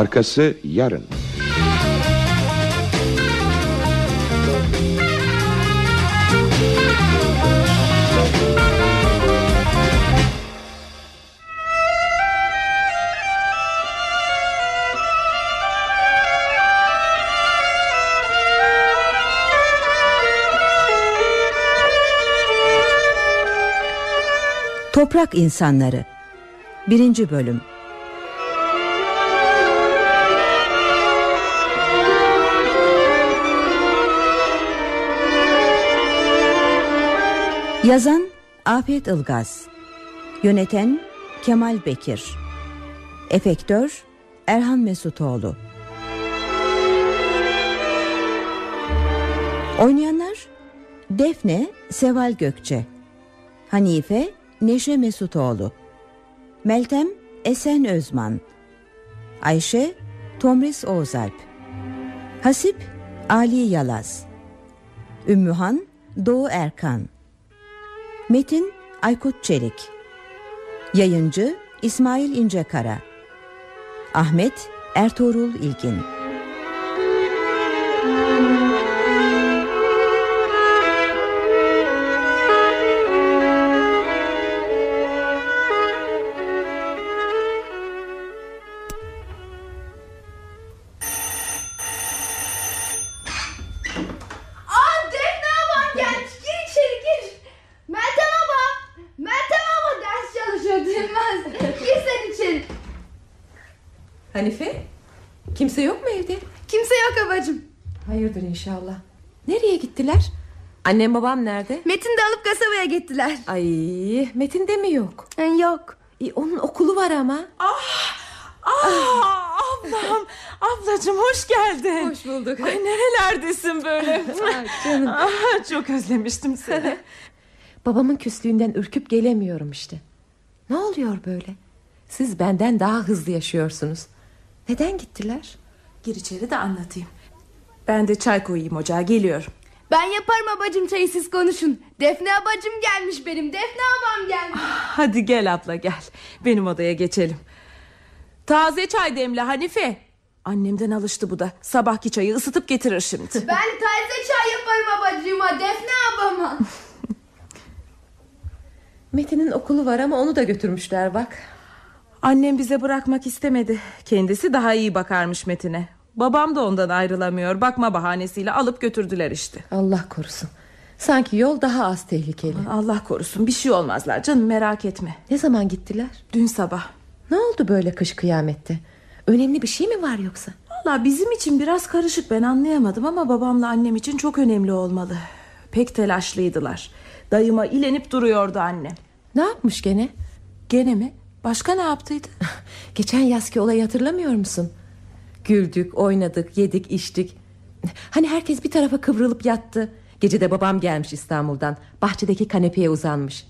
Arkası yarın. Toprak İnsanları 1. Bölüm Yazan Afet Ilgaz. Yöneten Kemal Bekir. Efektör Erhan Mesutoğlu. Oynayanlar Defne Seval Gökçe. Hanife Neşe Mesutoğlu. Meltem Esen Özman. Ayşe Tomris Oğuzalp. Hasip Ali Yalaz. Ümmühan Doğu Erkan Metin Aykut Çelik. Yayıncı İsmail İncekara. Ahmet Ertuğrul İlgin Annem babam nerede? Metin de alıp kasabaya gittiler. Ay Metin de mi yok? Yok. E, onun okulu var ama. Aa, ablam, ablacığım hoş geldin. Hoş bulduk. Ay nerelerdesin böyle? Ay, canım. Aa, çok özlemiştim seni. Babamın küslüğünden ürküp gelemiyorum işte. Ne oluyor böyle? Siz benden daha hızlı yaşıyorsunuz. Neden gittiler? Gir içeri de anlatayım. Ben de çay koyayım ocağa geliyorum. Ben yaparım abacım çayı siz konuşun. Defne abacım gelmiş benim. Defne abam gelmiş. Hadi gel abla gel. Benim odaya geçelim. Taze çay demle Hanife. Annemden alıştı bu da. Sabahki çayı ısıtıp getirir şimdi. Ben taze çay yaparım abacığıma. Defne abama. Metin'in okulu var ama onu da götürmüşler bak. Annem bize bırakmak istemedi. Kendisi daha iyi bakarmış Metin'e. Babam da ondan ayrılamıyor. Bakma bahanesiyle alıp götürdüler işte. Allah korusun. Sanki yol daha az tehlikeli. Allah korusun bir şey olmazlar canım merak etme. Ne zaman gittiler? Dün sabah. Ne oldu böyle kış kıyamette? Önemli bir şey mi var yoksa? Valla bizim için biraz karışık ben anlayamadım ama babamla annem için çok önemli olmalı. Pek telaşlıydılar. Dayıma ilenip duruyordu annem. Ne yapmış gene? Gene mi? Başka ne yaptıydı? Geçen yazki olayı hatırlamıyor musun? Güldük, oynadık, yedik, içtik. Hani herkes bir tarafa kıvrılıp yattı. Gece de babam gelmiş İstanbul'dan. Bahçedeki kanepeye uzanmış.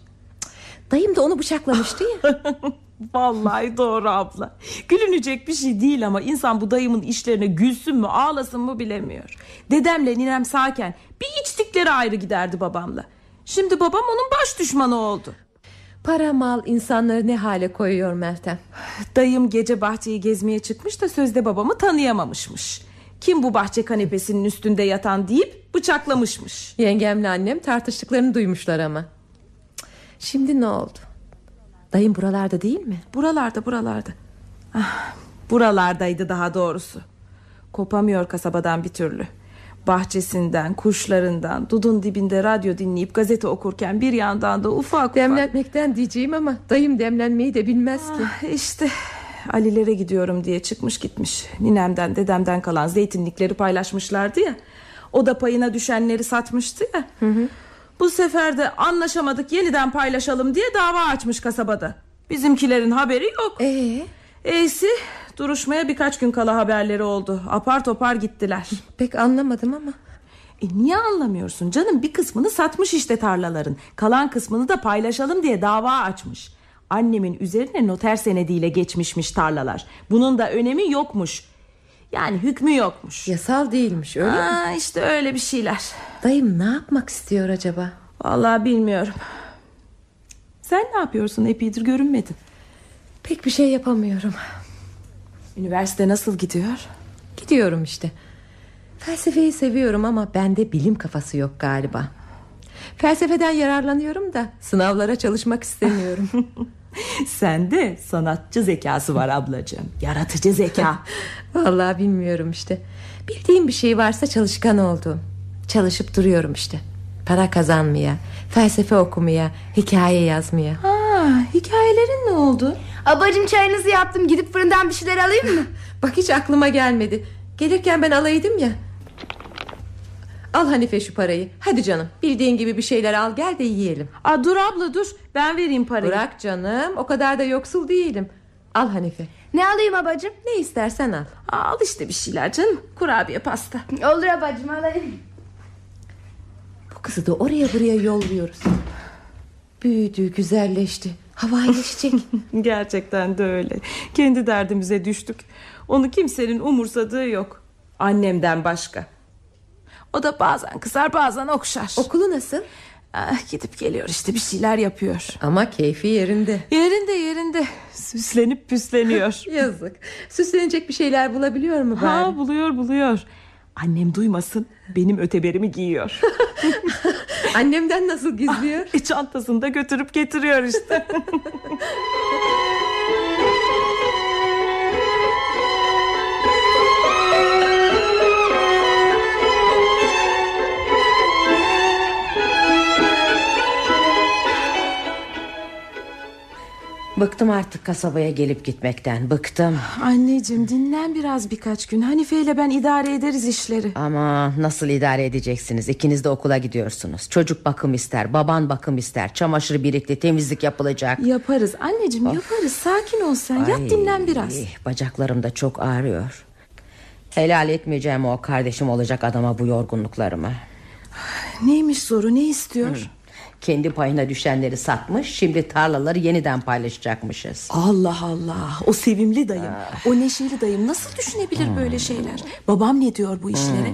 Dayım da onu bıçaklamıştı ya. Vallahi doğru abla. Gülünecek bir şey değil ama insan bu dayımın işlerine gülsün mü ağlasın mı bilemiyor. Dedemle ninem sağken bir içtikleri ayrı giderdi babamla. Şimdi babam onun baş düşmanı oldu. Para mal insanları ne hale koyuyor Meltem. Dayım gece bahçeyi gezmeye çıkmış da sözde babamı tanıyamamışmış. Kim bu bahçe kanepesinin üstünde yatan deyip bıçaklamışmış. Yengemle annem tartıştıklarını duymuşlar ama. Şimdi ne oldu? Dayım buralarda değil mi? Buralarda buralarda. Ah, buralardaydı daha doğrusu. Kopamıyor kasabadan bir türlü. Bahçesinden, kuşlarından, dudun dibinde radyo dinleyip gazete okurken bir yandan da ufak ufak... Demlenmekten diyeceğim ama dayım demlenmeyi de bilmez ki. Ah, işte Ali'lere gidiyorum diye çıkmış gitmiş. Ninemden dedemden kalan zeytinlikleri paylaşmışlardı ya. O da payına düşenleri satmıştı ya. Bu sefer de anlaşamadık yeniden paylaşalım diye dava açmış kasabada. Bizimkilerin haberi yok. Ee, Eysi duruşmaya birkaç gün kala haberleri oldu. Apar topar gittiler. pek anlamadım ama. E niye anlamıyorsun canım bir kısmını satmış işte tarlaların. Kalan kısmını da paylaşalım diye dava açmış. Annemin üzerine noter senediyle geçmişmiş tarlalar. Bunun da önemi yokmuş. Yani hükmü yokmuş. Yasal değilmiş öyle mi? Aa, işte öyle bir şeyler. Dayım ne yapmak istiyor acaba? Vallahi bilmiyorum. Sen ne yapıyorsun epeydir görünmedin. Pek bir şey yapamıyorum. Üniversite nasıl gidiyor? Gidiyorum işte. Felsefeyi seviyorum ama bende bilim kafası yok galiba. Felsefeden yararlanıyorum da sınavlara çalışmak istemiyorum. Sende sanatçı zekası var ablacığım. Yaratıcı zeka. Vallahi bilmiyorum işte. Bildiğim bir şey varsa çalışkan oldum. Çalışıp duruyorum işte. Para kazanmaya, felsefe okumaya, hikaye yazmaya. ha, hikayelerin ne oldu? Abacım çayınızı yaptım. Gidip fırından bir şeyler alayım mı? Bak hiç aklıma gelmedi. Gelirken ben alaydım ya. Al Hanife şu parayı. Hadi canım. Bildiğin gibi bir şeyler al gel de yiyelim. Aa, dur abla dur ben vereyim parayı. Bırak canım. O kadar da yoksul değilim. Al Hanife. ne alayım abacım? Ne istersen al. Aa, al işte bir şeyler canım. Kurabiye pasta. Olur abacım alayım. Bu kızı da oraya buraya yolluyoruz. Büyüdü, güzelleşti. Havaileşecek. Gerçekten de öyle. Kendi derdimize düştük. Onu kimsenin umursadığı yok. Annemden başka. O da bazen kızar bazen okşar. Okulu nasıl? Ah, gidip geliyor işte bir şeyler yapıyor. Ama keyfi yerinde. Yerinde yerinde. Süslenip püsleniyor. Yazık. Süslenecek bir şeyler bulabiliyor mu bari? ha buluyor buluyor. Annem duymasın benim öteberimi giyiyor. Annemden nasıl gizliyor? e, çantasında götürüp getiriyor işte. Bıktım artık kasabaya gelip gitmekten bıktım Anneciğim dinlen biraz birkaç gün. Hanife ile ben idare ederiz işleri. Ama nasıl idare edeceksiniz ikiniz de okula gidiyorsunuz Çocuk bakım ister baban bakım ister Çamaşır birikti temizlik yapılacak Yaparız anneciğim yaparız. Sakin ol sen. Yat Ay, dinlen biraz. Bacaklarım da çok ağrıyor Helal etmeyeceğim o kardeşim olacak adama bu yorgunluklarımı Neymiş soru ne istiyor? Kendi payına düşenleri satmış. Şimdi tarlaları yeniden paylaşacakmışız. Allah Allah. O sevimli dayım O neşeli dayım nasıl düşünebilir böyle şeyler? Babam ne diyor bu işlere?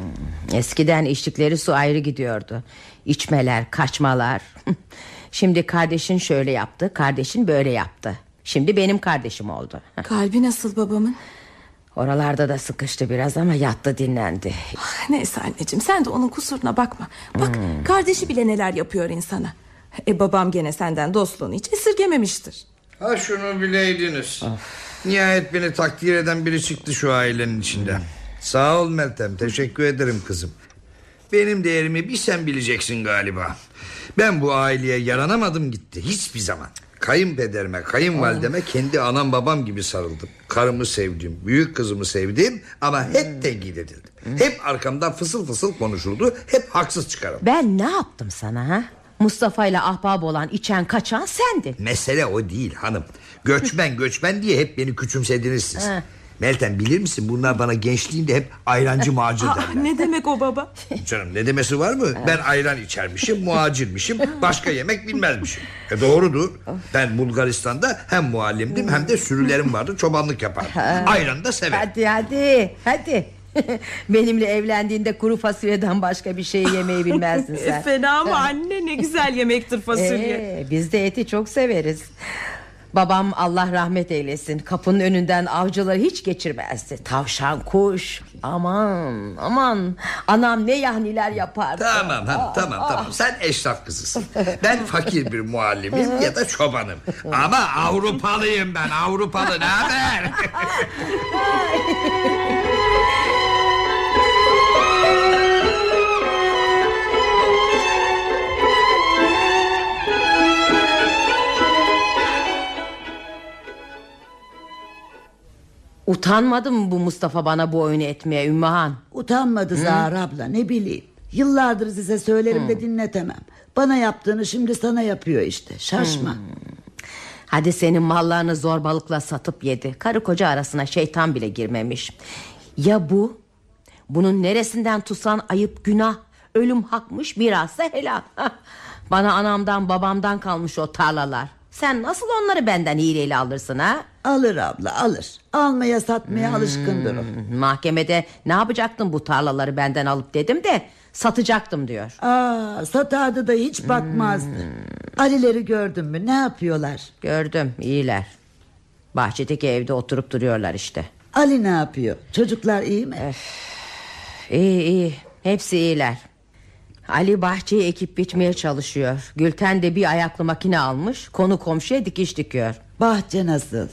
Eskiden içtikleri su ayrı gidiyordu. İçmeler kaçmalar. Şimdi kardeşin şöyle yaptı Kardeşin böyle yaptı. Şimdi benim kardeşim oldu. Kalbi nasıl babamın Oralarda da sıkıştı biraz ama yattı dinlendi Ah, Neyse anneciğim sen de onun kusuruna bakma Bak kardeşi bile neler yapıyor insana E babam gene senden dostluğunu hiç esirgememiştir Ha şunu bileydiniz. Nihayet beni takdir eden biri çıktı şu ailenin içinden. Sağ ol Meltem teşekkür ederim kızım. Benim değerimi bir sen bileceksin galiba. Ben bu aileye yaranamadım gitti hiçbir zaman. Kayınpederime, kayınvalideme kendi anam babam gibi sarıldım. Karımı sevdim, büyük kızımı sevdim ama hep tenkit edildim. Hep arkamdan fısıl fısıl konuşuldu, hep haksız çıkarıldı. Ben ne yaptım sana ha Mustafa ile ahbap olan içen kaçan sendin Mesele o değil hanım. Göçmen göçmen diye hep beni küçümsediniz siz. Meltem bilir misin bunlar bana gençliğimde hep ayrancı macir Aa, derler. Ne demek o baba Canım ne demesi var mı? Ben ayran içermişim, muhacirmişim, başka yemek bilmezmişim. E doğrudur. Ben Bulgaristan'da hem muallimdim hem de sürülerim vardı, çobanlık yapardım. Ayran da severim. Hadi hadi hadi Benimle evlendiğinde kuru fasulyeden başka bir şey yemeyi bilmezdin sen E, Fena mı anne ne güzel yemektir fasulye Ee, biz de eti çok severiz. Babam Allah rahmet eylesin. Kapının önünden avcıları hiç geçirmezdi. Tavşan kuş aman aman. Anam ne yahniler yapardı. Tamam ha, tamam tamam. Sen eşraf kızısın. Ben fakir bir muallimim ya da çobanım. Ama Avrupalıyım ben. Avrupalı ne haber Utanmadı mı bu Mustafa bana bu oyunu etmeye Ümmühan? Utanmadı Zahar abla ne bileyim. Yıllardır size söylerim de dinletemem. Bana yaptığını şimdi sana yapıyor işte. Şaşma. Hadi senin mallarını zorbalıkla satıp yedi. Karı koca arasına şeytan bile girmemiş. Ya bu? Bunun neresinden tutsan ayıp günah. Ölüm hakmış mirassa helal. Bana anamdan babamdan kalmış o tarlalar. Sen nasıl onları benden hileyle alırsın ha? Alır abla alır. Almaya satmaya alışkındır o. Hmm, Mahkemede ne yapacaktın bu tarlaları benden alıp dedim de satacaktım diyor. Aa, satardı da hiç bakmazdı. Alileri gördün mü ne yapıyorlar? Gördüm iyiler. Bahçedeki evde oturup duruyorlar işte. Ali ne yapıyor? Çocuklar iyi mi? İyi iyi hepsi iyiler Ali bahçeyi ekip biçmeye çalışıyor Gülten de bir ayaklı makine almış Konu komşuya dikiş dikiyor Bahçe nasıl?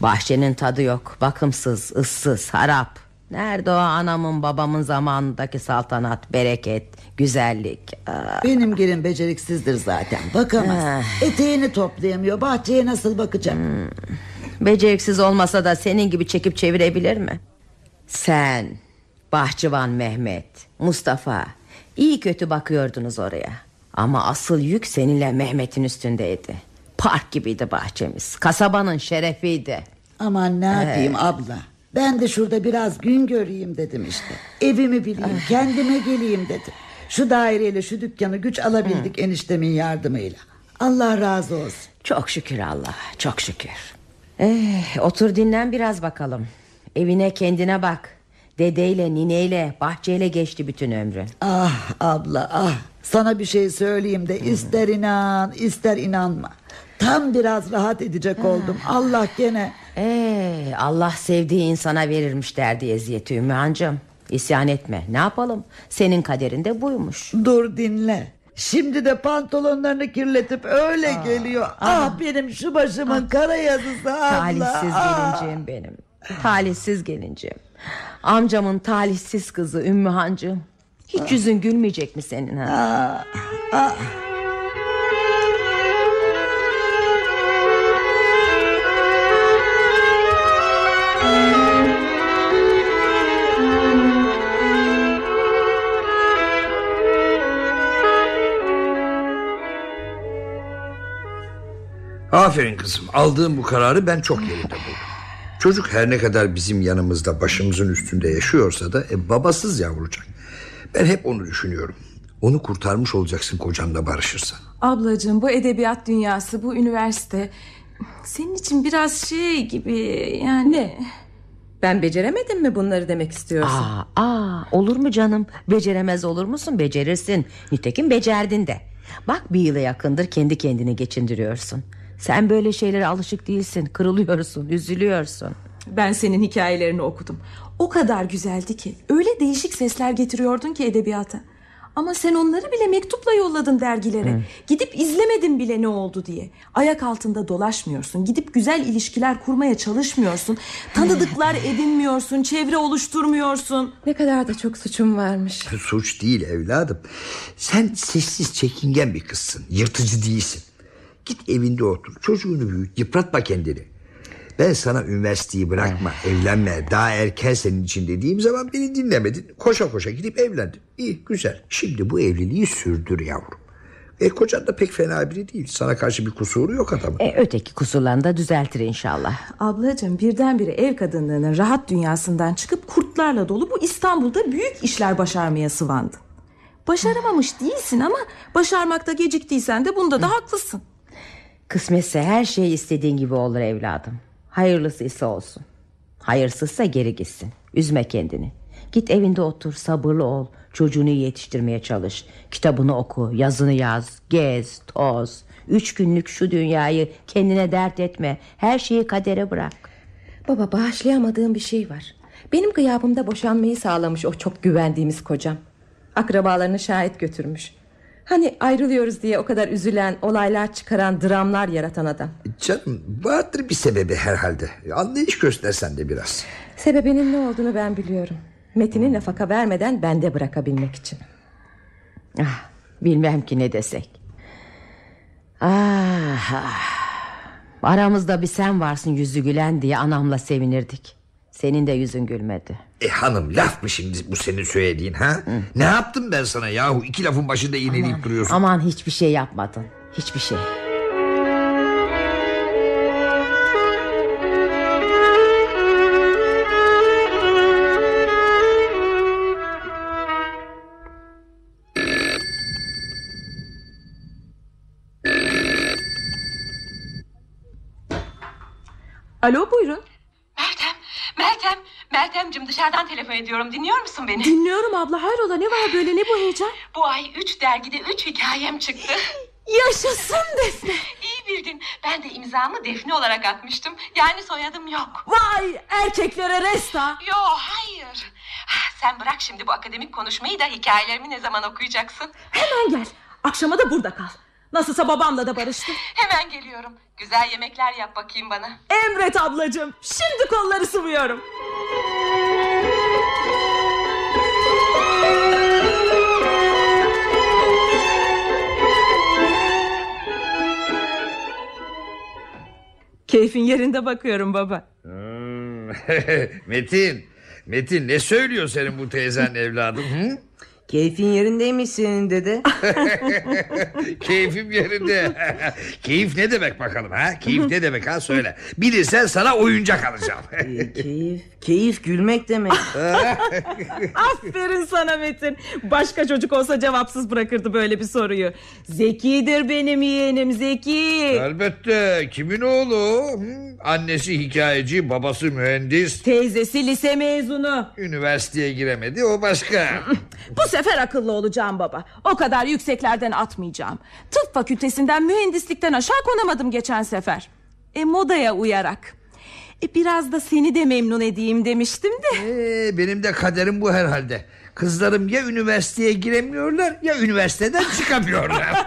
Bahçenin tadı yok Bakımsız, ıssız, harap Nerede o anamın babamın zamanındaki saltanat, bereket, güzellik Aa, Benim gelin beceriksizdir zaten. Bakamaz. Eteğini toplayamıyor. Bahçeye nasıl bakacak? Beceriksiz olmasa da senin gibi çekip çevirebilir mi? Sen, Bahçıvan Mehmet, Mustafa iyi kötü bakıyordunuz oraya. Ama asıl yük seninle Mehmet'in üstündeydi. Park gibiydi bahçemiz. Kasabanın şerefiydi. Aman ne yapayım abla. Ben de şurada biraz gün göreyim dedim işte. Evimi bileyim, kendime geleyim dedim. Şu daireyle şu dükkanı güç alabildik eniştemin yardımıyla. Allah razı olsun. Çok şükür Allah, çok şükür. Eh, otur dinlen biraz bakalım. Evine kendine bak. Dedeyle, nineyle, bahçeyle geçti bütün ömrün. Ah abla ah. Sana bir şey söyleyeyim de ister inan ister inanma. Tam biraz rahat edecek oldum. Allah gene Ee, Allah sevdiği insana verirmiş derdi eziyeti Ümmühancığım. İsyan etme ne yapalım Senin kaderinde buymuş dur dinle. Şimdi de pantolonlarını kirletip öyle geliyor. Ah, benim şu başımın kara yazısı abla. Talihsiz ah. gelincim benim Talihsiz gelincim Amcamın talihsiz kızı Ümmühancığım Hiç yüzün gülmeyecek mi senin ha? Aferin kızım aldığım bu kararı ben çok yerinde buldum Çocuk her ne kadar bizim yanımızda başımızın üstünde yaşıyorsa da e, babasız yavrucak Ben hep onu düşünüyorum. Onu kurtarmış olacaksın kocanla barışırsan Ablacığım bu edebiyat dünyası bu üniversite senin için biraz şey gibi yani. Ne? Ben beceremedim mi bunları demek istiyorsun? Aa, aa, olur mu canım? Beceremez olur musun? Becerirsin. Nitekim becerdin de. Bak bir yıla yakındır kendi kendini geçindiriyorsun Sen böyle şeylere alışık değilsin Kırılıyorsun üzülüyorsun Ben senin hikayelerini okudum. O kadar güzeldi ki. Öyle değişik sesler getiriyordun ki edebiyata. Ama sen onları bile mektupla yolladın dergilere. Gidip izlemedin bile ne oldu diye. Ayak altında dolaşmıyorsun. Gidip güzel ilişkiler kurmaya çalışmıyorsun. Tanıdıklar edinmiyorsun. Çevre oluşturmuyorsun. Ne kadar da çok suçum varmış. Suç değil evladım Sen sessiz çekingen bir kızsın Yırtıcı değilsin Git evinde otur. Çocuğunu büyüt Yıpratma kendini. Ben sana üniversiteyi bırakma evlenme Daha erken senin için dediğim zaman Beni dinlemedin. Koşa koşa gidip evlendin. İyi güzel. Şimdi bu evliliği sürdür yavrum. E kocan da pek fena biri değil. Sana karşı bir kusuru yok adamın. E, Öteki kusurlarını da düzeltir inşallah. Ablacığım birdenbire ev kadınlığının rahat dünyasından çıkıp kurtlarla dolu bu İstanbul'da büyük işler başarmaya sıvandın. Başaramamış değilsin ama başarmakta geciktiysen de bunda da haklısın. Kısmetse her şey istediğin gibi olur evladım. Hayırlısı ise olsun. Hayırsızsa geri gitsin. Üzme kendini. Git evinde otur sabırlı ol. Çocuğunu yetiştirmeye çalış. Kitabını oku yazını yaz Gez toz. Üç günlük şu dünyayı kendine dert etme. Her şeyi kadere bırak. Baba bağışlayamadığım bir şey var. Benim gıyabımda boşanmayı sağlamış o çok güvendiğimiz kocam. Akrabalarını şahit götürmüş. Hani ayrılıyoruz diye o kadar üzülen, olaylar çıkaran, dramlar yaratan adam. Canım vardır bir sebebi herhalde Anlayış göstersen de biraz Sebebinin ne olduğunu ben biliyorum. Metin'i nafaka vermeden bende bırakabilmek için. ah, Bilmem ki ne desek ah, ah. Aramızda bir sen varsın yüzü gülen diye anamla sevinirdik Senin de yüzün gülmedi E hanım laf mı şimdi bu senin söylediğin ha? Ne yaptım ben sana yahu iki lafın başında iğneleyip duruyorsun. Aman hiçbir şey yapmadın Hiçbir şey Alo buyurun. Meltem, Meltem, Meltemcim dışarıdan telefon ediyorum. Dinliyor musun beni? Dinliyorum abla hayrola ne var böyle ne bu heyecan? Bu ay üç dergide üç hikayem çıktı. Yaşasın Defne. İyi bildin. Ben de imzamı Defne olarak atmıştım. Yani soyadım yok. Vay erkeklere resta. Yo hayır. Ah, Sen bırak şimdi bu akademik konuşmayı da hikayelerimi ne zaman okuyacaksın? Hemen gel. Akşama da burada kal. Nasılsa babamla da barıştım. Hemen geliyorum. Güzel yemekler yap bakayım bana. Emret ablacığım. Şimdi kolları sıvıyorum. Keyfin yerinde bakıyorum baba. Hmm. Metin. Metin ne söylüyor senin bu teyzen evladım? Hı? Keyfin yerindeymiş senin dede. Keyfim yerinde. Keyif ne demek bakalım ha? Keyif ne demek ha söyle. Bilirsen sana oyuncak alacağım. Keyif, keyif gülmek demek. Aferin sana Metin. Başka çocuk olsa cevapsız bırakırdı böyle bir soruyu. Zekidir benim yeğenim Zeki. Elbette. Kimin oğlu? Annesi hikayeci, babası mühendis. Teyzesi lise mezunu. Üniversiteye giremedi o başka. Bu sefer akıllı olacağım baba. O kadar yükseklerden atmayacağım. Tıp fakültesinden mühendislikten aşağı konamadım geçen sefer. E modaya uyarak. E biraz da seni de memnun edeyim demiştim de. Ee, benim de kaderim bu herhalde. Kızlarım ya üniversiteye giremiyorlar ya üniversiteden çıkamıyorlar.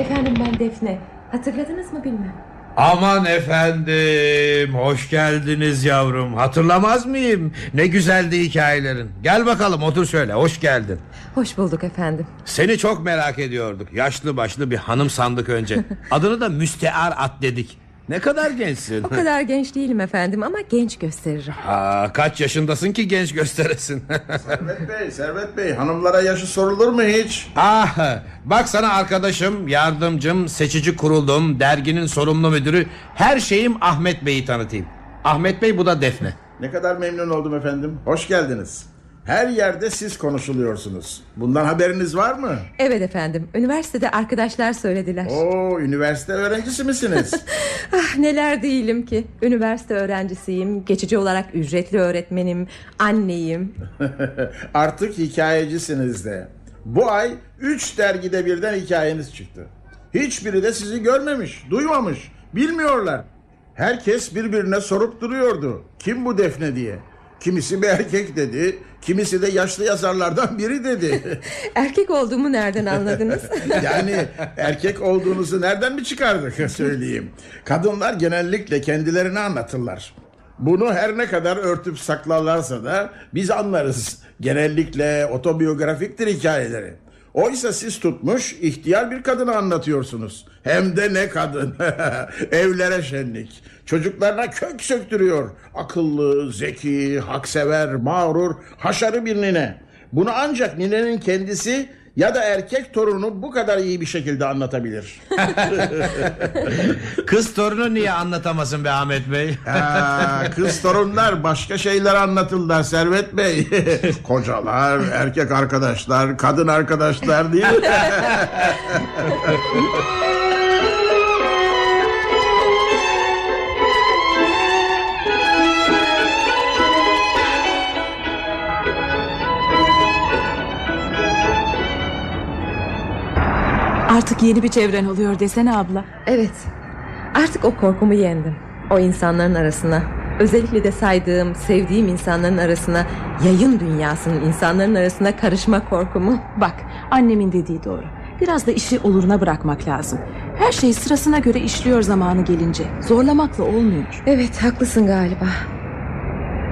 Efendim ben Defne. Hatırladınız mı bilmem. Aman efendim hoş geldiniz yavrum. Hatırlamaz mıyım? Ne güzeldi hikayelerin. Gel bakalım otur şöyle. Hoş geldin. Hoş bulduk efendim. Seni çok merak ediyorduk. Yaşlı başlı bir hanım sandık önce. Adını da müstear at dedik ne kadar gençsin O kadar genç değilim efendim ama genç gösteririm. Aa, kaç yaşındasın ki genç gösteresin Servet Bey, Servet Bey hanımlara yaşı sorulur mu hiç? Ah bak sana arkadaşım yardımcım seçici kuruldum derginin sorumlu müdürü her şeyim Ahmet Bey'i tanıtayım Ahmet Bey bu da Defne Ne kadar memnun oldum efendim. Hoş geldiniz. Her yerde siz konuşuluyorsunuz. Bundan haberiniz var mı? Evet efendim. Üniversitede arkadaşlar söylediler. Oo, üniversite öğrencisi misiniz? Ah neler değilim ki. Üniversite öğrencisiyim. Geçici olarak ücretli öğretmenim. Anneyim. Artık hikayecisiniz de. Bu ay üç dergide birden hikayeniz çıktı. Hiçbiri de sizi görmemiş, duymamış, bilmiyorlar. Herkes birbirine sorup duruyordu. Kim bu Defne diye. Kimisi bir erkek dedi, kimisi de yaşlı yazarlardan biri dedi. Erkek olduğumu nereden anladınız? yani erkek olduğunuzu nereden mi çıkardık söyleyeyim. Kadınlar genellikle kendilerini anlatırlar. Bunu her ne kadar örtüp saklarlarsa da biz anlarız. Genellikle otobiyografiktir hikayeleri. Oysa siz tutmuş ihtiyar bir kadını anlatıyorsunuz. Hem de ne kadın. Evlere şenlik. Çocuklarına kök söktürüyor. Akıllı, zeki, haksever, mağrur, haşarı bir nine. Bunu ancak ninenin kendisi ya da erkek torunu bu kadar iyi bir şekilde anlatabilir. Kız torunu niye anlatamasın be Ahmet Bey? Ha, kız torunlar başka şeyler anlatırlar Servet Bey. Kocalar, erkek arkadaşlar, kadın arkadaşlar değil mi? Artık yeni bir çevren oluyor desene abla. evet. Artık o korkumu yendim. O insanların arasına özellikle de saydığım, sevdiğim insanların arasına, yayın dünyasının insanların arasına karışma korkumu. Bak annemin dediği doğru. Biraz da işi oluruna bırakmak lazım. Her şey sırasına göre işliyor zamanı gelince. Zorlamakla olmuyor. Evet, haklısın galiba.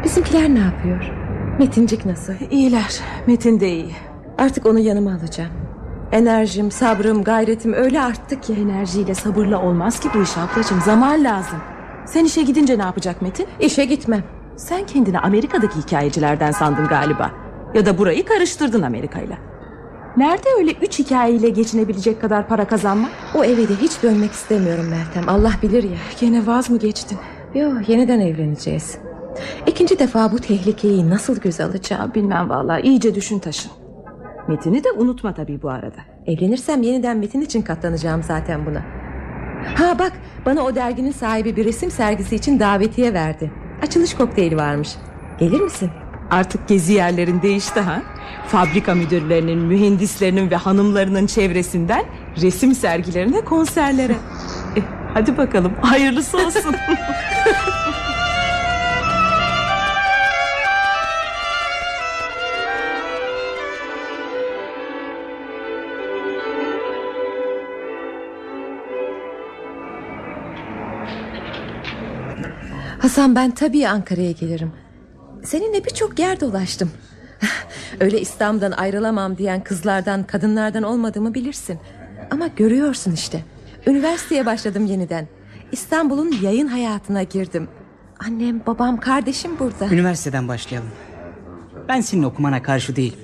Bizimkiler ne yapıyor? Metincik nasıl? İyiler. Metin de iyi. Artık onu yanıma alacağım. Enerjim, sabrım, gayretim öyle arttı ki. Enerjiyle sabırla olmaz ki bu iş ablacığım. Zaman lazım. Sen işe gidince ne yapacak Metin? İşe gitmem. Sen kendini Amerika'daki hikayecilerden sandın galiba. Ya da burayı karıştırdın Amerika'yla. Nerede öyle üç hikayeyle geçinebilecek kadar para kazanmak? O eve de hiç dönmek istemiyorum Meltem. Allah bilir ya. Gene vaz mı geçtin? Yok, yeniden evleneceğiz. İkinci defa bu tehlikeyi nasıl göze alacağım? Bilmem vallahi iyice düşün taşın. Metin'i de unutma tabii bu arada. Evlenirsem yeniden Metin için katlanacağım zaten buna. Ha bak bana o derginin sahibi bir resim sergisi için davetiye verdi. Açılış kokteyli varmış. Gelir misin? Artık gezi yerlerin değişti ha. Fabrika müdürlerinin, mühendislerinin ve hanımlarının çevresinden resim sergilerine, konserlere. E, hadi bakalım hayırlısı olsun. Hasan ben tabii Ankara'ya gelirim. Seninle birçok yer dolaştım. Öyle İstanbul'dan ayrılamam diyen kızlardan, kadınlardan olmadığımı bilirsin. Ama görüyorsun işte. Üniversiteye başladım yeniden. İstanbul'un yayın hayatına girdim. Annem, babam, kardeşim burada. Üniversiteden başlayalım. Ben senin okumana karşı değilim.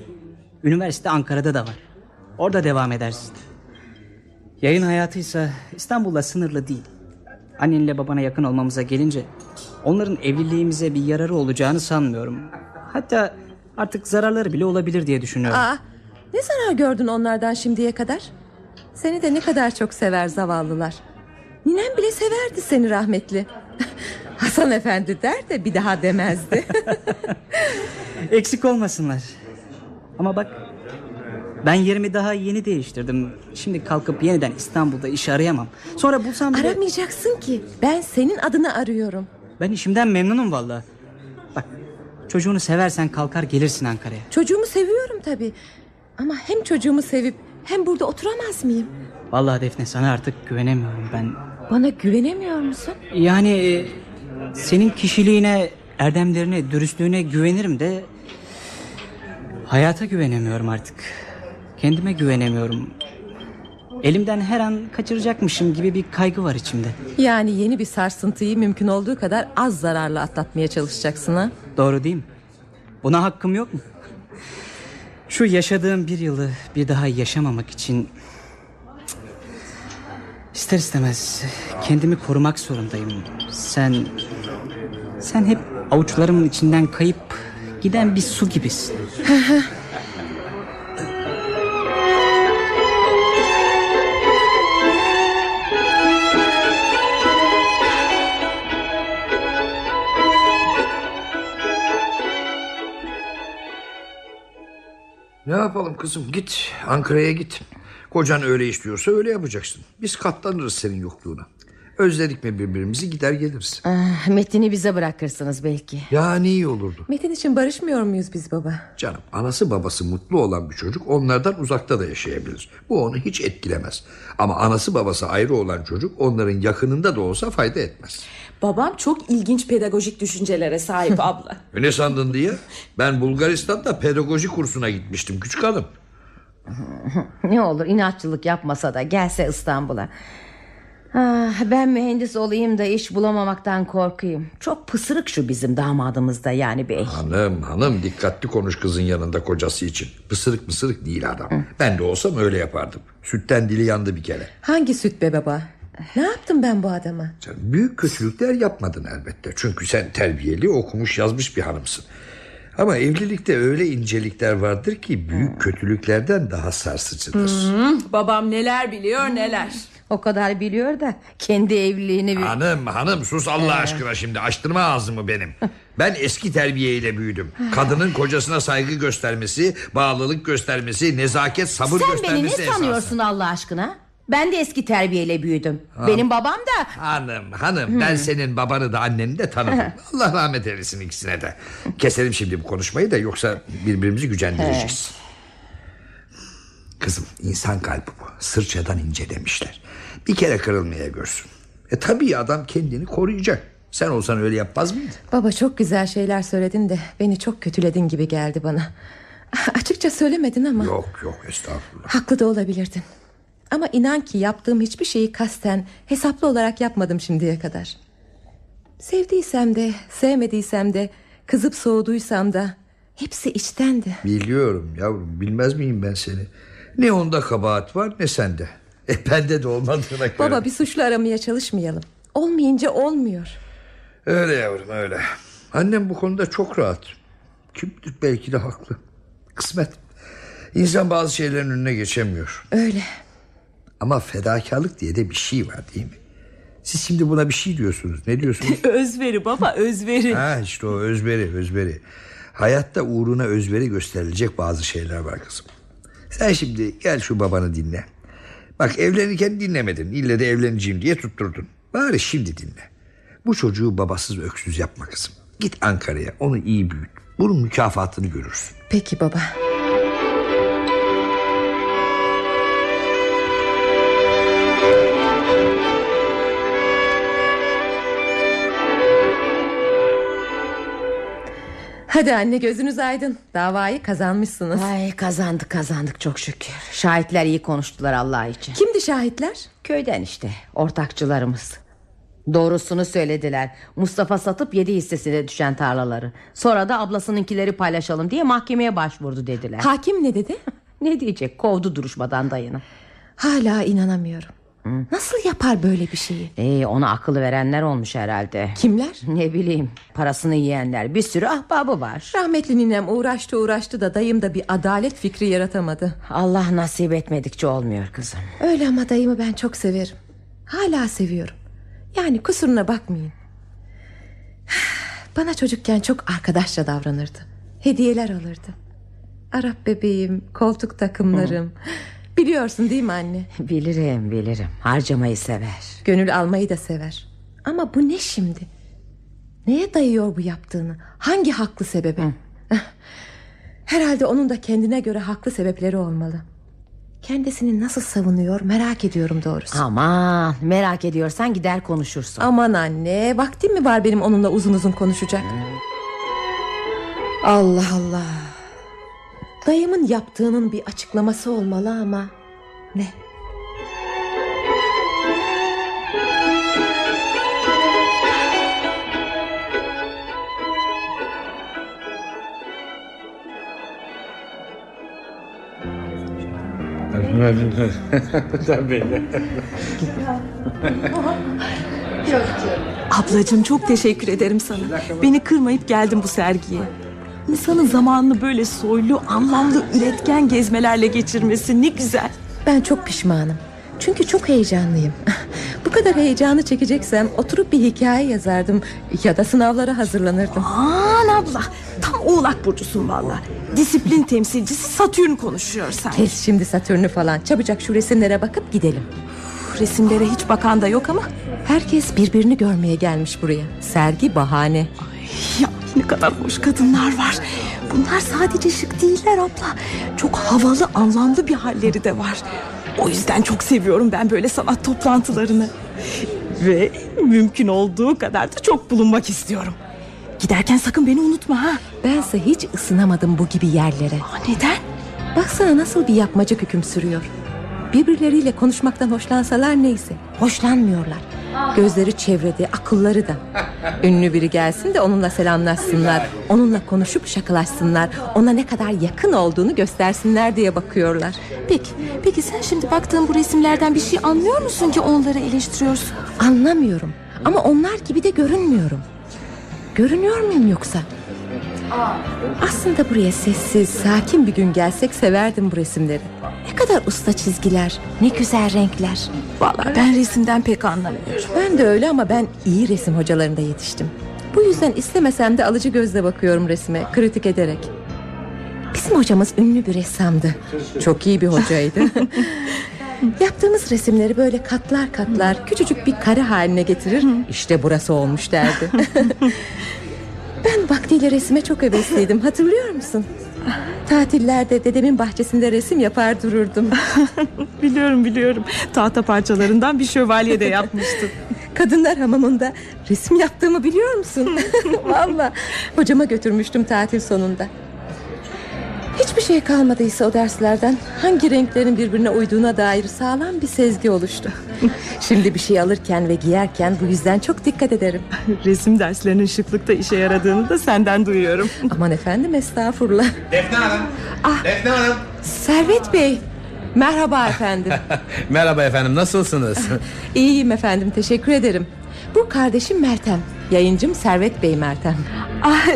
Üniversite Ankara'da da var. Orada devam edersin. Yayın hayatıysa İstanbul'la sınırlı değil. Annenle babana yakın olmamıza gelince onların evliliğimize bir yararı olacağını sanmıyorum. Hatta artık zararları bile olabilir diye düşünüyorum. Aa, ne zarar gördün onlardan şimdiye kadar? Seni de ne kadar çok sever zavallılar. Ninem bile severdi seni rahmetli. Hasan efendi der de bir daha demezdi. Eksik olmasınlar. Ama bak ben yerimi daha yeni değiştirdim. Şimdi kalkıp yeniden İstanbul'da iş arayamam. Sonra bulsam bile... Aramayacaksın ki. Ben senin adını arıyorum. Ben işimden memnunum valla. Bak çocuğunu seversen kalkar gelirsin Ankara'ya. Çocuğumu seviyorum tabii. Ama hem çocuğumu sevip hem burada oturamaz mıyım? Vallahi Defne sana artık güvenemiyorum ben. Bana güvenemiyor musun? Yani e, senin kişiliğine, erdemlerine, dürüstlüğüne güvenirim de... Hayata güvenemiyorum artık. Kendime güvenemiyorum. Elimden her an kaçıracakmışım gibi bir kaygı var içimde. Yani yeni bir sarsıntıyı mümkün olduğu kadar az zararla atlatmaya çalışacaksın ha? Doğru değil mi? Buna hakkım yok mu? Şu yaşadığım bir yılı bir daha yaşamamak için... İster istemez kendimi korumak zorundayım. Sen... Sen hep avuçlarımın içinden kayıp giden bir su gibisin. Ne yapalım kızım git Ankara'ya git. Kocan öyle istiyorsa öyle yapacaksın. Biz katlanırız senin yokluğuna. Özledik mi birbirimizi gider geliriz. Ah, Metin'i bize bırakırsınız belki. Ya ne iyi olurdu. Metin için barışmıyor muyuz biz baba? Canım anası babası mutlu olan bir çocuk onlardan uzakta da yaşayabilir. Bu onu hiç etkilemez. Ama anası babası ayrı olan çocuk onların yakınında da olsa fayda etmez. Babam çok ilginç pedagojik düşüncelere sahip abla. Ne sandın diye? Ben Bulgaristan'da pedagoji kursuna gitmiştim küçük hanım. Ne olur inatçılık yapmasa da gelse İstanbul'a. Ah, ben mühendis olayım da iş bulamamaktan korkayım. Çok pısırık şu bizim damadımız da yani bey. Hanım hanım dikkatli konuş kızın yanında kocası için. Pısırık pısırık değil adam. Ben de olsam öyle yapardım. Sütten dili yandı bir kere. Hangi süt be baba? Ne yaptım ben bu adama? Sen büyük kötülükler yapmadın elbette. Çünkü sen terbiyeli okumuş yazmış bir hanımsın. Ama evlilikte öyle incelikler vardır ki büyük kötülüklerden daha sarsıcıdır. Babam neler biliyor neler. O kadar biliyor da kendi evliliğini... Hanım hanım sus Allah aşkına şimdi açtırma ağzımı benim. Ben eski terbiyeyle büyüdüm. Kadının kocasına saygı göstermesi, bağlılık göstermesi, nezaket, sabır Sen göstermesi beni ne esası. sanıyorsun Allah aşkına? Ben de eski terbiyeyle büyüdüm. Benim babam da... Hanım hanım ben senin babanı da anneni de tanıdım. Allah rahmet eylesin ikisine de. Keselim şimdi bu konuşmayı da yoksa birbirimizi gücendireceğiz. Kızım insan kalbi bu. Sırçadan ince demişler. Bir kere kırılmaya görsün. E tabii adam kendini koruyacak. Sen olsan öyle yapmaz mıydın? Baba çok güzel şeyler söyledin de beni çok kötüledin gibi geldi bana. Açıkça söylemedin ama. Yok yok estağfurullah. Haklı da olabilirdin. Ama inan ki yaptığım hiçbir şeyi kasten, hesaplı olarak yapmadım şimdiye kadar. Sevdiysem de, sevmediysem de, kızıp soğuduysam da hepsi içtendi. Biliyorum yavrum bilmez miyim ben seni? Ne onda kabahat var ne sende. E bende de olmadığına göre. Baba bir suçlu aramaya çalışmayalım. Olmayınca olmuyor. Öyle yavrum öyle. Annem bu konuda çok rahat. Kim bilir belki de haklı. Kısmet. İnsan bazı şeylerin önüne geçemiyor. Öyle. Ama fedakarlık diye de bir şey var değil mi? Siz şimdi buna bir şey diyorsunuz. Ne diyorsunuz? Özveri baba özveri. ha işte o özveri özveri. Hayatta uğruna özveri gösterilecek bazı şeyler var kızım. Sen şimdi gel şu babanı dinle. Bak evlenirken dinlemedin. İlle de evleneceğim diye tutturdun. Bari şimdi dinle. Bu çocuğu babasız öksüz yapma kızım. Git Ankara'ya onu iyi büyüt. Bunun mükafatını görürsün. Peki baba. Hadi anne gözünüz aydın. Davayı kazanmışsınız. Ay kazandık kazandık çok şükür. Şahitler iyi konuştular Allah için. Kimdi şahitler? Köyden işte ortakçılarımız. Doğrusunu söylediler. Mustafa satıp yedi hissesine düşen tarlaları. Sonra da ablasınınkileri paylaşalım diye mahkemeye başvurdu dediler. Hakim ne dedi? ne diyecek? Kovdu duruşmadan dayını. Hala inanamıyorum. Nasıl yapar böyle bir şeyi? Ee, ona akıl verenler olmuş herhalde. Kimler? Ne bileyim parasını yiyenler bir sürü ahbabı var. Rahmetli ninem uğraştı uğraştı da dayım da bir adalet fikri yaratamadı. Allah nasip etmedikçe olmuyor kızım. Öyle ama dayımı ben çok severim. Hala seviyorum. Yani kusuruna bakmayın. Bana çocukken çok arkadaşça davranırdı. Hediyeler alırdı. Arap bebeğim, koltuk takımlarım. Biliyorsun değil mi anne? Bilirim bilirim harcamayı sever. Gönül almayı da sever. Ama bu ne şimdi? Neye dayıyor bu yaptığını? Hangi haklı sebebi? Herhalde onun da kendine göre haklı sebepleri olmalı. Kendisini nasıl savunuyor merak ediyorum doğrusu. Aman merak ediyorsan gider konuşursun. Aman anne vaktim mi var benim onunla uzun uzun konuşacak? Allah Allah. Dayımın yaptığının bir açıklaması olmalı ama ne? Ablacığım çok teşekkür ederim sana. Beni kırmayıp geldin bu sergiye. İnsanın zamanını böyle soylu, anlamlı, üretken gezmelerle geçirmesi ne güzel. Ben çok pişmanım. Çünkü çok heyecanlıyım. Bu kadar heyecanı çekeceksem oturup bir hikaye yazardım ya da sınavlara hazırlanırdım. Aman abla tam oğlak burcusun valla. Disiplin temsilcisi Satürn konuşuyor sanki. Kes şimdi Satürn'ü falan. Çabucak şu resimlere bakıp gidelim. Resimlere hiç bakan da yok ama. Herkes birbirini görmeye gelmiş buraya. Sergi bahane. Ya ne kadar hoş kadınlar var. Bunlar sadece şık değiller abla. Çok havalı, anlamlı bir halleri de var. O yüzden çok seviyorum ben böyle sanat toplantılarını. Ve mümkün olduğu kadar da çok bulunmak istiyorum. Giderken sakın beni unutma ha. Bense hiç ısınamadım bu gibi yerlere. Aa, neden? Baksana nasıl bir yapmacık hüküm sürüyor. Birbirleriyle konuşmaktan hoşlansalar neyse. Hoşlanmıyorlar. Gözleri çevrede, akılları da. Ünlü biri gelsin de onunla selamlaşsınlar. Onunla konuşup şakalaşsınlar. Ona ne kadar yakın olduğunu göstersinler diye bakıyorlar. Peki, peki sen şimdi baktığın bu resimlerden bir şey anlıyor musun ki onları eleştiriyorsun? Anlamıyorum. Ama onlar gibi de görünmüyorum. Görünüyor muyum yoksa? Aslında buraya sessiz, sakin bir gün gelsek severdim bu resimleri. Ne kadar usta çizgiler, ne güzel renkler. Vallahi ben resimden pek anlamıyorum. Ben de öyle ama ben iyi resim hocalarında yetiştim. Bu yüzden istemesem de alıcı gözle bakıyorum resme, kritik ederek. Bizim hocamız ünlü bir ressamdı. Çok iyi bir hocaydı. Yaptığımız resimleri böyle katlar katlar küçücük bir kare haline getirir. İşte burası olmuş derdi. ben vaktiyle resime çok hevesliydim hatırlıyor musun? Tatillerde dedemin bahçesinde resim yapar dururdum. biliyorum biliyorum. Tahta parçalarından bir şövalye de yapmıştın. Kadınlar hamamında resim yaptığımı biliyor musun? Valla hocama götürmüştüm tatil sonunda. Hiçbir şey kalmadıysa o derslerden hangi renklerin birbirine uyduğuna dair sağlam bir sezgi oluştu. Şimdi bir şey alırken ve giyerken bu yüzden çok dikkat ederim. Resim derslerinin şıklıkta işe yaradığını da senden duyuyorum. Aman efendim estağfurullah. Defne Hanım. Ah. Defne Hanım. Servet Bey. Merhaba efendim. Merhaba efendim nasılsınız? İyiyim efendim teşekkür ederim. Bu kardeşim Mertem. Yayıncım Servet Bey Mertem. Ah,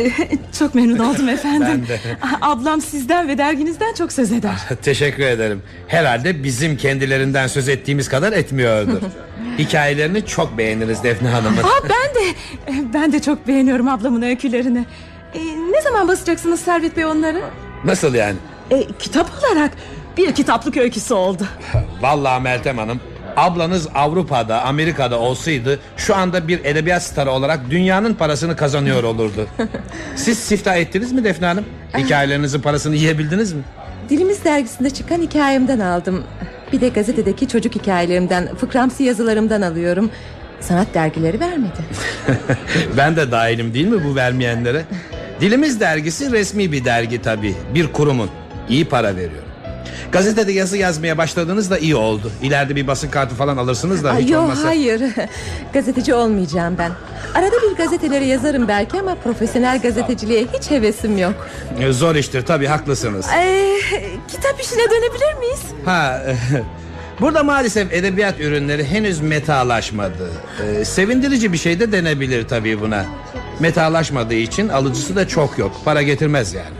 çok memnun oldum efendim. Ben de. Ah, Ablam sizden ve derginizden çok söz eder. Teşekkür ederim. Herhalde bizim kendilerinden söz ettiğimiz kadar etmiyordur. Hikayelerini çok beğeniriz Defne Hanım'ın. Aa, ben de ben de çok beğeniyorum ablamın öykülerini. Ee, ne zaman basacaksınız Servet Bey onları? Nasıl yani? Ee, kitap olarak bir kitaplık öyküsü oldu. Vallahi Meltem Hanım Ablanız Avrupa'da, Amerika'da olsaydı şu anda bir edebiyat starı olarak dünyanın parasını kazanıyor olurdu. Siz siftah ettiniz mi Defne Hanım? Hikayelerinizin parasını yiyebildiniz mi? Dilimiz dergisinde çıkan hikayemden aldım. Bir de gazetedeki çocuk hikayelerimden, fıkramsı yazılarımdan alıyorum. Sanat dergileri vermedi. ben de dahilim değil mi bu vermeyenlere? Dilimiz dergisi resmi bir dergi tabii. Bir kurumun. İyi para veriyor. Gazetede yazı yazmaya başladığınızda iyi oldu. İleride bir basın kartı falan alırsınız da Yok olmazsa. hayır. Gazeteci olmayacağım ben. Arada bir gazetelere yazarım belki ama profesyonel gazeteciliğe hiç hevesim yok. Ee, Zor iştir tabii haklısınız. Ee, kitap işine dönebilir miyiz? Ha, burada maalesef edebiyat ürünleri henüz metalaşmadı. Ee, sevindirici bir şey de denebilir tabii buna. Metalaşmadığı için alıcısı da çok yok. Para getirmez yani.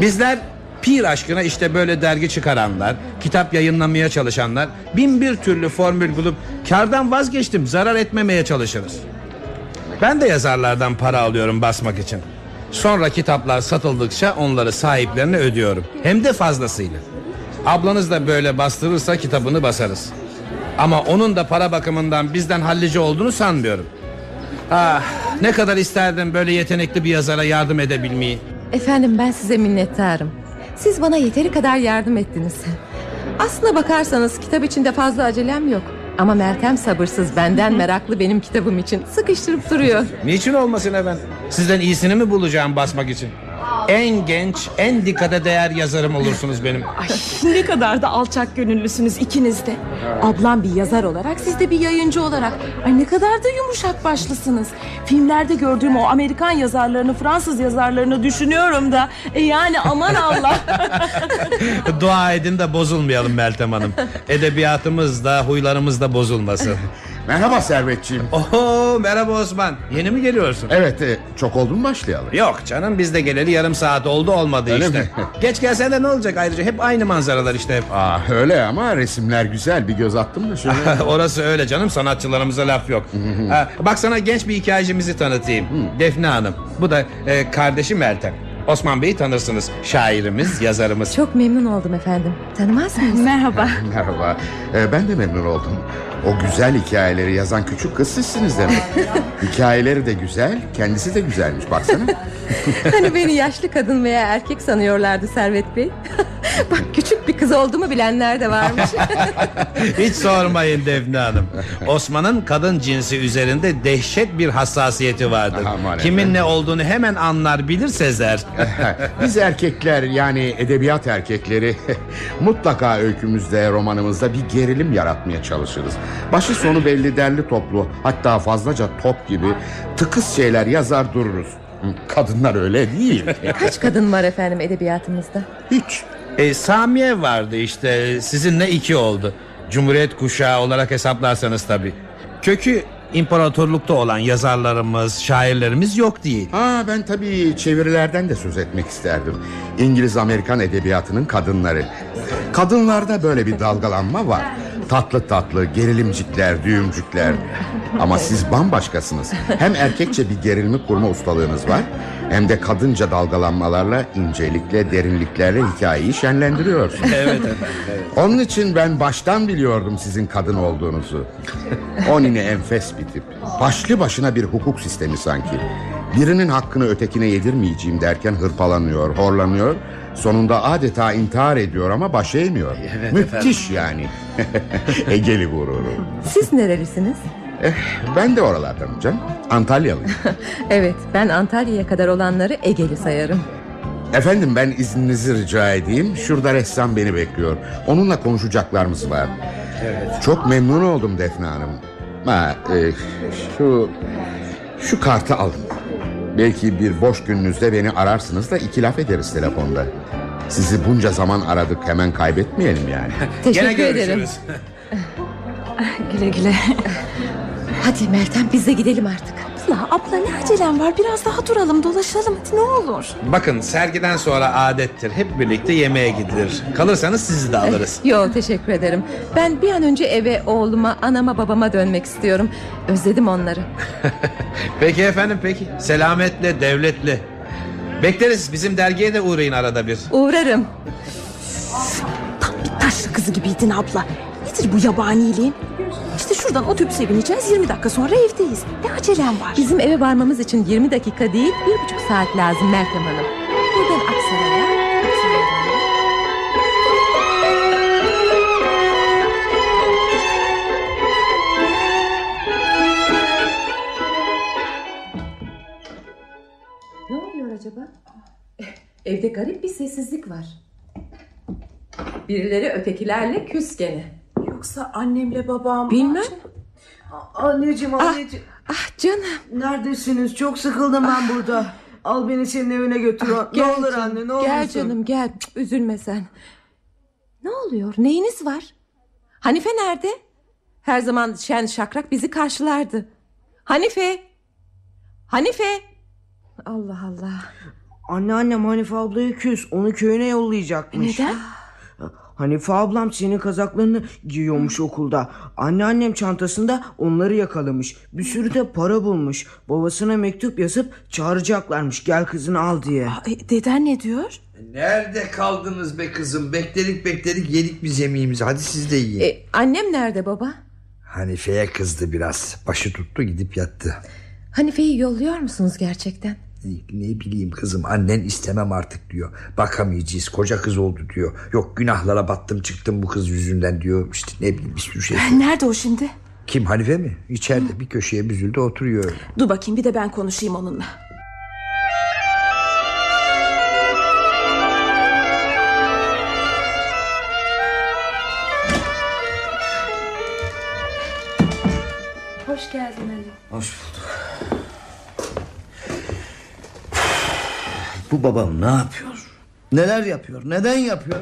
Bizler pir aşkına işte böyle dergi çıkaranlar, kitap yayınlamaya çalışanlar bin bir türlü formül bulup kardan vazgeçtim zarar etmemeye çalışırız. Ben de yazarlardan para alıyorum basmak için. Sonra kitaplar satıldıkça onları sahiplerine ödüyorum. Hem de fazlasıyla. Ablanız da böyle bastırırsa kitabını basarız. Ama onun da para bakımından bizden hallici olduğunu sanmıyorum. Ah, ne kadar isterdim böyle yetenekli bir yazara yardım edebilmeyi. Efendim ben size minnettarım. Siz bana yeteri kadar yardım ettiniz. Aslına bakarsanız kitap içinde fazla acelem yok. Ama Meltem sabırsız benden meraklı benim kitabım için sıkıştırıp duruyor. Niçin olmasın efendim? Sizden iyisini mi bulacağım basmak için? En genç, en dikkate değer yazarım olursunuz benim. Ay ne kadar da alçak gönüllüsünüz ikiniz de. Ablam bir yazar olarak siz de bir yayıncı olarak. Ay ne kadar da yumuşak başlısınız. Filmlerde gördüğüm o Amerikan yazarlarını Fransız yazarlarını düşünüyorum da. E yani aman Allah. Dua edin de bozulmayalım Meltem Hanım. Edebiyatımız da huylarımız da bozulmasın. Merhaba Servetciğim. Oho merhaba Osman. Yeni mi geliyorsun? Evet e, çok oldu mu başlayalım? Yok canım biz de geleli yarım saat oldu olmadı Öyle işte. mi? Geç gelsen de ne olacak ayrıca hep aynı manzaralar işte hep. Aa, öyle ama resimler güzel bir göz attım da şöyle. Orası öyle canım sanatçılarımıza laf yok. ha, bak sana genç bir hikayecimizi tanıtayım. Defne Hanım. Bu da e, kardeşi Meltem. Osman Bey'i tanırsınız. Şairimiz, yazarımız. Çok memnun oldum efendim. Tanımaz mıyız? Merhaba. Merhaba. Ee, ben de memnun oldum. O güzel hikayeleri yazan küçük kız sizsiniz demek. Hikayeleri de güzel, kendisi de güzelmiş baksana. hani beni yaşlı kadın veya erkek sanıyorlardı Servet Bey. Bak küçük bir kız olduğumu bilenler de varmış. Hiç sormayın Defne Hanım. Osman'ın kadın cinsi üzerinde dehşet bir hassasiyeti vardır. Aman Kimin ne olduğunu hemen anlar bilir sezer. Biz erkekler yani edebiyat erkekleri mutlaka öykümüzde, romanımızda bir gerilim yaratmaya çalışırız. Başı sonu belli derli toplu hatta fazlaca top gibi tıkız şeyler yazar dururuz. Kadınlar öyle değil. Kaç kadın var efendim edebiyatımızda? Hiç. E, Samiye vardı işte sizinle iki oldu. Cumhuriyet kuşağı olarak hesaplarsanız tabi. Kökü imparatorlukta olan yazarlarımız, şairlerimiz yok değil. Ha ben tabii çevirilerden de söz etmek isterdim. İngiliz-Amerikan edebiyatının kadınları. Kadınlarda böyle bir dalgalanma var. Tatlı tatlı gerilimcikler, düğümcükler. Ama siz bambaşkasınız. Hem erkekçe bir gerilimi kurma ustalığınız var... ...hem de kadınca dalgalanmalarla, incelikle, derinliklerle hikayeyi şenlendiriyorsunuz. Evet efendim. evet. Onun için ben baştan biliyordum sizin kadın olduğunuzu. O nine enfes bir tip. Başlı başına bir hukuk sistemi sanki. Birinin hakkını ötekine yedirmeyeceğim derken hırpalanıyor, horlanıyor. Sonunda adeta intihar ediyor ama baş eğmiyor. Evet Müthiş yani. Egeli gururu. Siz nerelisiniz? Eh, ben de oralardanım canım. Antalyalıyım. Evet ben Antalya'ya kadar olanları Egeli sayarım. Efendim ben izninizi rica edeyim. Şurada ressam beni bekliyor. Onunla konuşacaklarımız var. Evet. Çok memnun oldum Defne Hanım. Ha, e, şu şu kartı alın. Belki bir boş gününüzde beni ararsınız da iki laf ederiz telefonda. Sizi bunca zaman aradık hemen kaybetmeyelim yani. Teşekkür ederim. güle güle. Hadi Meltem biz de gidelim artık. Abla abla ne acelem var biraz daha duralım dolaşalım hadi ne olur. Bakın sergiden sonra adettir. Hep birlikte yemeğe gidilir. Kalırsanız sizi de alırız. Yo teşekkür ederim Ben bir an önce eve oğluma anama babama dönmek istiyorum Özledim onları Peki efendim peki. Selametle, devletle. Bekleriz. Bizim dergiye de uğrayın arada bir. Uğrarım Bir taşlı kızı gibiydin abla. Nedir bu yabaniliğin? Şuradan otobüse bineceğiz 20 dakika sonra evdeyiz. Ne acelem var? Bizim eve varmamız için 20 dakika değil bir buçuk saat lazım Meltem Hanım Buradan Aksaray'a Ne oluyor acaba? Evde garip bir sessizlik var. Birileri ötekilerle küs gene. Yoksa annemle babam... Bilmem. Anneciğim anneciğim. Ah canım. Neredesiniz? Çok sıkıldım ben burada. Al beni senin evine götür. ne Gel olur canım, anne ne Gel olursun. canım gel üzülme sen Ne oluyor neyiniz var Hanife nerede Her zaman şen şakrak bizi karşılardı Hanife Hanife Allah Allah Anneannem Hanife ablayı küs. Onu köyüne yollayacakmış. Neden Hanife ablam senin kazaklarını giyiyormuş okulda. Anneannem çantasında onları yakalamış. Bir sürü de para bulmuş. Babasına mektup yazıp çağıracaklarmış. Gel kızını al diye. E, deden ne diyor? Nerede kaldınız be kızım? Bekledik bekledik yedik biz yemeğimizi. Hadi siz de yiyin. e, Annem nerede baba Hanife'ye kızdı biraz. Başı tuttu gidip yattı. Hanife'yi yolluyor musunuz gerçekten Ne bileyim kızım annen istemem artık diyor. Bakamayacağız koca kız oldu diyor. Yok günahlara battım çıktım bu kız yüzünden diyor. İşte ne bileyim bir sürü şey. Nerede o şimdi? Kim Hanife mi? İçeride bir köşeye büzüldü oturuyor öyle. Dur bakayım bir de ben konuşayım onunla. Hoş geldin Ali Hoş bulduk. Bu babam ne yapıyor? Neler yapıyor? Neden yapıyor?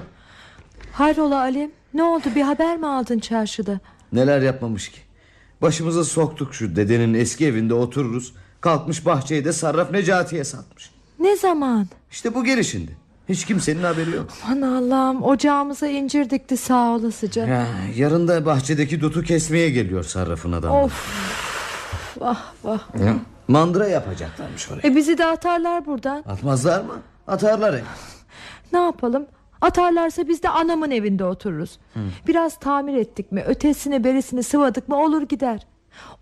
Hayrola Alem ne oldu bir haber mi aldın çarşıda Neler yapmamış ki? Başımıza soktuk şu dedenin eski evinde otururuz. Kalkmış bahçeyi de Sarraf Necati'ye satmış. Ne zaman İşte bu gelişinde. Hiç kimsenin haberi yok. Aman Allah'ım ocağımıza incir dikti sağ olasıca Ya, yarın da bahçedeki dutu kesmeye geliyor Sarraf'ın adamı. Of Vah vah Ya, mandıra yapacaklarmış oraya. E bizi de atarlar buradan Atmazlar mı? Atarlar hep. Ne yapalım Atarlarsa biz de anamın evinde otururuz Biraz tamir ettik mi Ötesini berisini sıvadık mı olur gider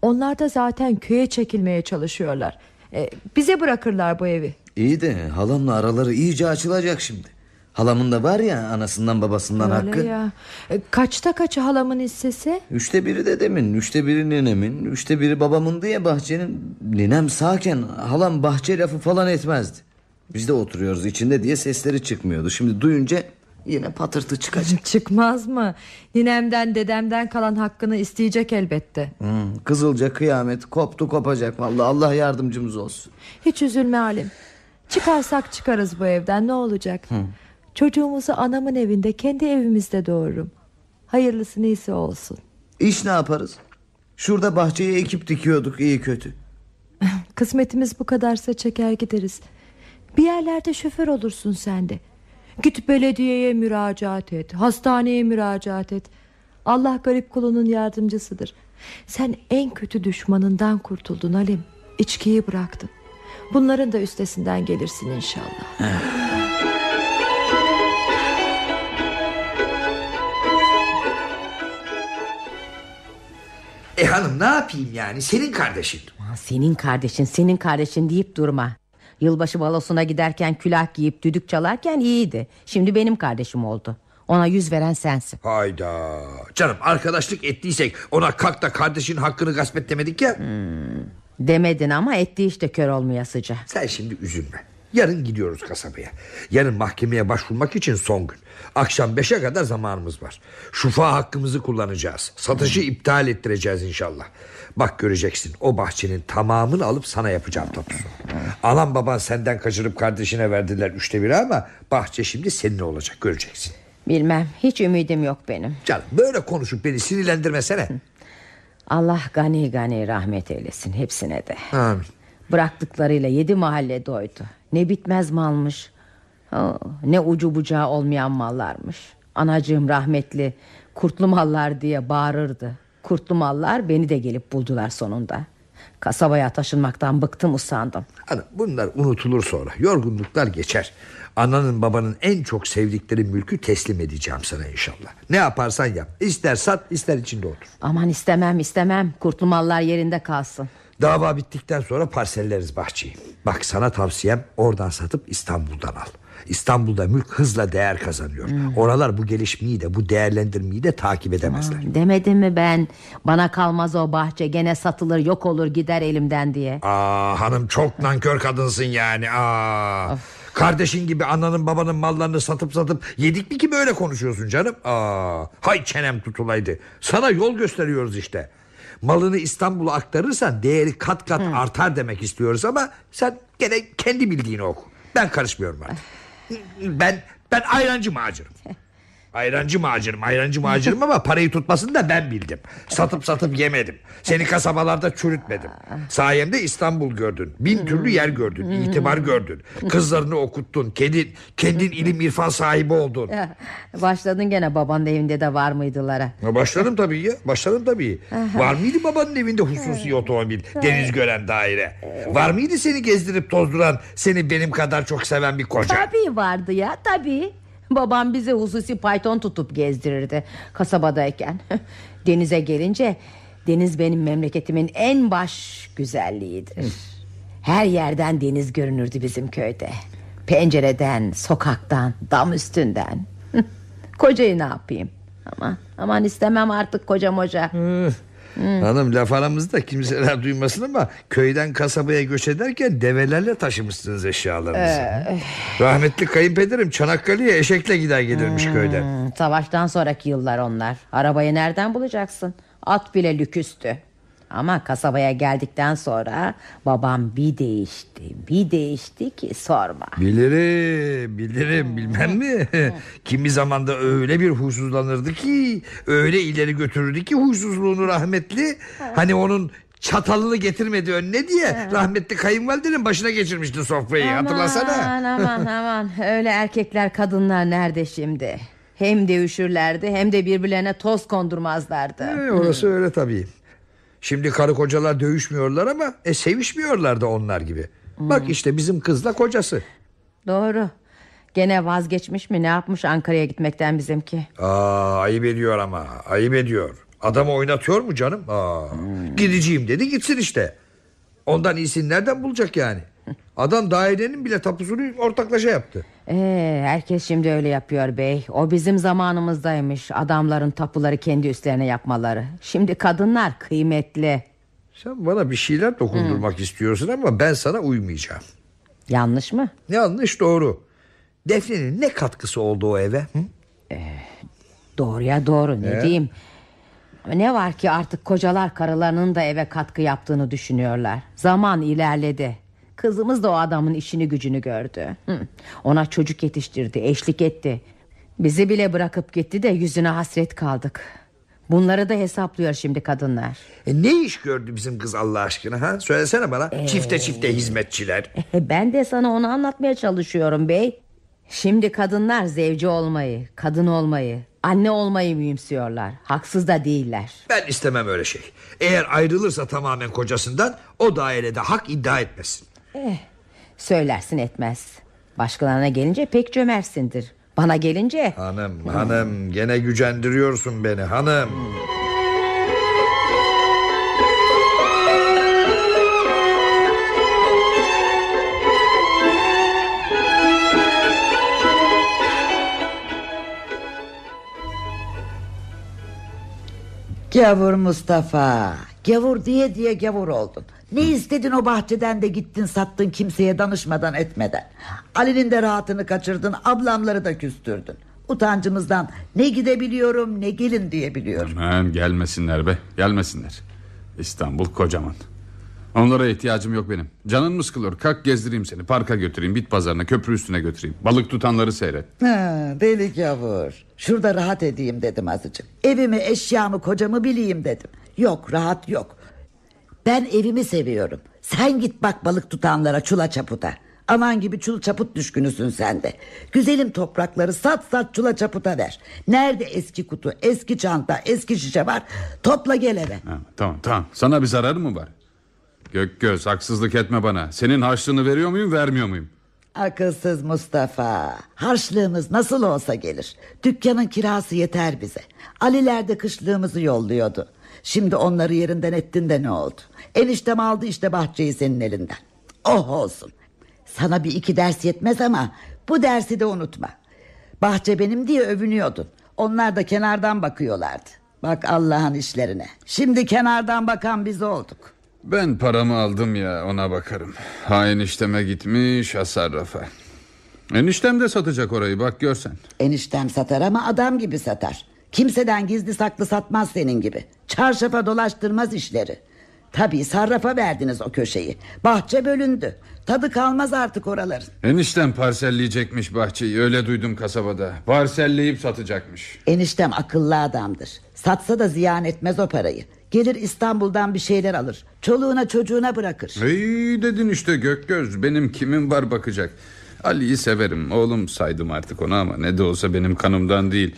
Onlar da zaten köye çekilmeye çalışıyorlar E, Bize bırakırlar bu evi İyi de halamla araları iyice açılacak şimdi. Halamın da var ya anasından babasından Öyle hakkı. ya. E, Kaçta kaçı halamın hissesi Üçte biri dedemin, üçte biri ninemin, üçte biri babamın diye bahçenin. Ninem sağken halam bahçe lafı falan etmezdi. Biz de oturuyoruz içinde diye sesleri çıkmıyordu. Şimdi duyunca yine patırtı çıkacak. Çıkmaz mı Ninemden dedemden kalan hakkını isteyecek elbette Hmm, kızılca kıyamet koptu kopacak vallahi Allah yardımcımız olsun. Hiç üzülme Halim Çıkarsak çıkarız bu evden ne olacak Çocuğumuzu anamın evinde kendi evimizde doğururum. Hayırlısı neyse olsun. İş ne yaparız? Şurada bahçeye ekip dikiyorduk iyi kötü. Kısmetimiz bu kadarsa çeker gideriz. Bir yerlerde şoför olursun sen de. Git belediyeye müracaat et Hastaneye müracaat et. Allah garip kulunun yardımcısıdır. Sen en kötü düşmanından kurtuldun Halim. İçkiyi bıraktın. Bunların da üstesinden gelirsin inşallah E hanım ne yapayım yani senin kardeşin. Senin kardeşin senin kardeşin deyip durma Yılbaşı balosuna giderken külah giyip düdük çalarken iyiydi Şimdi benim kardeşim oldu Ona yüz veren sensin Hayda. Canım arkadaşlık ettiysek ona kalk da kardeşin hakkını gasp et demedik ya. Demedin ama etti işte kör olmayasıca Sen şimdi üzülme. Yarın gidiyoruz kasabaya. Yarın mahkemeye başvurmak için son gün. Akşam beşe kadar zamanımız var. Şufa hakkımızı kullanacağız. Satışı iptal ettireceğiz inşallah. Bak göreceksin o bahçenin tamamını alıp sana yapacağım tapusu. Anam baban senden kaçırıp kardeşine verdiler üçte biri ama bahçe şimdi senin olacak göreceksin. Bilmem hiç ümidim yok benim Canım böyle konuşup beni sinirlendirmesene. Allah gani gani rahmet eylesin hepsine de Amin. Bıraktıklarıyla yedi mahalle doydu. Ne bitmez malmış. Oh, ne ucu bucağı olmayan mallarmış. Anacığım rahmetli kurtlu mallar diye bağırırdı. Kurtlu mallar beni de gelip buldular sonunda. Kasabaya taşınmaktan bıktım usandım. Hanım bunlar unutulur sonra. Yorgunluklar geçer. Ananın babanın en çok sevdikleri mülkü teslim edeceğim sana inşallah. Ne yaparsan yap. İster sat ister içinde otur. Aman istemem istemem. Kurtlu mallar yerinde kalsın. Dava bittikten sonra parselleriz bahçeyi. Bak sana tavsiyem oradan satıp İstanbul'dan al. İstanbul'da mülk hızla değer kazanıyor. Oralar bu gelişmeyi de bu değerlendirmeyi de takip edemezler. Demedim mi ben bana kalmaz o bahçe gene satılır yok olur gider elimden diye. Aa hanım çok nankör kadınsın yani. Aa. Kardeşin gibi ananın babanın mallarını satıp satıp yedik mi ki böyle konuşuyorsun canım? Aa, hay çenem tutulaydı. Sana yol gösteriyoruz işte. Malını İstanbul'a aktarırsan değeri kat kat artar demek istiyoruz ama sen gene kendi bildiğini oku. Ben karışmıyorum artık. Ben ben ayrancı macırım. Ayrancı macırım ayrancı macırım ama parayı tutmasını da ben bildim. Satıp satıp yemedim. Seni kasabalarda çürütmedim. Sayemde İstanbul gördün. Bin türlü yer gördün. itibar gördün. Kızlarını okuttun. Kendin, kendin ilim irfan sahibi oldun. Başladın gene babanın evinde de var mıydılara. Başladım tabii ya. Başladım tabii. Var mıydı babanın evinde hususi otomobil, deniz gören daire? Var mıydı seni gezdirip tozduran, seni benim kadar çok seven bir koca? Tabii vardı ya tabii. Babam bize hususi payton tutup gezdirirdi kasabadayken. Denize gelince deniz benim memleketimin en baş güzelliğidir. Her yerden deniz görünürdü bizim köyde. Pencereden, sokaktan, dam üstünden. Kocayı ne yapayım? Aman, aman istemem artık kocam hoca. Hanım laf aramızda kimseler duymasın ama köyden kasabaya göç ederken develerle taşımışsınız eşyalarınızı. Ee, Rahmetli kayınpederim Çanakkale'ye eşekle gider gelirmiş köyden. Hmm, savaştan sonraki yıllar onlar. Arabayı nereden bulacaksın? At bile lüküstü. Ama kasabaya geldikten sonra babam bir değişti. Bir değişti ki sorma. Bilirim, bilirim bilmem mi? Kimi zamanda öyle bir huysuzlanırdı ki, öyle ileri götürürdü ki huysuzluğunu rahmetli. Hani onun çatalını getirmedi önüne diye rahmetli kayınvalidenin başına geçirmişti sofrayı hatırlasana. Aman aman aman öyle erkekler kadınlar nerede şimdi? Hem dövüşürlerdi hem de birbirlerine toz kondurmazlardı. Ee, orası öyle tabii. Şimdi karı kocalar dövüşmüyorlar ama e, sevişmiyorlar da onlar gibi. Bak işte bizim kızla kocası. Doğru. Gene vazgeçmiş mi ne yapmış Ankara'ya gitmekten bizimki? Aa, ayıp ediyor ama ayıp ediyor. Adamı oynatıyor mu canım? Aa, Gideceğim dedi gitsin işte. Ondan iyisini nereden bulacak yani? Adam dairenin bile tapusunu ortaklaşa yaptı. Ee, herkes şimdi öyle yapıyor bey. O bizim zamanımızdaymış. Adamların tapuları kendi üstlerine yapmaları. Şimdi kadınlar kıymetli. Sen bana bir şeyler dokundurmak istiyorsun ama ben sana uymayacağım. Yanlış mı? Yanlış doğru. Defne'nin ne katkısı oldu o eve? Hı? Doğruya doğru ne Ee? diyeyim. Ne var ki artık kocalar karılarının da eve katkı yaptığını düşünüyorlar. Zaman ilerledi. Kızımız da o adamın işini gücünü gördü. Hı. Ona çocuk yetiştirdi, eşlik etti. Bizi bile bırakıp gitti de yüzüne hasret kaldık. Bunları da hesaplıyor şimdi kadınlar. E, ne iş gördü bizim kız Allah aşkına ha? Söylesene bana. Çifte çifte hizmetçiler. E, Ben de sana onu anlatmaya çalışıyorum bey. Şimdi kadınlar zevci olmayı, kadın olmayı, anne olmayı mühimsiyorlar. Haksız da değiller. Ben istemem öyle şey. Eğer ayrılırsa tamamen kocasından o dairede hak iddia etmesin. Eh, söylersin etmez. Başkalarına gelince pek cömertsindir. Bana gelince... Hanım hanım gene gücendiriyorsun beni hanım. Gavur Mustafa. Gavur diye diye gavur oldun. Ne istedin o bahçeden de gittin sattın kimseye danışmadan etmeden. Ali'nin de rahatını kaçırdın ablamları da küstürdün. Utancımızdan ne gidebiliyorum ne gelin diyebiliyorum. Aman gelmesinler be gelmesinler. İstanbul kocaman. Onlara ihtiyacım yok benim. Canın mı sıkılıyor? Kalk gezdireyim seni. Parka götüreyim, bit pazarına, köprü üstüne götüreyim. Balık tutanları seyret. Ha, deli gavur. Şurada rahat edeyim dedim azıcık. Evimi, eşyamı, kocamı bileyim dedim. Yok rahat yok. Ben evimi seviyorum. Sen git bak balık tutanlara çula çaputa. Aman gibi çul çaput düşkünüsün sen de. Güzelim toprakları sat sat çula çaputa ver. Nerede eski kutu, eski çanta, eski şişe var? Topla gel eve. Ha, tamam tamam sana bir zararı mı var? Gökgöz haksızlık etme bana. Senin harçlığını veriyor muyum vermiyor muyum? Akılsız Mustafa. Harçlığımız nasıl olsa gelir. Dükkanın kirası yeter bize. Aliler de kışlığımızı yolluyordu. Şimdi onları yerinden ettin de ne oldu? Eniştem aldı işte bahçeyi senin elinden. Oh olsun. Sana bir iki ders yetmez ama bu dersi de unutma. Bahçe benim diye övünüyordun. Onlar da kenardan bakıyorlardı. Bak Allah'ın işlerine. Şimdi kenardan bakan biz olduk. Ben paramı aldım ya ona bakarım. Ha enişteme gitmiş hasarrafa. Eniştem de satacak orayı bak görsen. Eniştem satar ama adam gibi satar. Kimseden gizli saklı satmaz senin gibi. Çarşafa dolaştırmaz işleri. Tabii sarrafa verdiniz o köşeyi. Bahçe bölündü. Tadı kalmaz artık oraların. Eniştem parselleyecekmiş bahçeyi öyle duydum kasabada. Parselleyip satacakmış. Eniştem akıllı adamdır. Satsa da ziyan etmez o parayı. Gelir İstanbul'dan bir şeyler alır. Çoluğuna çocuğuna bırakır. İyi dedin işte Gökgöz benim kimim var bakacak. Ali'yi severim oğlum saydım artık onu ama ne de olsa benim kanımdan değil.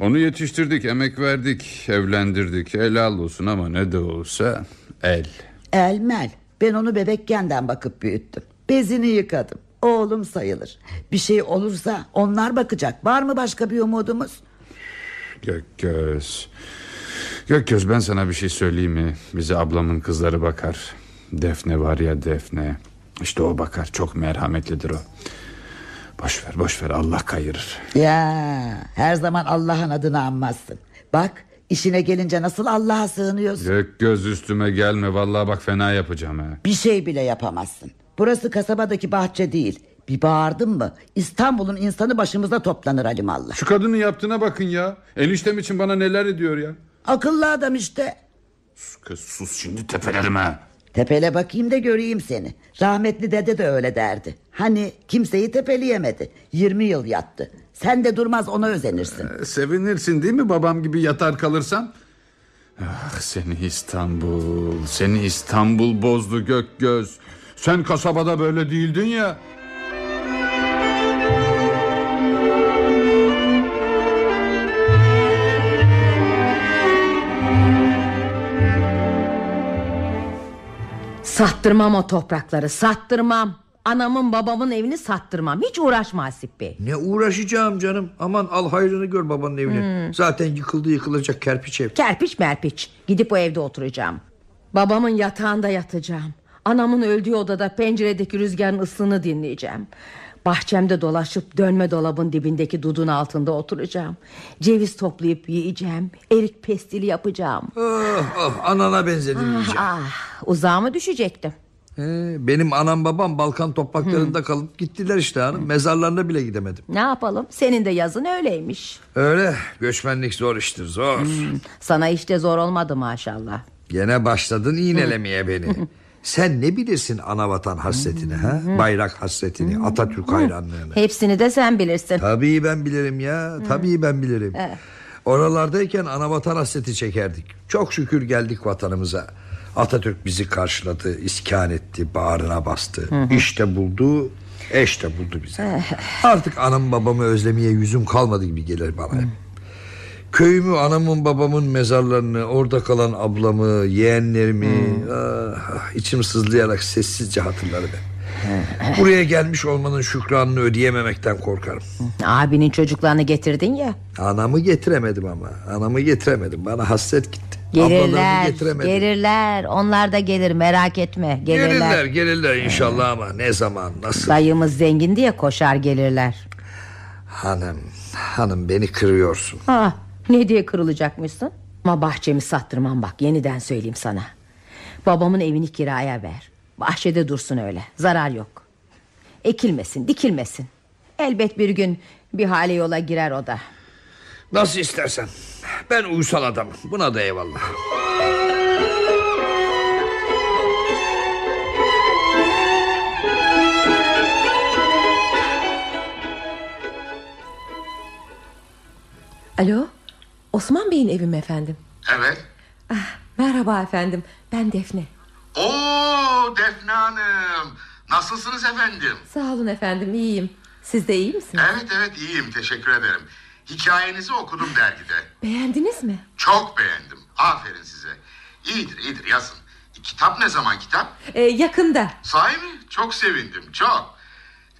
Onu yetiştirdik emek verdik evlendirdik helal olsun ama ne de olsa el. Elmel. Ben onu bebekkenden bakıp büyüttüm. Bezini yıkadım. Oğlum sayılır. Bir şey olursa onlar bakacak. Var mı başka bir umudumuz? Gökgöz. Gökgöz ben sana bir şey söyleyeyim mi? Bize ablamın kızları bakar. Defne var ya Defne. İşte o bakar çok merhametlidir o. Boş ver boş ver Allah kayırır. Ya her zaman Allah'ın adını anmazsın. Bak işine gelince nasıl Allah'a sığınıyorsun. Gökgöz üstüme gelme vallahi bak fena yapacağım ha. Bir şey bile yapamazsın. Burası kasabadaki bahçe değil. Bir bağırdın mı İstanbul'un insanı başımıza toplanır alimallah. Şu kadının yaptığına bakın ya. Eniştem için bana neler ediyor ya. Akıllı adam işte. Kız sus şimdi tepelerime. Tepele bakayım da göreyim seni. Rahmetli dede de öyle derdi. Hani kimseyi tepeleyemedi. 20 yıl yattı. Sen de durmaz ona özenirsin. Ee, sevinirsin değil mi babam gibi yatar kalırsam? Ah seni İstanbul, seni İstanbul bozdu Gökgöz. Sen kasabada böyle değildin ya. Sattırmam o toprakları sattırmam. Anamın babamın evini sattırmam. Hiç uğraşma Hasip Bey. Ne uğraşacağım canım. Aman al hayrını gör babanın evini. Hmm. Zaten yıkıldı yıkılacak kerpiç ev. Kerpiç merpiç. Gidip o evde oturacağım. Babamın yatağında yatacağım. Anamın öldüğü odada penceredeki rüzgarın ıslığını dinleyeceğim. Bahçemde dolaşıp dönme dolabın dibindeki dudun altında oturacağım. Ceviz toplayıp yiyeceğim. Erik pestili yapacağım. Ah, ah, anana benzedim Ah, ah, uzağa mı düşecektim? Ee, benim anam babam Balkan topraklarında kalıp gittiler işte hanım. Mezarlarına bile gidemedim. Ne yapalım? Senin de yazın öyleymiş. Öyle göçmenlik zor iştir zor. Sana işte zor olmadı maşallah. Gene başladın iğnelemeye beni. Sen ne bilirsin anavatan hasretini ha? Bayrak hasretini, Atatürk hayranlığını. Hepsini de sen bilirsin. Tabii ben bilirim ya. Tabii ben bilirim. Evet. Oralardayken anavatan hasreti çekerdik. Çok şükür geldik vatanımıza. Atatürk bizi karşıladı, iskan etti, bağrına bastı. Hı hı. İşte buldu, eş de buldu bizi. Artık anam babamı özlemeye yüzüm kalmadı gibi gelir bana. Köyümü, anamın babamın mezarlarını, orada kalan ablamı, yeğenlerimi... Ah, ah, içim sızlayarak sessizce hatırlarım. Buraya gelmiş olmanın şükranını ödeyememekten korkarım. Abinin çocuklarını getirdin ya. Anamı getiremedim ama. Anamı getiremedim. Bana hasret gitti. Gelirler, gelirler. Onlar da gelir merak etme. Gelirler. Gelirler, gelirler inşallah ama ne zaman, nasıl? Dayımız zengin diye koşar gelirler. Hanım, hanım beni kırıyorsun. Ha, ne diye kırılacakmışsın? Ama bahçemi sattırmam bak yeniden söyleyeyim sana. Babamın evini kiraya ver. Bahçede dursun öyle. Zarar yok. Ekilmesin, dikilmesin. Elbet bir gün bir hale yola girer o da. Nasıl istersen. Ben uysal adamım. Buna da eyvallah. Alo Osman Bey'in evi mi efendim? Evet. Merhaba efendim ben Defne. Oo Defne Hanım. Nasılsınız efendim? Sağ olun efendim iyiyim. Siz de iyi misiniz? Evet evet iyiyim teşekkür ederim. Hikayenizi okudum dergide. Beğendiniz mi? Çok beğendim. Aferin size. İyidir iyidir yazın. E, kitap ne zaman kitap? Ee, yakında. Sahi mi? Çok sevindim çok.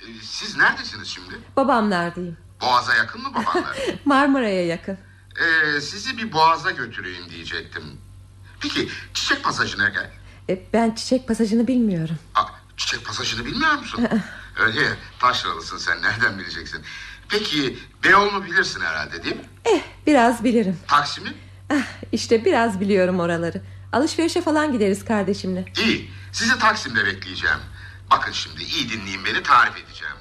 E, siz neredesiniz şimdi? Babamlardayım. Boğaz'a yakın mı babanlar? Marmara'ya yakın. E, sizi bir boğaza götüreyim diyecektim. Peki çiçek pasajına gel. Ee, ben çiçek pasajını bilmiyorum. Çiçek pasajını bilmiyor musun? Öyle ya taşralısın sen nereden bileceksin? Peki Beyoğlu'nu bilirsin herhalde değil mi? Eh biraz bilirim. Taksim'i? Ah, işte biraz biliyorum oraları. Alışverişe falan gideriz kardeşimle. İyi sizi Taksim'de bekleyeceğim. Bakın şimdi iyi dinleyin beni tarif edeceğim.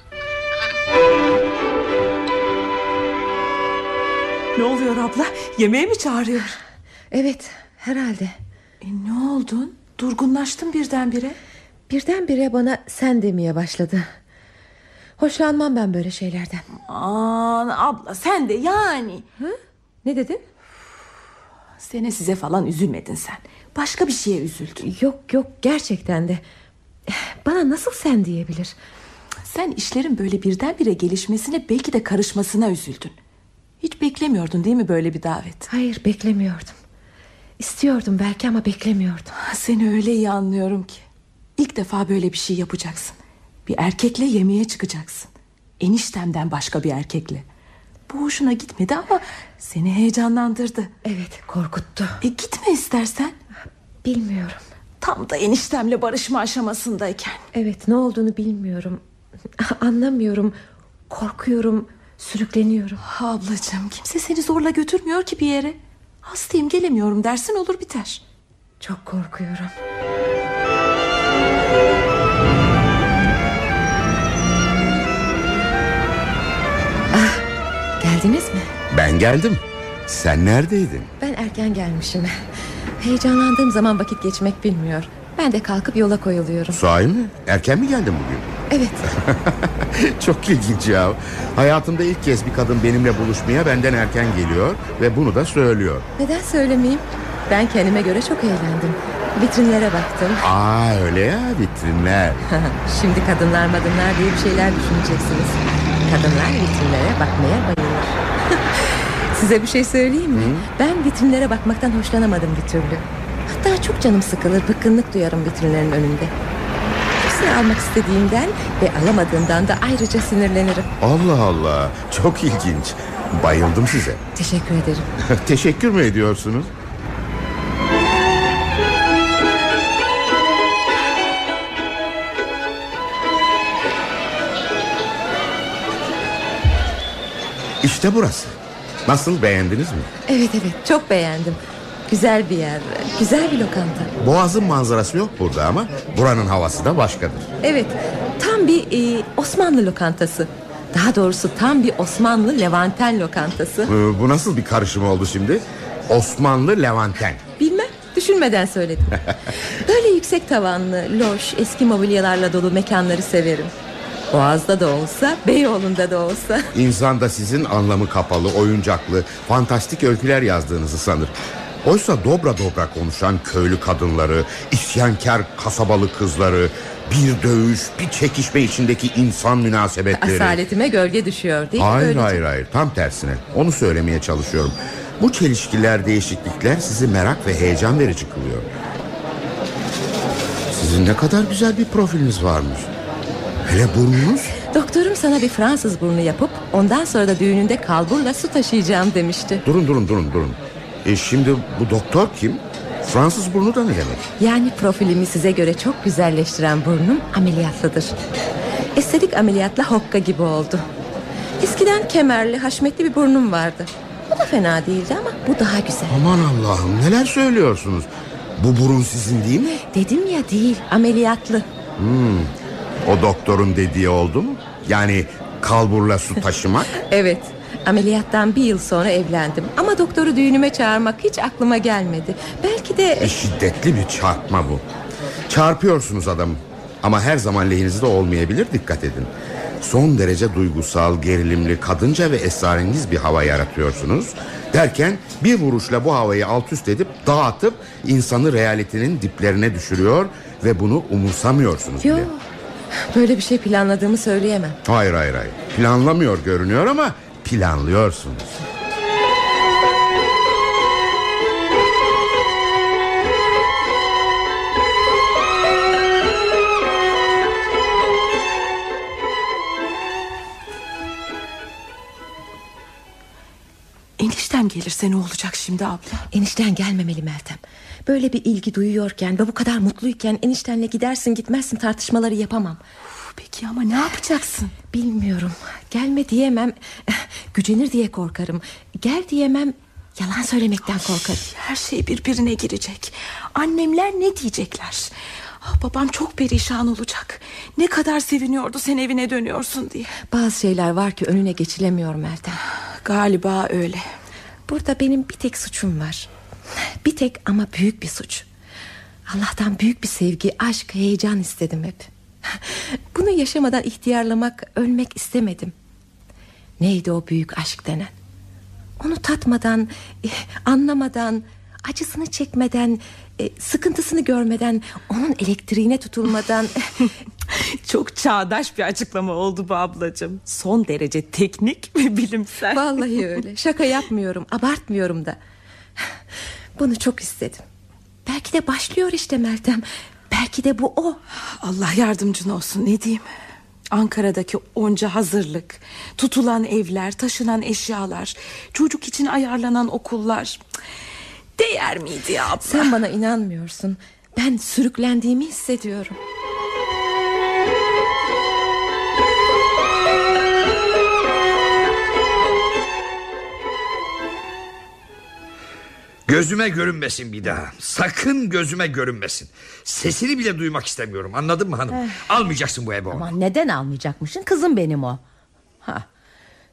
Ne oluyor abla? Yemeğe mi çağırıyor? Evet herhalde. E, ne oldun? Durgunlaştın birdenbire. Birdenbire bana sen demeye başladı. Hoşlanmam ben böyle şeylerden. Aman abla sen de yani. Hı? Ne dedin? Sene size falan üzülmedin sen. Başka bir şeye üzüldün. Yok yok gerçekten de. Bana nasıl sen diyebilir? Sen işlerin böyle birdenbire gelişmesine belki de karışmasına üzüldün. Hiç beklemiyordun değil mi böyle bir davet? Hayır beklemiyordum. İstiyordum belki ama beklemiyordum. Seni öyle iyi anlıyorum ki. İlk defa böyle bir şey yapacaksın. Bir erkekle yemeğe çıkacaksın. Eniştemden başka bir erkekle. Bu hoşuna gitmedi ama seni heyecanlandırdı. Evet korkuttu. E gitme istersen. Bilmiyorum. Tam da eniştemle barışma aşamasındayken. Evet ne olduğunu bilmiyorum. Anlamıyorum. Korkuyorum. Sürükleniyorum. Ablacığım kimse seni zorla götürmüyor ki bir yere. Hastayım gelemiyorum dersin olur biter. Çok korkuyorum. Ah, geldiniz mi? Ben geldim. Sen neredeydin? Ben erken gelmişim. Heyecanlandığım zaman vakit geçmek bilmiyor. Ben de kalkıp yola koyuluyorum. Sahi mi? Erken mi geldin bugün? Evet. Çok ilginç ya. Hayatımda ilk kez bir kadın benimle buluşmaya benden erken geliyor ve bunu da söylüyor. Neden söylemeyeyim? Ben kendime göre çok eğlendim. Vitrinlere baktım. Aa öyle ya vitrinler. Şimdi kadınlar madınlar diye bir şeyler düşüneceksiniz. Kadınlar vitrinlere bakmaya bayılır. Size bir şey söyleyeyim mi? Ben vitrinlere bakmaktan hoşlanamadım bir türlü. Hatta çok canım sıkılır, bıkkınlık duyarım vitrinlerin önünde. Hepsini almak istediğimden ve alamadığımdan da ayrıca sinirlenirim. Allah Allah çok ilginç. Bayıldım size. Teşekkür ederim. Teşekkür mü ediyorsunuz? İşte burası. Nasıl beğendiniz mi? Evet evet çok beğendim. Güzel bir yer, güzel bir lokanta. Boğazın manzarası yok burada ama buranın havası da başkadır. Evet tam bir e, Osmanlı lokantası. Daha doğrusu tam bir Osmanlı Levanten lokantası. Ee, bu nasıl bir karışım oldu şimdi? Osmanlı Levanten. Bilmem düşünmeden söyledim. Böyle yüksek tavanlı, loş, eski mobilyalarla dolu mekanları severim. Boğaz'da da olsa, Beyoğlu'nda da olsa. İnsan da sizin anlamı kapalı, oyuncaklı, fantastik öyküler yazdığınızı sanır. Oysa dobra dobra konuşan köylü kadınları, isyankar kasabalı kızları, bir dövüş, bir çekişme içindeki insan münasebetleri. Asaletime gölge düşüyor değil mi? Hayır hayır hayır tam tersine onu söylemeye çalışıyorum. Bu çelişkiler değişiklikler sizi merak ve heyecan verici kılıyor. Sizin ne kadar güzel bir profiliniz varmış. Hele burnunuz. Doktorum sana bir Fransız burnu yapıp ondan sonra da düğününde kalburla su taşıyacağım demişti. Durun durun durun durun. E şimdi bu doktor kim? Fransız burnu da ne demek? Yani profilimi size göre çok güzelleştiren burnum ameliyatlıdır. Estetik ameliyatla hokka gibi oldu. Eskiden kemerli, haşmetli bir burnum vardı. Bu da fena değildi ama bu daha güzel. Aman Allah'ım neler söylüyorsunuz? Bu burun sizin değil mi? Dedim ya değil, ameliyatlı. Hmm. O doktorun dediği oldu mu? Yani kalburla su taşımak? Evet, ameliyattan bir yıl sonra evlendim. Ama doktoru düğünüme çağırmak hiç aklıma gelmedi. Belki de... E, şiddetli bir çarpma bu. Çarpıyorsunuz adamı. Ama her zaman lehinizde olmayabilir dikkat edin. Son derece duygusal, gerilimli, kadınca ve esrarengiz bir hava yaratıyorsunuz. Derken bir vuruşla bu havayı alt üst edip dağıtıp insanı realitenin diplerine düşürüyor ve bunu umursamıyorsunuz bile. böyle bir şey planladığımı söyleyemem. Hayır hayır hayır. Planlamıyor görünüyor ama planlıyorsunuz. Eniştem gelirse ne olacak şimdi abla? Enişten gelmemeli Meltem. Böyle bir ilgi duyuyorken ve bu kadar mutluyken eniştenle gidersin gitmezsin tartışmaları yapamam. Peki ama ne yapacaksın? Bilmiyorum. Gelme diyemem. Gücenir diye korkarım. Gel diyemem. Yalan söylemekten korkarım. Her şey birbirine girecek. Annemler ne diyecekler? Ah, babam çok perişan olacak. Ne kadar seviniyordu sen evine dönüyorsun diye. Bazı şeyler var ki önüne geçilemiyor Meltem. Galiba öyle. Burada benim bir tek suçum var. Bir tek ama büyük bir suç. Allah'tan büyük bir sevgi, aşk, heyecan istedim hep. Bunu yaşamadan ihtiyarlamak, ölmek istemedim. Neydi o büyük aşk denen? Onu tatmadan, eh, anlamadan, acısını çekmeden, eh, sıkıntısını görmeden, onun elektriğine tutulmadan... Çok çağdaş bir açıklama oldu bu ablacığım. Son derece teknik ve bilimsel. Vallahi öyle. Şaka yapmıyorum, abartmıyorum da. Bunu çok istedim. Belki de başlıyor işte Meltem. Belki de bu o. Allah yardımcın olsun ne diyeyim. Ankara'daki onca hazırlık, tutulan evler, taşınan eşyalar, çocuk için ayarlanan okullar. Değer miydi ya abla? Sen bana inanmıyorsun. Ben sürüklendiğimi hissediyorum. Gözüme görünmesin bir daha. Sakın gözüme görünmesin. Sesini bile duymak istemiyorum. Anladın mı hanım? Almayacaksın bu evi ona. Aman neden almayacakmışsın kızım benim o ha.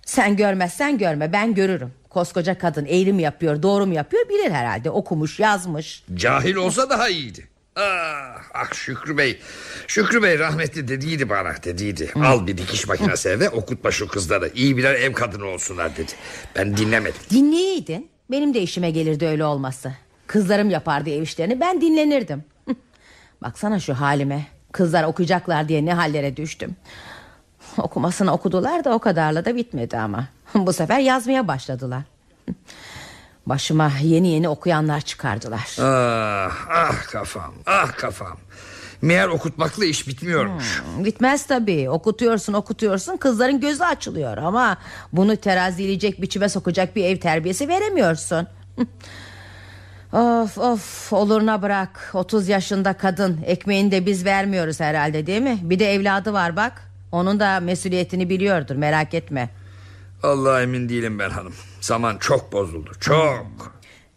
Sen görmezsen görme ben görürüm Koskoca kadın eğri mi yapıyor doğru mu yapıyor bilir herhalde okumuş yazmış Cahil olsa daha iyiydi. Ah, ah Şükrü Bey Şükrü Bey rahmetli dediydi bana dediydi Al bir dikiş makinesi eve okutma şu kızları İyi birer ev kadını olsunlar dedi Ben dinlemedim Dinleyeydin benim de işime gelirdi öyle olması. Kızlarım yapardı ev işlerini ben dinlenirdim. Baksana şu halime. Kızlar okuyacaklar diye ne hallere düştüm. Okumasını okudular da o kadarla da bitmedi ama. Bu sefer yazmaya başladılar. Başıma yeni yeni okuyanlar çıkardılar. Ah, ah kafam ah kafam Meğer okutmakla iş bitmiyormuş. Hmm, Bitmez tabii. Okutuyorsun okutuyorsun kızların gözü açılıyor. Ama bunu terazileyecek biçime sokacak bir ev terbiyesi veremiyorsun. Of of oluruna bırak. 30 yaşında kadın. Ekmeğini de biz vermiyoruz herhalde değil mi? Bir de evladı var bak. Onun da mesuliyetini biliyordur merak etme. Allah emin değilim ben hanım. Zaman çok bozuldu çok.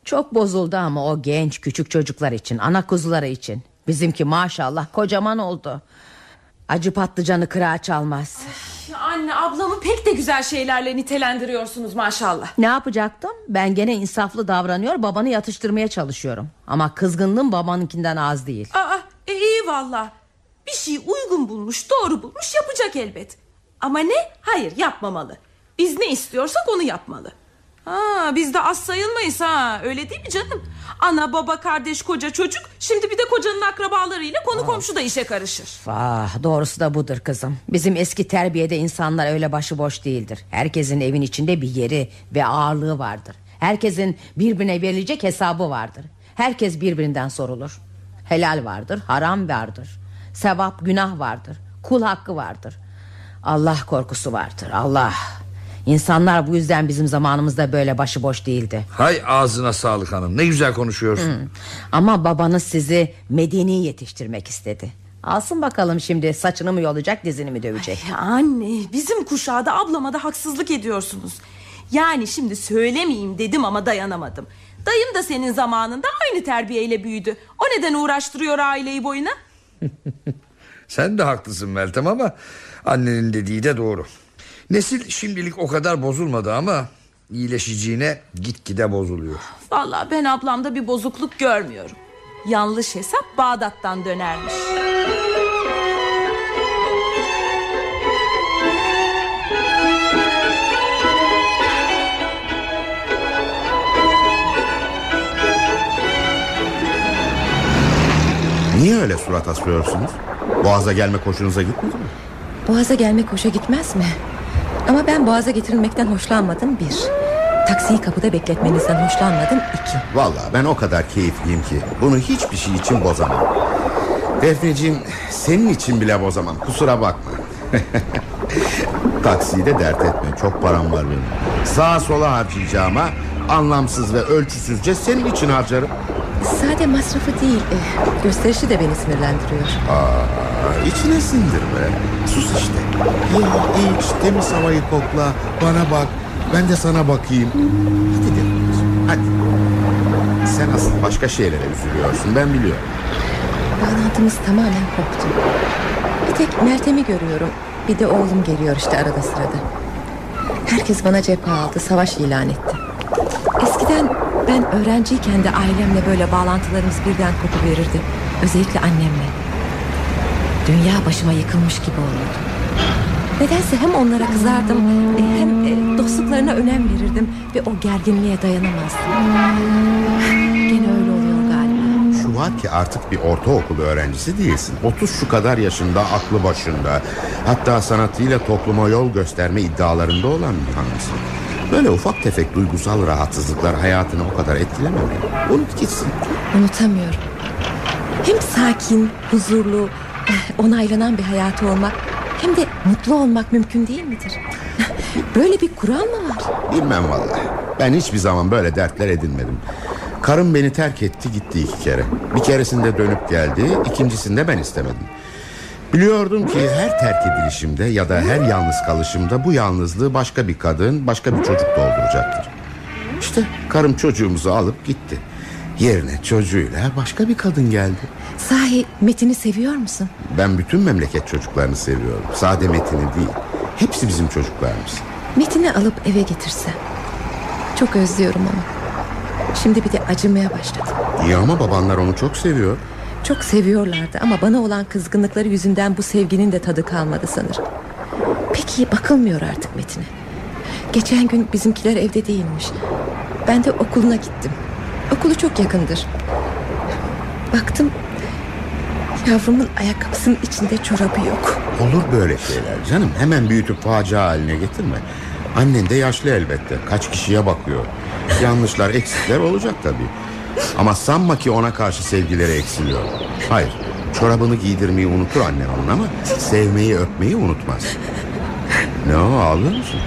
Çok bozuldu ama o genç küçük çocuklar için Ana kuzuları için Bizimki maşallah kocaman oldu Acı patlıcanı kırağa çalmaz Ya Anne ablamı pek de güzel şeylerle nitelendiriyorsunuz maşallah. Ne yapacaktım? Ben gene insaflı davranıyor babanı yatıştırmaya çalışıyorum. Ama kızgınlığım babanınkinden az değil. Aa, e, iyi valla. Bir şey uygun bulmuş, doğru bulmuş yapacak elbet. Ama ne? Hayır yapmamalı. Biz ne istiyorsak onu yapmalı. Ha, biz de az sayılmayız ha. Öyle değil mi canım? Ana, baba, kardeş, koca, çocuk. Şimdi bir de kocanın akrabalarıyla konu komşu da işe karışır. Ah, doğrusu da budur kızım. Bizim eski terbiyede insanlar öyle başıboş değildir. Herkesin evin içinde bir yeri ve ağırlığı vardır. Herkesin birbirine verilecek hesabı vardır. Herkes birbirinden sorulur. Helal vardır, haram vardır. Sevap, günah vardır. Kul hakkı vardır. Allah korkusu vardır. Allah. İnsanlar bu yüzden bizim zamanımızda böyle başıboş değildi. Hay ağzına sağlık hanım ne güzel konuşuyorsun Hı. Ama babanız sizi medeni yetiştirmek istedi. Alsın bakalım şimdi saçını mı yolacak dizini mi dövecek? Ya anne bizim kuşağa da ablama da haksızlık ediyorsunuz. Yani şimdi söylemeyeyim dedim ama dayanamadım. Dayım da senin zamanında aynı terbiyeyle büyüdü. O neden uğraştırıyor aileyi boyuna? Sen de haklısın Meltem ama Annenin dediği de doğru Nesil şimdilik o kadar bozulmadı ama iyileşeceğine gitgide bozuluyor. Vallahi ben ablamda bir bozukluk görmüyorum. Yanlış hesap Bağdat'tan dönermiş. Niye öyle surat asıyorsunuz? Boğaz'a gelmek hoşunuza gitmedi mi? Boğaz'a gelmek hoşa gitmez mi? Ama ben boğaza getirilmekten hoşlanmadım bir. Taksiyi kapıda bekletmenizden hoşlanmadım iki. Vallahi ben o kadar keyifliyim ki bunu hiçbir şey için bozamam. Defneciğim senin için bile bozamam kusura bakma. Taksiyi de dert etme çok param var benim. Sağa sola harcayacağıma anlamsız ve ölçüsüzce senin için harcarım. Sade masrafı değil e, gösterişi de beni sinirlendiriyor. Aa, içine sindirme. Sus işte. Ye, iç, temiz havayı kokla. Bana bak. Ben de sana bakayım. Hadi Defneciğim hadi. Sen asıl başka şeylere üzülüyorsun ben biliyorum. Bağlantımız tamamen koptu. Bir tek Meltem'i görüyorum. Bir de oğlum geliyor işte arada sırada. Herkes bana cephe aldı, savaş ilan etti. Eskiden ben öğrenciyken de ailemle böyle bağlantılarımız birden kopuverirdi. Özellikle annemle. Dünya başıma yıkılmış gibi olurdu. Nedense hem onlara kızardım e, hem e, dostluklarına önem verirdim ve o gerginliğe dayanamazdım. Gene öyle oluyor galiba. Şu var ki artık bir ortaokul öğrencisi değilsin. 30 şu kadar yaşında, aklı başında. Hatta sanatıyla topluma yol gösterme iddialarında olan bir hanımsın. Böyle ufak tefek duygusal rahatsızlıklar hayatını o kadar etkilememeli. Unut gitsin. Unutamıyorum. Hem sakin, huzurlu, eh, onaylanan bir hayatı olmak hem de mutlu olmak mümkün değil midir? Böyle bir kural mı var? Bilmem vallahi. Ben hiçbir zaman böyle dertler edinmedim. Karım beni terk etti gitti iki kere. Bir keresinde dönüp geldi, ikincisinde ben istemedim. Biliyordum ki her terk edilişimde ya da her yalnız kalışımda bu yalnızlığı başka bir kadın, başka bir çocuk dolduracaktır. İşte karım çocuğumuzu alıp gitti. Yerine çocuğuyla başka bir kadın geldi. Sahi Metin'i seviyor musun? Ben bütün memleket çocuklarını seviyorum. Sade Metin'i değil. Hepsi bizim çocuklarımız. Metin'i alıp eve getirsem. Çok özlüyorum onu. Şimdi bir de acımaya başladım. İyi ama babanlar onu çok seviyor. Çok seviyorlardı ama bana olan kızgınlıkları yüzünden bu sevginin de tadı kalmadı sanırım. Peki bakılmıyor artık Metin'e. Geçen gün bizimkiler evde değilmiş. Ben de okuluna gittim. Okulu çok yakındır. Baktım yavrumun ayakkabısının içinde çorabı yok. Olur böyle şeyler canım. Hemen büyütüp facia haline getirme. Annen de yaşlı elbette. Kaç kişiye bakıyor. Yanlışlar, eksikler olacak tabii. Ama sanma ki ona karşı sevgileri eksiliyor. Hayır. Çorabını giydirmeyi unutur annen onun ama sevmeyi öpmeyi unutmaz. Ne o ağlıyor musun?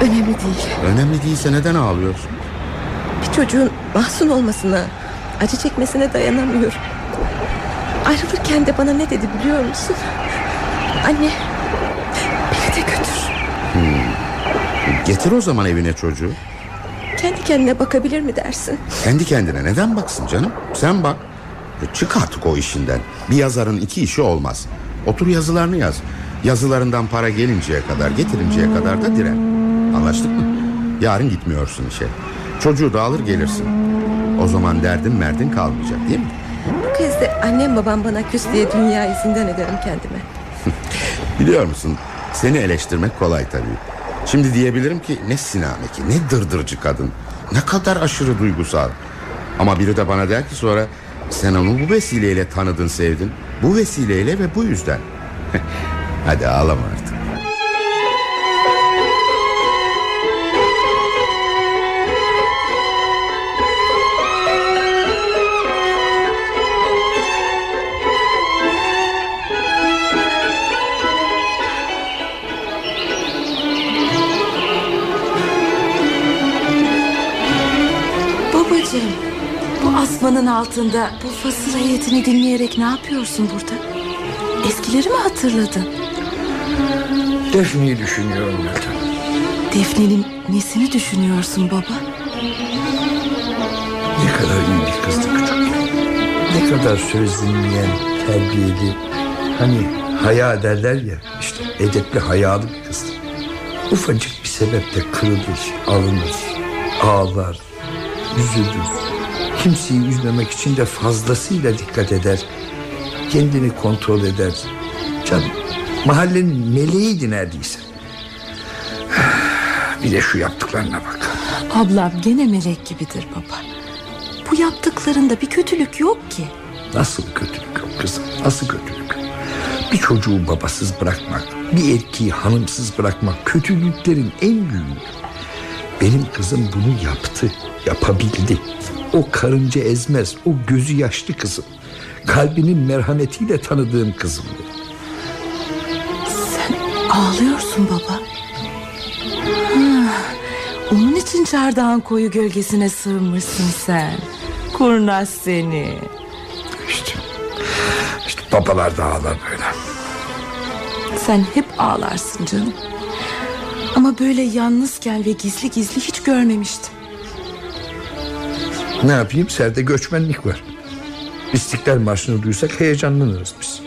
Önemli değil. Önemli değilse neden ağlıyorsun? Bir çocuğun mahzun olmasına, acı çekmesine dayanamıyorum. Ayrılırken de bana ne dedi biliyor musun? Anne, beni de götür. Hmm. Getir o zaman evine çocuğu. Kendi kendine bakabilir mi dersin? Kendi kendine neden baksın canım? Sen bak. E, Çık artık o işinden. Bir yazarın iki işi olmaz. Otur yazılarını yaz. Yazılarından para gelinceye kadar, getirinceye kadar da diren. Anlaştık mı? Yarın gitmiyorsun işe. Çocuğu da alır gelirsin. O zaman derdin merdin kalmayacak değil mi? Bu kez de annem babam bana küs diye dünya izinden ederim kendime. Biliyor musun? Seni eleştirmek kolay tabii. Şimdi diyebilirim ki ne sinameki, ne dırdırcı kadın. Ne kadar aşırı duygusal. Ama biri de bana der ki sonra sen onu bu vesileyle tanıdın, sevdin. Bu vesileyle ve bu yüzden. Hadi ağlama artık. Asmanın altında bu fasıl heyetini dinleyerek ne yapıyorsun burada? Eskileri mi hatırladın? Defne'yi düşünüyorum Meltem. Defne'nin nesini düşünüyorsun baba? Ne kadar iyi bir kızdı küçük. Ne kadar söz dinleyen, terbiyeli. Hani haya derler ya işte edepli hayalı bir kızdı. Ufacık bir sebeple kırılır, alınır, ağlar, üzülür. Kimseyi üzmemek için de fazlasıyla dikkat eder. Kendini kontrol eder. Canım mahallenin meleğiydi neredeyse. Bir de şu yaptıklarına bak. Ablam gene melek gibidir baba. Bu yaptıklarında bir kötülük yok ki. Nasıl kötülük yok kızım nasıl kötülük. Bir çocuğu babasız bırakmak Bir erkeği hanımsız bırakmak Kötülüklerin en büyüğü Benim kızım bunu yaptı Yapabildi O karınca ezmez O gözü yaşlı kızım Kalbinin merhametiyle tanıdığım kızım Ağlıyorsun baba. Ha, onun için çardağın koyu gölgesine sığınmışsın sen. Kurnaz seni. İşte babalar da ağlar böyle Sen hep ağlarsın canım. Ama böyle yalnızken ve gizli gizli hiç görmemiştim. Ne yapayım serde göçmenlik var İstiklal Marşı'nı duysak heyecanlanırız biz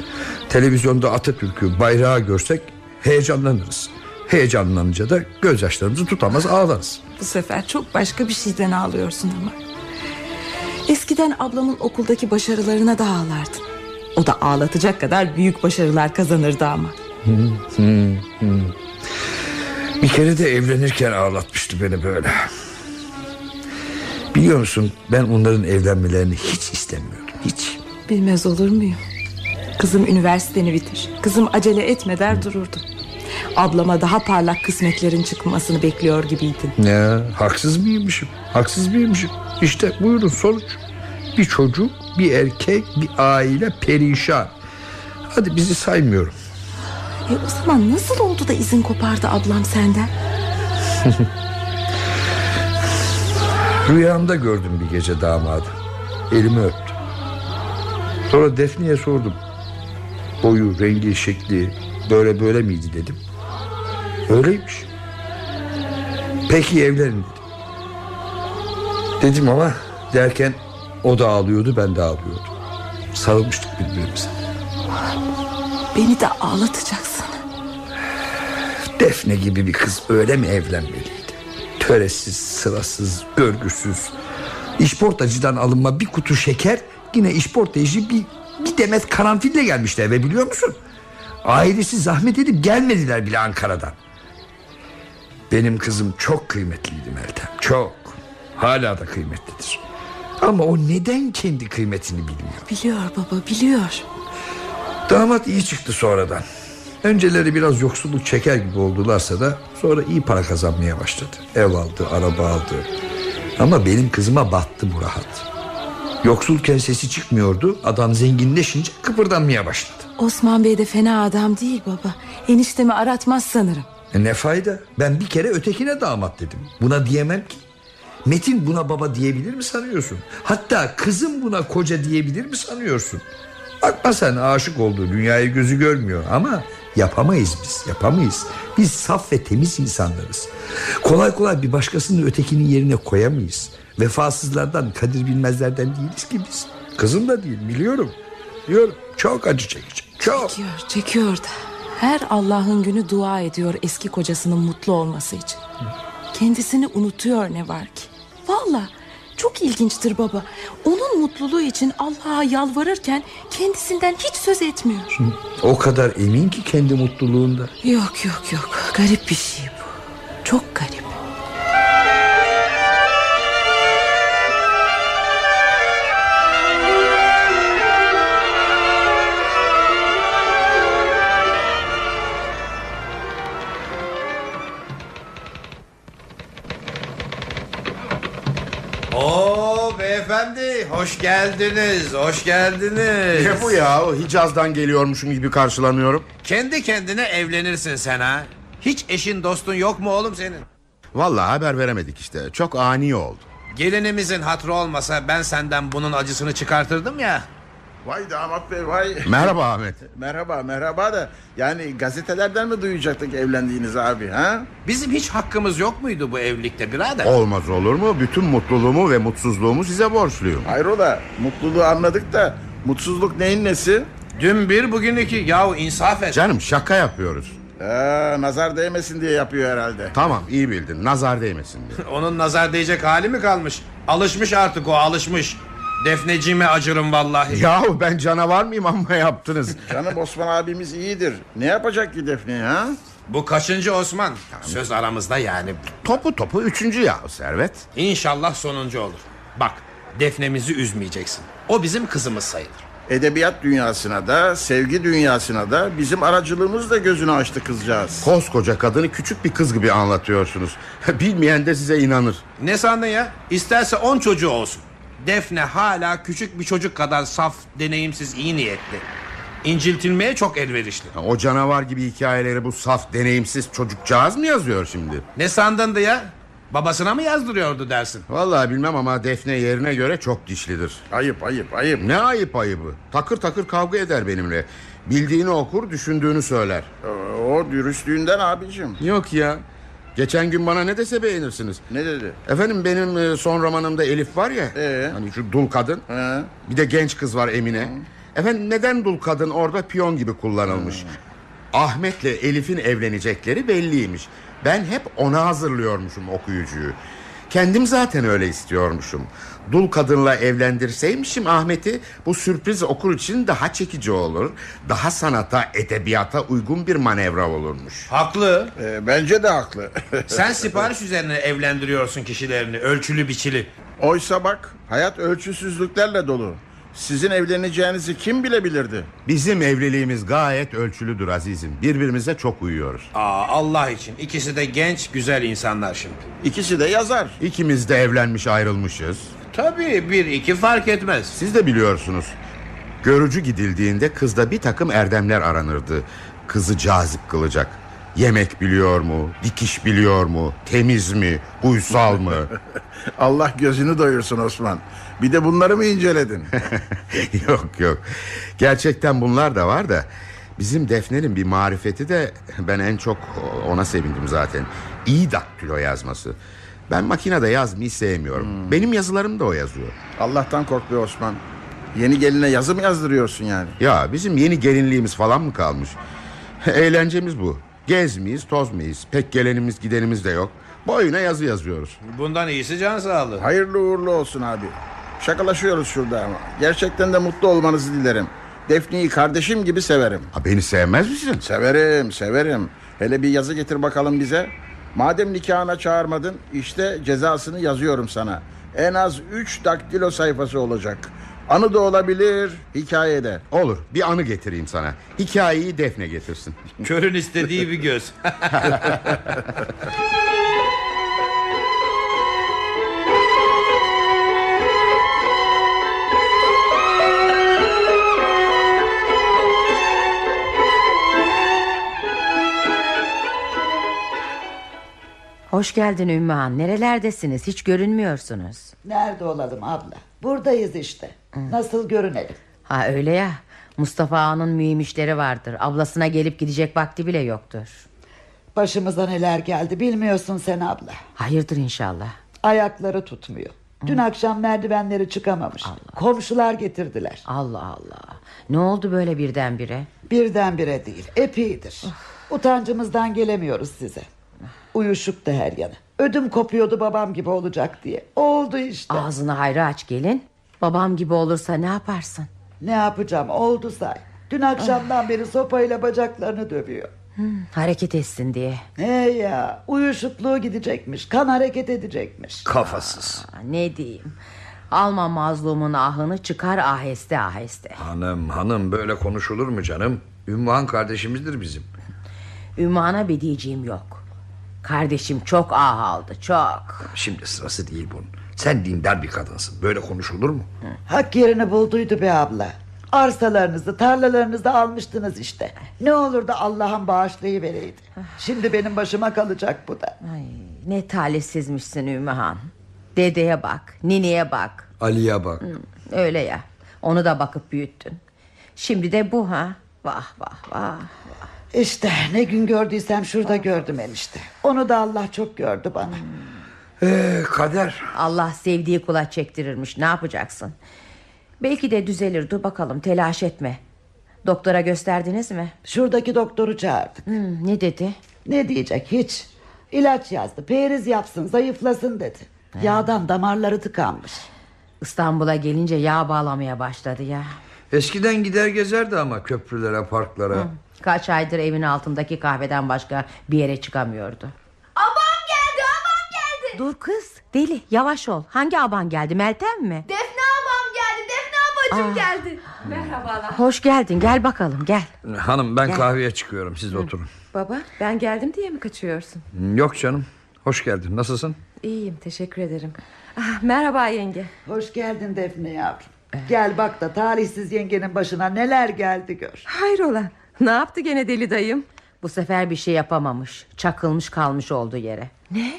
Televizyonda Atatürk'ü bayrağı görsek heyecanlanırız Heyecanlanınca da gözyaşlarımızı tutamaz ağlarız Bu sefer çok başka bir şeyden ağlıyorsun ama. Eskiden ablamın okuldaki başarılarına da ağlardın. O da ağlatacak kadar büyük başarılar kazanırdı ama. Hı, hı, hı. Bir kere de evlenirken ağlatmıştı beni böyle Biliyor musun ben onların evlenmelerini hiç istemiyordum hiç Bilmez olur muyum? Kızım üniversiteni bitir. Kızım acele etme der dururdu. Ablama daha parlak kısmetlerin çıkmasını bekliyor gibiydin. Ne haksız mıymışım haksız mıymışım İşte buyurun sonuç Bir çocuk bir erkek bir aile perişan Hadi bizi saymıyorum E o zaman nasıl oldu da izin kopardı ablam senden? Rüyamda gördüm bir gece damadı. Elimi öptü Sonra Defne'ye sordum. Boyu, rengi, şekli Böyle böyle miydi dedim. Öyleymiş. Peki evlenin dedim. Dedim ama derken O da ağlıyordu ben de ağlıyordum. Sarılmıştık birbirimize. Beni de ağlatacaksın. Defne gibi bir kız öyle mi evlenmeliydi Töresiz, sırasız, görgüsüz. İşportacıdan alınma bir kutu şeker Yine işportacı bir, bir demet karanfille gelmişti eve biliyor musun? Ailesi zahmet edip gelmediler bile Ankara'dan. Benim kızım çok kıymetliydi Meltem Çok. Hala da kıymetlidir. Ama o neden kendi kıymetini bilmiyor? Biliyor baba biliyor. Damat iyi çıktı sonradan Önceleri biraz yoksulluk çeker gibi oldularsa da Sonra iyi para kazanmaya başladı. Ev aldı, araba aldı. Ama benim kızıma battı bu rahat. Yoksulken sesi çıkmıyordu Adam zenginleşince kıpırdanmaya başladı. Osman Bey de fena adam değil baba. Eniştemi aratmaz sanırım. E ne fayda? Ben bir kere ötekine damat dedim. Buna diyemem ki. Metin buna baba diyebilir mi sanıyorsun? Hatta kızım buna koca diyebilir mi sanıyorsun Bakma sen aşık olduğu dünyayı gözü görmüyor. Ama yapamayız biz yapamayız. Biz saf ve temiz insanlarız. Kolay kolay bir başkasının ötekinin yerine koyamayız. Vefasızlardan kadir bilmezlerden değiliz ki biz. Kızım da değil biliyorum. Biliyorum. Çok acı çekeceğim çok. Çekiyor çekiyor da. Her Allah'ın günü dua ediyor eski kocasının mutlu olması için. Kendisini unutuyor ne var ki. Valla çok ilginçtir baba. Onun mutluluğu için Allah'a yalvarırken kendisinden hiç söz etmiyor. O kadar emin ki kendi mutluluğunda Yok yok yok garip bir şey bu. Çok garip. Hoş geldiniz hoş geldiniz. Ne bu ya? Hicaz'dan geliyormuşum gibi karşılanıyorum. Kendi kendine evlenirsin sen ha. Hiç eşin dostun yok mu oğlum senin? Vallahi haber veremedik işte. Çok ani oldu. Gelinimizin hatrı olmasa ben senden bunun acısını çıkartırdım ya Vay damat bey vay. Merhaba Ahmet. merhaba merhaba da yani gazetelerden mi duyacaktık evlendiğinizi abi ha? Bizim hiç hakkımız yok muydu bu evlilikte birader Olmaz olur mu bütün mutluluğumu ve mutsuzluğumu size borçluyum Hayrola mutluluğu anladık da mutsuzluk neyin nesi? Dün bir bugün iki yahu insaf et Canım şaka yapıyoruz Ee, nazar değmesin diye yapıyor herhalde. Tamam iyi bildin nazar değmesin diye Onun nazar değecek hali mi kalmış Alışmış artık o alışmış Defneciğime acırım vallahi Yahu ben canavar mıyım amma yaptınız Canım Osman abimiz iyidir. Ne yapacak ki Defne ha? Bu kaçıncı Osman Söz aramızda yani Topu topu üçüncü ya Servet İnşallah sonuncu olur Bak Defnemizi üzmeyeceksin O bizim kızımız sayılır Edebiyat dünyasına da sevgi dünyasına da bizim aracılığımızla gözünü açtı kızcağız. Koskoca kadını küçük bir kız gibi anlatıyorsunuz. Bilmeyen de size inanır. Ne sandın ya? İsterse on çocuğu olsun. Defne hala küçük bir çocuk kadar saf, deneyimsiz, iyi niyetli. İnciltilmeye çok elverişli. O canavar gibi hikayeleri bu saf deneyimsiz çocukcağız mı yazıyor şimdi? Ne sandındı ya? Babasına mı yazdırıyordu dersin? Vallahi bilmem ama Defne yerine göre çok dişlidir. Ayıp ayıp ayıp. Ne ayıp ayıbı? Takır takır kavga eder benimle. Bildiğini okur, düşündüğünü söyler. O dürüstlüğünden abicim. Yok ya. Geçen gün bana ne dese beğenirsiniz. Ne dedi? Efendim benim e, son romanımda Elif var ya. Ee? Hani şu dul kadın. He. Bir de genç kız var Emine. Efendim neden dul kadın orada piyon gibi kullanılmış? Ahmet'le Elif'in evlenecekleri belliymiş. Ben hep ona hazırlıyormuşum okuyucuyu. Kendim zaten öyle istiyormuşum. Dul kadınla evlendirseymişim Ahmet'i bu sürpriz okur için daha çekici olur. Daha sanata, edebiyata uygun bir manevra olurmuş. Haklı. Ee, bence de haklı. Sen sipariş üzerine evlendiriyorsun kişilerini. Ölçülü biçili. Oysa bak hayat ölçüsüzlüklerle dolu. Sizin evleneceğinizi kim bilebilirdi? Bizim evliliğimiz gayet ölçülüdür azizim. Birbirimize çok uyuyoruz. Aa, Allah için. İkisi de genç, güzel insanlar şimdi. İkisi de yazar. İkimiz de evlenmiş ayrılmışız. Tabii bir iki fark etmez. Siz de biliyorsunuz. Görücü gidildiğinde kızda bir takım erdemler aranırdı. Kızı cazip kılacak. Yemek biliyor mu? Dikiş biliyor mu? Temiz mi? Uysal mı? Allah gözünü doyursun Osman. Bir de bunları mı inceledin? yok yok. Gerçekten bunlar da var da bizim Defne'nin bir marifeti de ben en çok ona sevindim zaten. İyi daktilo yazması. Ben makinede yazmayı sevmiyorum. Benim yazılarım da o yazıyor. Allah'tan kork be Osman. Yeni geline yazı mı yazdırıyorsun yani? Ya bizim yeni gelinliğimiz falan mı kalmış? Eğlencemiz bu. Gezmeyiz, tozmayız. Pek gelenimiz gidenimiz de yok. Boyuna yazı yazıyoruz. Bundan iyisi can sağlığı. Hayırlı uğurlu olsun abi. Şakalaşıyoruz şurada ama. Gerçekten de mutlu olmanızı dilerim. Defne'yi kardeşim gibi severim. Ha, beni sevmez misin? Severim, severim. Hele bir yazı getir bakalım bize. Madem nikahına çağırmadın, işte cezasını yazıyorum sana. En az üç daktilo sayfası olacak. Anı da olabilir, hikaye de. Olur, bir anı getireyim sana. Hikayeyi Defne getirsin. Körün istediği bir göz. Hoş geldin Ümmü Han. Nerelerdesiniz? Hiç görünmüyorsunuz. Nerede olalım abla? Buradayız işte. Nasıl görünelim? Ha öyle ya. Mustafa Ağa'nın mühim işleri vardır. Ablasına gelip gidecek vakti bile yoktur. Başımıza neler geldi bilmiyorsun sen abla. Hayırdır inşallah. Ayakları tutmuyor. Dün akşam merdivenleri çıkamamış. Komşular getirdiler. Allah Allah. Ne oldu böyle birdenbire? Birdenbire değil, epeydir. Utancımızdan gelemiyoruz size. Uyuşuk da her yanı. Ödüm kopuyordu babam gibi olacak diye. Oldu işte. Ağzını hayra aç gelin. Babam gibi olursa ne yaparsın? Ne yapacağım oldu say. Dün akşamdan beri sopayla bacaklarını dövüyor. Hmm, hareket etsin diye. He ya uyuşukluğu gidecekmiş. Kan hareket edecekmiş. Kafasız. Aa, ne diyeyim? Alma mazlumun ahını çıkar aheste aheste. Hanım hanım böyle konuşulur mu canım? Ümmühan kardeşimizdir bizim. Ümmühan'a bir diyeceğim yok. Kardeşim çok ah aldı çok. Şimdi sırası değil bunun. Sen dindar bir kadınsın. Böyle konuşulur mu? Hak yerini bulduydu be abla. Arsalarınızı tarlalarınızı almıştınız işte. Ne olur da Allah'ın bağışlayıvereydi. Şimdi benim başıma kalacak bu da. Ay, ne talihsizmişsin Ümmühan. Dedeye bak, nineye bak. Ali'ye bak. Öyle ya. Onu da bakıp büyüttün. Şimdi de bu ha. Vah vah vah. İşte ne gün gördüysem şurada gördüm enişte. Onu da Allah çok gördü bana. Ee, kader. Allah sevdiği kula çektirirmiş. Ne yapacaksın? Belki de düzelir. Dur bakalım telaş etme. Doktora gösterdiniz mi? Şuradaki doktoru çağırdık. Hmm, ne dedi? Ne diyecek hiç. İlaç yazdı. Periz yapsın zayıflasın dedi. Yağdan damarları tıkanmış. İstanbul'a gelince yağ bağlamaya başladı ya. Eskiden gider gezerdi ama köprülere parklara. Hı. Kaç aydır evin altındaki kahveden başka bir yere çıkamıyordu. Abam geldi abam geldi. Dur kız deli yavaş ol. Hangi aban geldi Meltem mi? Defne abam geldi Defne Babacım geldi. Merhabalar. Hoş geldin gel bakalım gel. Hanım ben Gel. kahveye çıkıyorum siz oturun. Baba ben geldim diye mi kaçıyorsun? Yok canım hoş geldin nasılsın? İyiyim teşekkür ederim. Ah, merhaba yenge. Hoş geldin Defne yavrum. Gel bak da talihsiz yengenin başına neler geldi gör. Hayrola ne yaptı gene deli dayım? Bu sefer bir şey yapamamış. Çakılmış kalmış olduğu yere. Ne?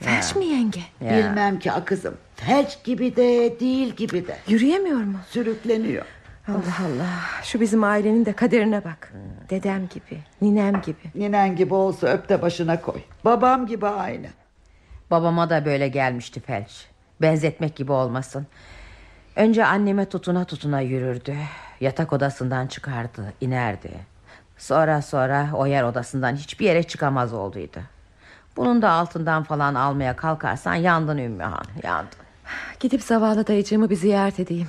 Felç mi yenge? Ya. Bilmem ki akızım. Felç gibi de değil gibi de. Yürüyemiyor mu? Sürükleniyor. Allah Allah şu bizim ailenin de kaderine bak. Dedem gibi ninem gibi. Ninen gibi olsa öp de başına koy. Babam gibi aynı. Babama da böyle gelmişti felç. Benzetmek gibi olmasın. Önce anneme tutuna tutuna yürürdü. Yatak odasından çıkardı, inerdi. Sonra sonra o yer odasından hiçbir yere çıkamaz olduydu. Bunun da altından falan almaya kalkarsan yandın Ümmühan, yandın. Gidip zavallı dayıcığımı bir ziyaret edeyim.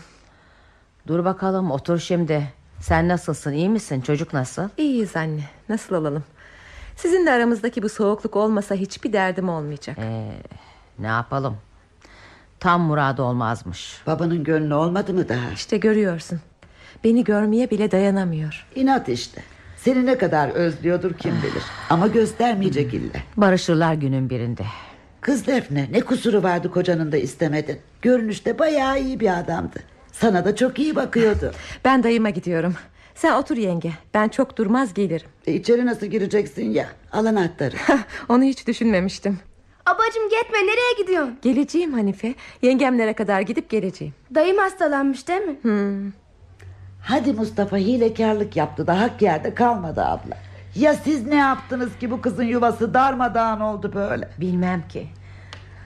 Dur bakalım otur şimdi. Sen nasılsın, iyi misin? Çocuk nasıl? İyiyiz anne nasıl olalım? Sizinle aramızdaki bu soğukluk olmasa hiçbir derdim olmayacak. Ee, ne yapalım? Tam muradı olmazmış. Babanın gönlü olmadı mı daha? İşte görüyorsun. Beni görmeye bile dayanamıyor. İnat işte. Seni ne kadar özlüyordur kim bilir. Ama göstermeyecek ille. Barışırlar günün birinde. Kız Defne ne kusuru vardı kocanın da istemedin. Görünüşte bayağı iyi bir adamdı. Sana da çok iyi bakıyordu. Ben dayıma gidiyorum. Sen otur yenge. Ben çok durmaz gelirim. E, içeri nasıl gireceksin ya? Al anahtarı. Onu hiç düşünmemiştim. Abacım gitme nereye gidiyorsun? Geleceğim Hanife. Yengemlere kadar gidip geleceğim. Dayım hastalanmış değil mi? Hmm. Hadi Mustafa hilekarlık yaptı da hak yerde kalmadı abla. Ya siz ne yaptınız ki bu kızın yuvası darmadağın oldu böyle? Bilmem ki.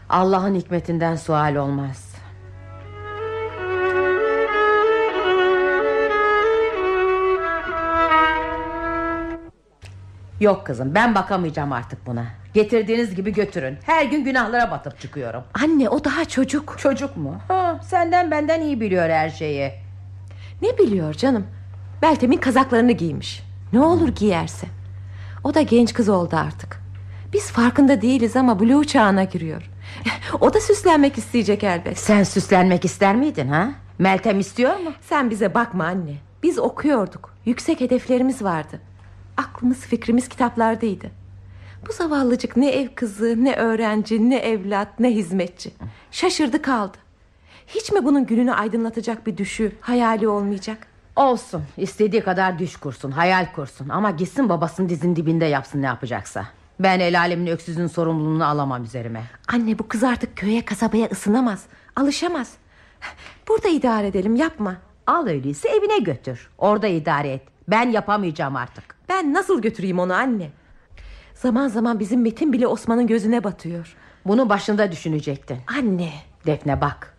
Allah'ın hikmetinden sual olmaz. Yok kızım ben bakamayacağım artık buna. Getirdiğiniz gibi götürün. Her gün günahlara batıp çıkıyorum. Anne o daha çocuk. Çocuk mu? Ha, senden benden iyi biliyor her şeyi. Ne biliyor canım? Beltem'in kazaklarını giymiş. Ne olur giyerse. O da genç kız oldu artık. Biz farkında değiliz ama Blue çağına giriyor. O da süslenmek isteyecek elbet. Sen süslenmek ister miydin ha? Meltem istiyor mu? Sen bize bakma anne. Biz okuyorduk. Yüksek hedeflerimiz vardı. Aklımız fikrimiz kitaplardaydı. Bu zavallıcık ne ev kızı, ne öğrenci, ne evlat, ne hizmetçi. Şaşırdı kaldı. Hiç mi bunun gününü aydınlatacak bir düşü, hayali olmayacak? Olsun. istediği kadar düş kursun, hayal kursun. Ama gitsin babasının dizin dibinde yapsın ne yapacaksa. Ben el alemin öksüzün sorumluluğunu alamam üzerime. Anne bu kız artık köye kasabaya ısınamaz. Alışamaz. Burada idare edelim yapma. Al öyleyse evine götür. Orada idare et. Ben yapamayacağım artık. Ben nasıl götüreyim onu anne? Zaman zaman bizim Metin bile Osman'ın gözüne batıyor. Bunu başında düşünecektin. Anne. Defne bak.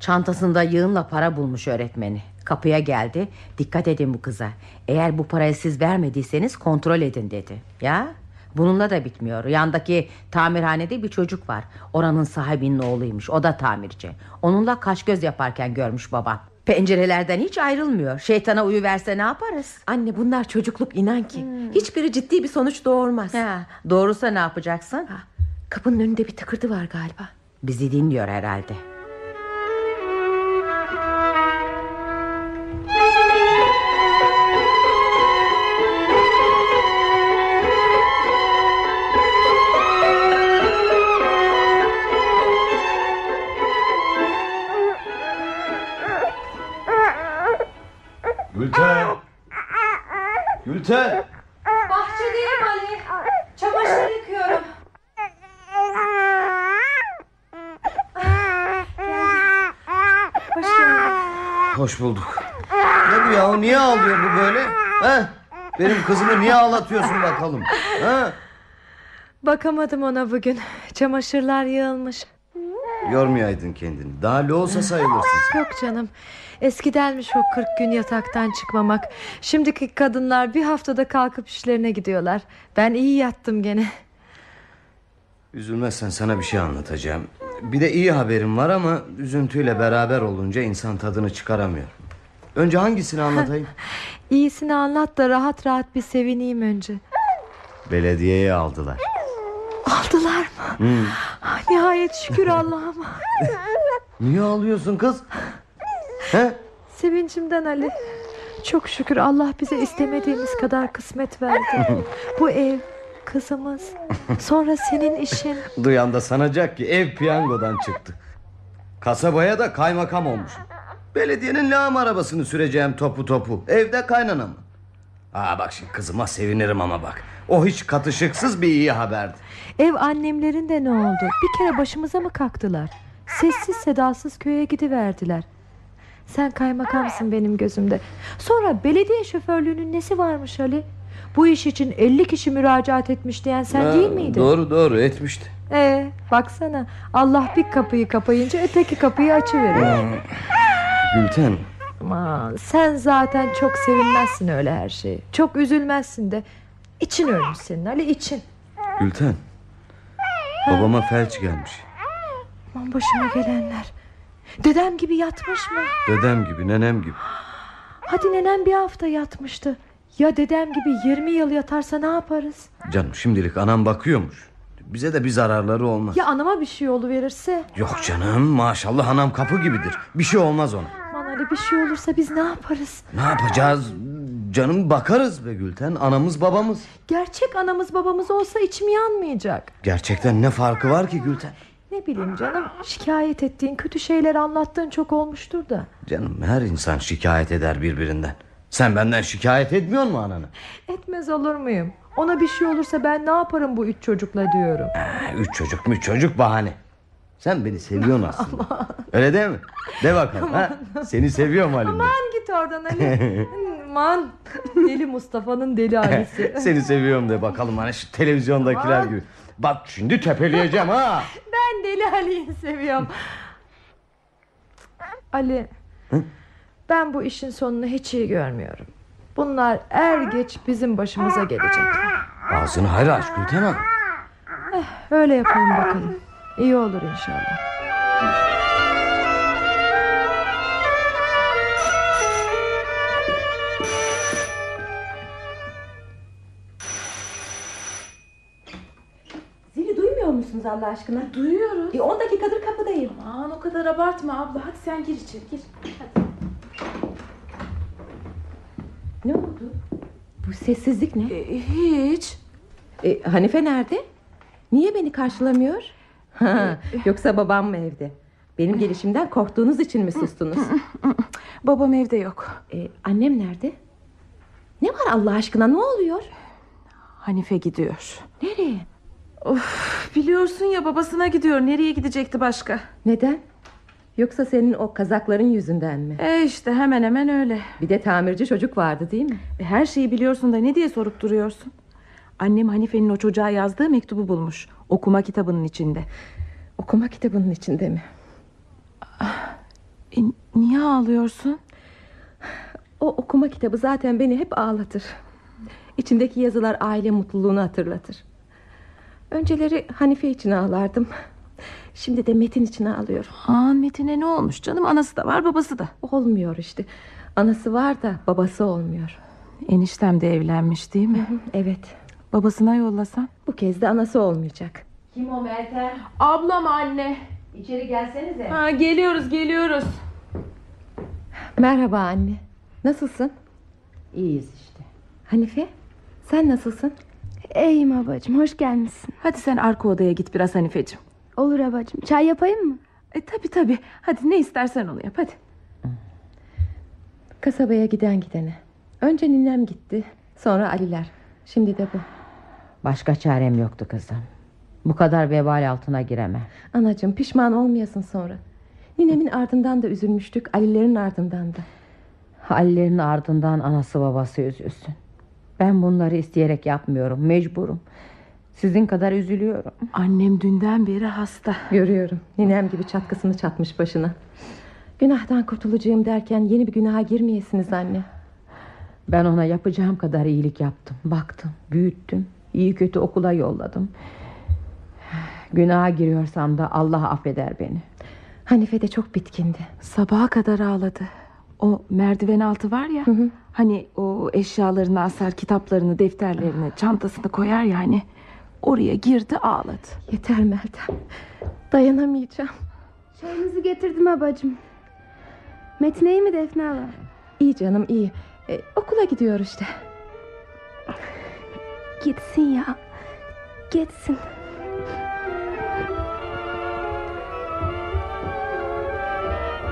Çantasında yığınla para bulmuş öğretmeni. Kapıya geldi. Dikkat edin bu kıza. Eğer bu parayı siz vermediyseniz kontrol edin dedi. Ya bununla da bitmiyor. Yandaki tamirhanede bir çocuk var. Oranın sahibinin oğluymuş. O da tamirci. Onunla kaş göz yaparken görmüş baban. Pencerelerden hiç ayrılmıyor. Şeytana uyu verse ne yaparız? Anne bunlar çocukluk inan ki. Hiçbiri ciddi bir sonuç doğurmaz. Ha, doğrusa ne yapacaksın? Ha, kapının önünde bir tıkırdı var galiba. Bizi dinliyor herhalde. Gülten. Bahçedeyim Ali. Çamaşır yıkıyorum. Hoş geldin. Hoş bulduk. Ne bu ya niye ağlıyor bu böyle? Ha? Benim kızımı niye ağlatıyorsun bakalım? Ha? Bakamadım ona bugün. Çamaşırlar yığılmış. Yormayaydın kendini. Daha loğusa sayılırsın sen. Yok canım. Eskidenmiş o 40 gün yataktan çıkmamak. Şimdiki kadınlar bir haftada kalkıp işlerine gidiyorlar. Ben iyi yattım gene. Üzülmezsen sana bir şey anlatacağım. Bir de iyi haberim var ama üzüntüyle beraber olunca insan tadını çıkaramıyor. Önce hangisini anlatayım? İyisini anlat da rahat rahat bir sevineyim önce. Belediyeye aldılar. Aldılar mı? Hmm. Nihayet şükür Allah'ıma. Niye ağlıyorsun kız? He? Sevincimden Ali. Çok şükür Allah bize istemediğimiz kadar kısmet verdi. Bu ev, kızımız, sonra senin işin. Duyan da sanacak ki ev piyangodan çıktı. Kasabaya da kaymakam olmuşum. Belediyenin lağım arabasını süreceğim topu topu. Evde kaynanam. Aa bak şimdi kızıma sevinirim ama bak. O hiç katışıksız bir iyi haberdi. Ev annemlerin de ne oldu? Bir kere başımıza mı kalktılar? Sessiz sedasız köye gidiverdiler. Sen kaymakamsın benim gözümde. Sonra belediye şoförlüğünün nesi varmış Ali? Bu iş için 50 kişi müracaat etmiş diyen sen Ha, değil miydin? Doğru doğru etmişti. Ee, baksana Allah bir kapıyı kapayınca öteki kapıyı açıveriyor. Gülten Aman sen zaten çok sevinmezsin öyle her şeye. Çok üzülmezsin de. İçin ölmüş senin Ali için. Gülten Babama felç gelmiş. Aman başıma gelenler. Dedem gibi yatmış mı? Dedem gibi nenem gibi. Hadi nenem bir hafta yatmıştı. Ya dedem gibi 20 yıl yatarsa ne yaparız? Canım şimdilik anam bakıyormuş. Bize de bir zararları olmaz. Ya anama bir şey verirse? Yok canım maşallah anam kapı gibidir. Bir şey olmaz ona. Aman Ali bir şey olursa biz ne yaparız? Ne yapacağız? Canım bakarız be Gülten. Anamız babamız. Gerçek anamız babamız olsa içim yanmayacak. Gerçekten ne farkı var ki Gülten? Ne bileyim canım şikayet ettiğin kötü şeyler anlattığın çok olmuştur da. Canım her insan şikayet eder birbirinden. Sen benden şikayet etmiyor mu ananı? Etmez olur muyum? Ona bir şey olursa ben ne yaparım bu üç çocukla diyorum. Ha, üç çocuk mu çocuk bahane. Sen beni seviyorsun aslında. Öyle değil mi? De bakalım. Ha? Seni seviyorum Halim. Aman git oradan Ali. Aman deli Mustafa'nın deli ailesi. Seni seviyorum de bakalım hani şu televizyondakiler Aman. gibi. Bak şimdi tepeleyeceğim ha. Ben deli Ali'yi seviyorum. Ali. Hı? Ben bu işin sonunu hiç iyi görmüyorum. Bunlar er geç bizim başımıza gelecek. Ağzını hayra aç Gülten Hanım. Eh, öyle yapalım bakalım. İyi olur inşallah. Duymuyor musunuz Allah aşkına? Duyuyoruz. E, 10 dakikadır kapıdayım. Aman o kadar abartma abla. Hadi sen gir içeri gir. Hadi. Ne oldu? Bu sessizlik ne? hiç. E, Hanife nerede? Niye beni karşılamıyor? Ha, yoksa babam mı evde? Benim gelişimden korktuğunuz için mi sustunuz? Babam evde yok. E, annem nerede? Ne var Allah aşkına ne oluyor? Hanife gidiyor. Nereye? Of, biliyorsun ya babasına gidiyor. Nereye gidecekti başka? Neden? Yoksa senin o kazakların yüzünden mi? E işte hemen hemen öyle. Bir de tamirci çocuk vardı değil mi? E, her şeyi biliyorsun da ne diye sorup duruyorsun? Annem Hanife'nin o çocuğa yazdığı mektubu bulmuş. Okuma kitabının içinde. Okuma kitabının içinde mi? E, niye ağlıyorsun? O okuma kitabı zaten beni hep ağlatır. İçindeki yazılar aile mutluluğunu hatırlatır. Önceleri Hanife için ağlardım. Şimdi de Metin için ağlıyorum. Aman Metin'e ne olmuş canım? Anası da var babası da. Olmuyor işte. Anası var da babası olmuyor. Eniştem de evlenmiş değil mi? Evet. Babasına yollasan? Bu kez de anası olmayacak. Kim o Meltem? Ablam anne. İçeri gelsenize. Ha, geliyoruz geliyoruz. Merhaba anne. Nasılsın? İyiyiz işte. Hanife sen nasılsın? İyiyim abacım hoş gelmişsin. Hadi sen arka odaya git biraz Hanifeciğim. Olur abacım çay yapayım mı? E tabi tabi. Hadi ne istersen onu yap hadi. Kasabaya giden gidene. Önce ninem gitti. Sonra Aliler. Şimdi de bu. Başka çarem yoktu kızım. Bu kadar vebal altına giremem. Anacığım pişman olmayasın sonra. Ninemin ardından da üzülmüştük. Alilerin ardından da. Alilerin ardından anası babası üzülsün. Ben bunları isteyerek yapmıyorum. Mecburum. Sizin kadar üzülüyorum. Annem dünden beri hasta. Görüyorum. Ninem gibi çatkısını çatmış başına. Günahtan kurtulacağım derken yeni bir günaha girmeyesiniz anne. Ben ona yapacağım kadar iyilik yaptım. Baktım, büyüttüm. iyi kötü okula yolladım. Günaha giriyorsam da Allah affeder beni. Hanife de çok bitkindi. Sabaha kadar ağladı. O merdiven altı var ya. Hani o eşyalarını asar, kitaplarını, defterlerini, çantasını koyar ya hani. Oraya girdi ağladı. Yeter Meltem. Dayanamayacağım. Çayınızı getirdim abacım. Metin iyi mi Defne abla? İyi canım iyi. E, okula gidiyor işte. Gitsin ya. Gitsin.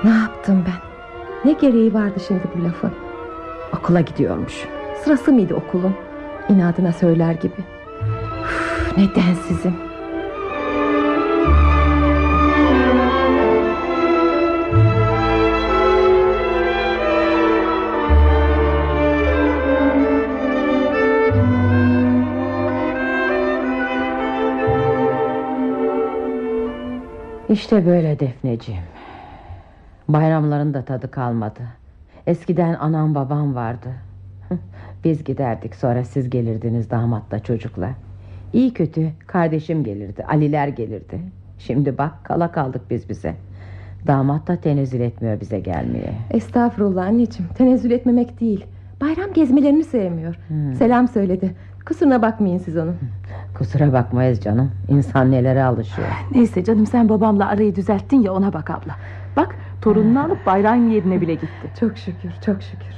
Ne yaptım ben? Ne gereği vardı şimdi bu lafın? Okula gidiyormuş. Sırası mıydı okulun? İnadına söyler gibi. Üf, ne. İşte böyle Defneciğim. Bayramların da tadı kalmadı. Eskiden anam babam vardı. Biz giderdik sonra siz gelirdiniz damatla çocukla. İyi kötü kardeşim gelirdi Aliler gelirdi. Şimdi bak kala kaldık biz bize. Damat da tenezzül etmiyor bize gelmeye. Estağfurullah anneciğim. Tenezzül etmemek değil. Bayram gezmelerini sevmiyor. Hmm. Selam söyledi. Kusuruna bakmayın siz onun. Kusura bakmayız canım. İnsan nelere alışıyor. Neyse canım sen babamla arayı düzelttin ya ona bak abla. Bak torununu alıp bayram yerine bile gitti. Çok şükür çok şükür.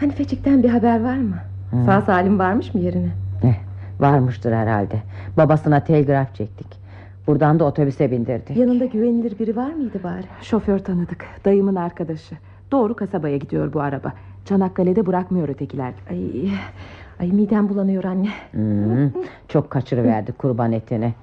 Hanifecik'ten bir haber var mı? Hmm. Sağ salim varmış mı yerine? Eh, varmıştır herhalde. Babasına telgraf çektik. Buradan da otobüse bindirdik. Yanında güvenilir biri var mıydı bari? Şoför tanıdık. Dayımın arkadaşı. Doğru kasabaya gidiyor bu araba. Çanakkale'de bırakmıyor ötekiler. Ay, ay midem bulanıyor anne. Hmm, çok kaçırıverdi kurban etini.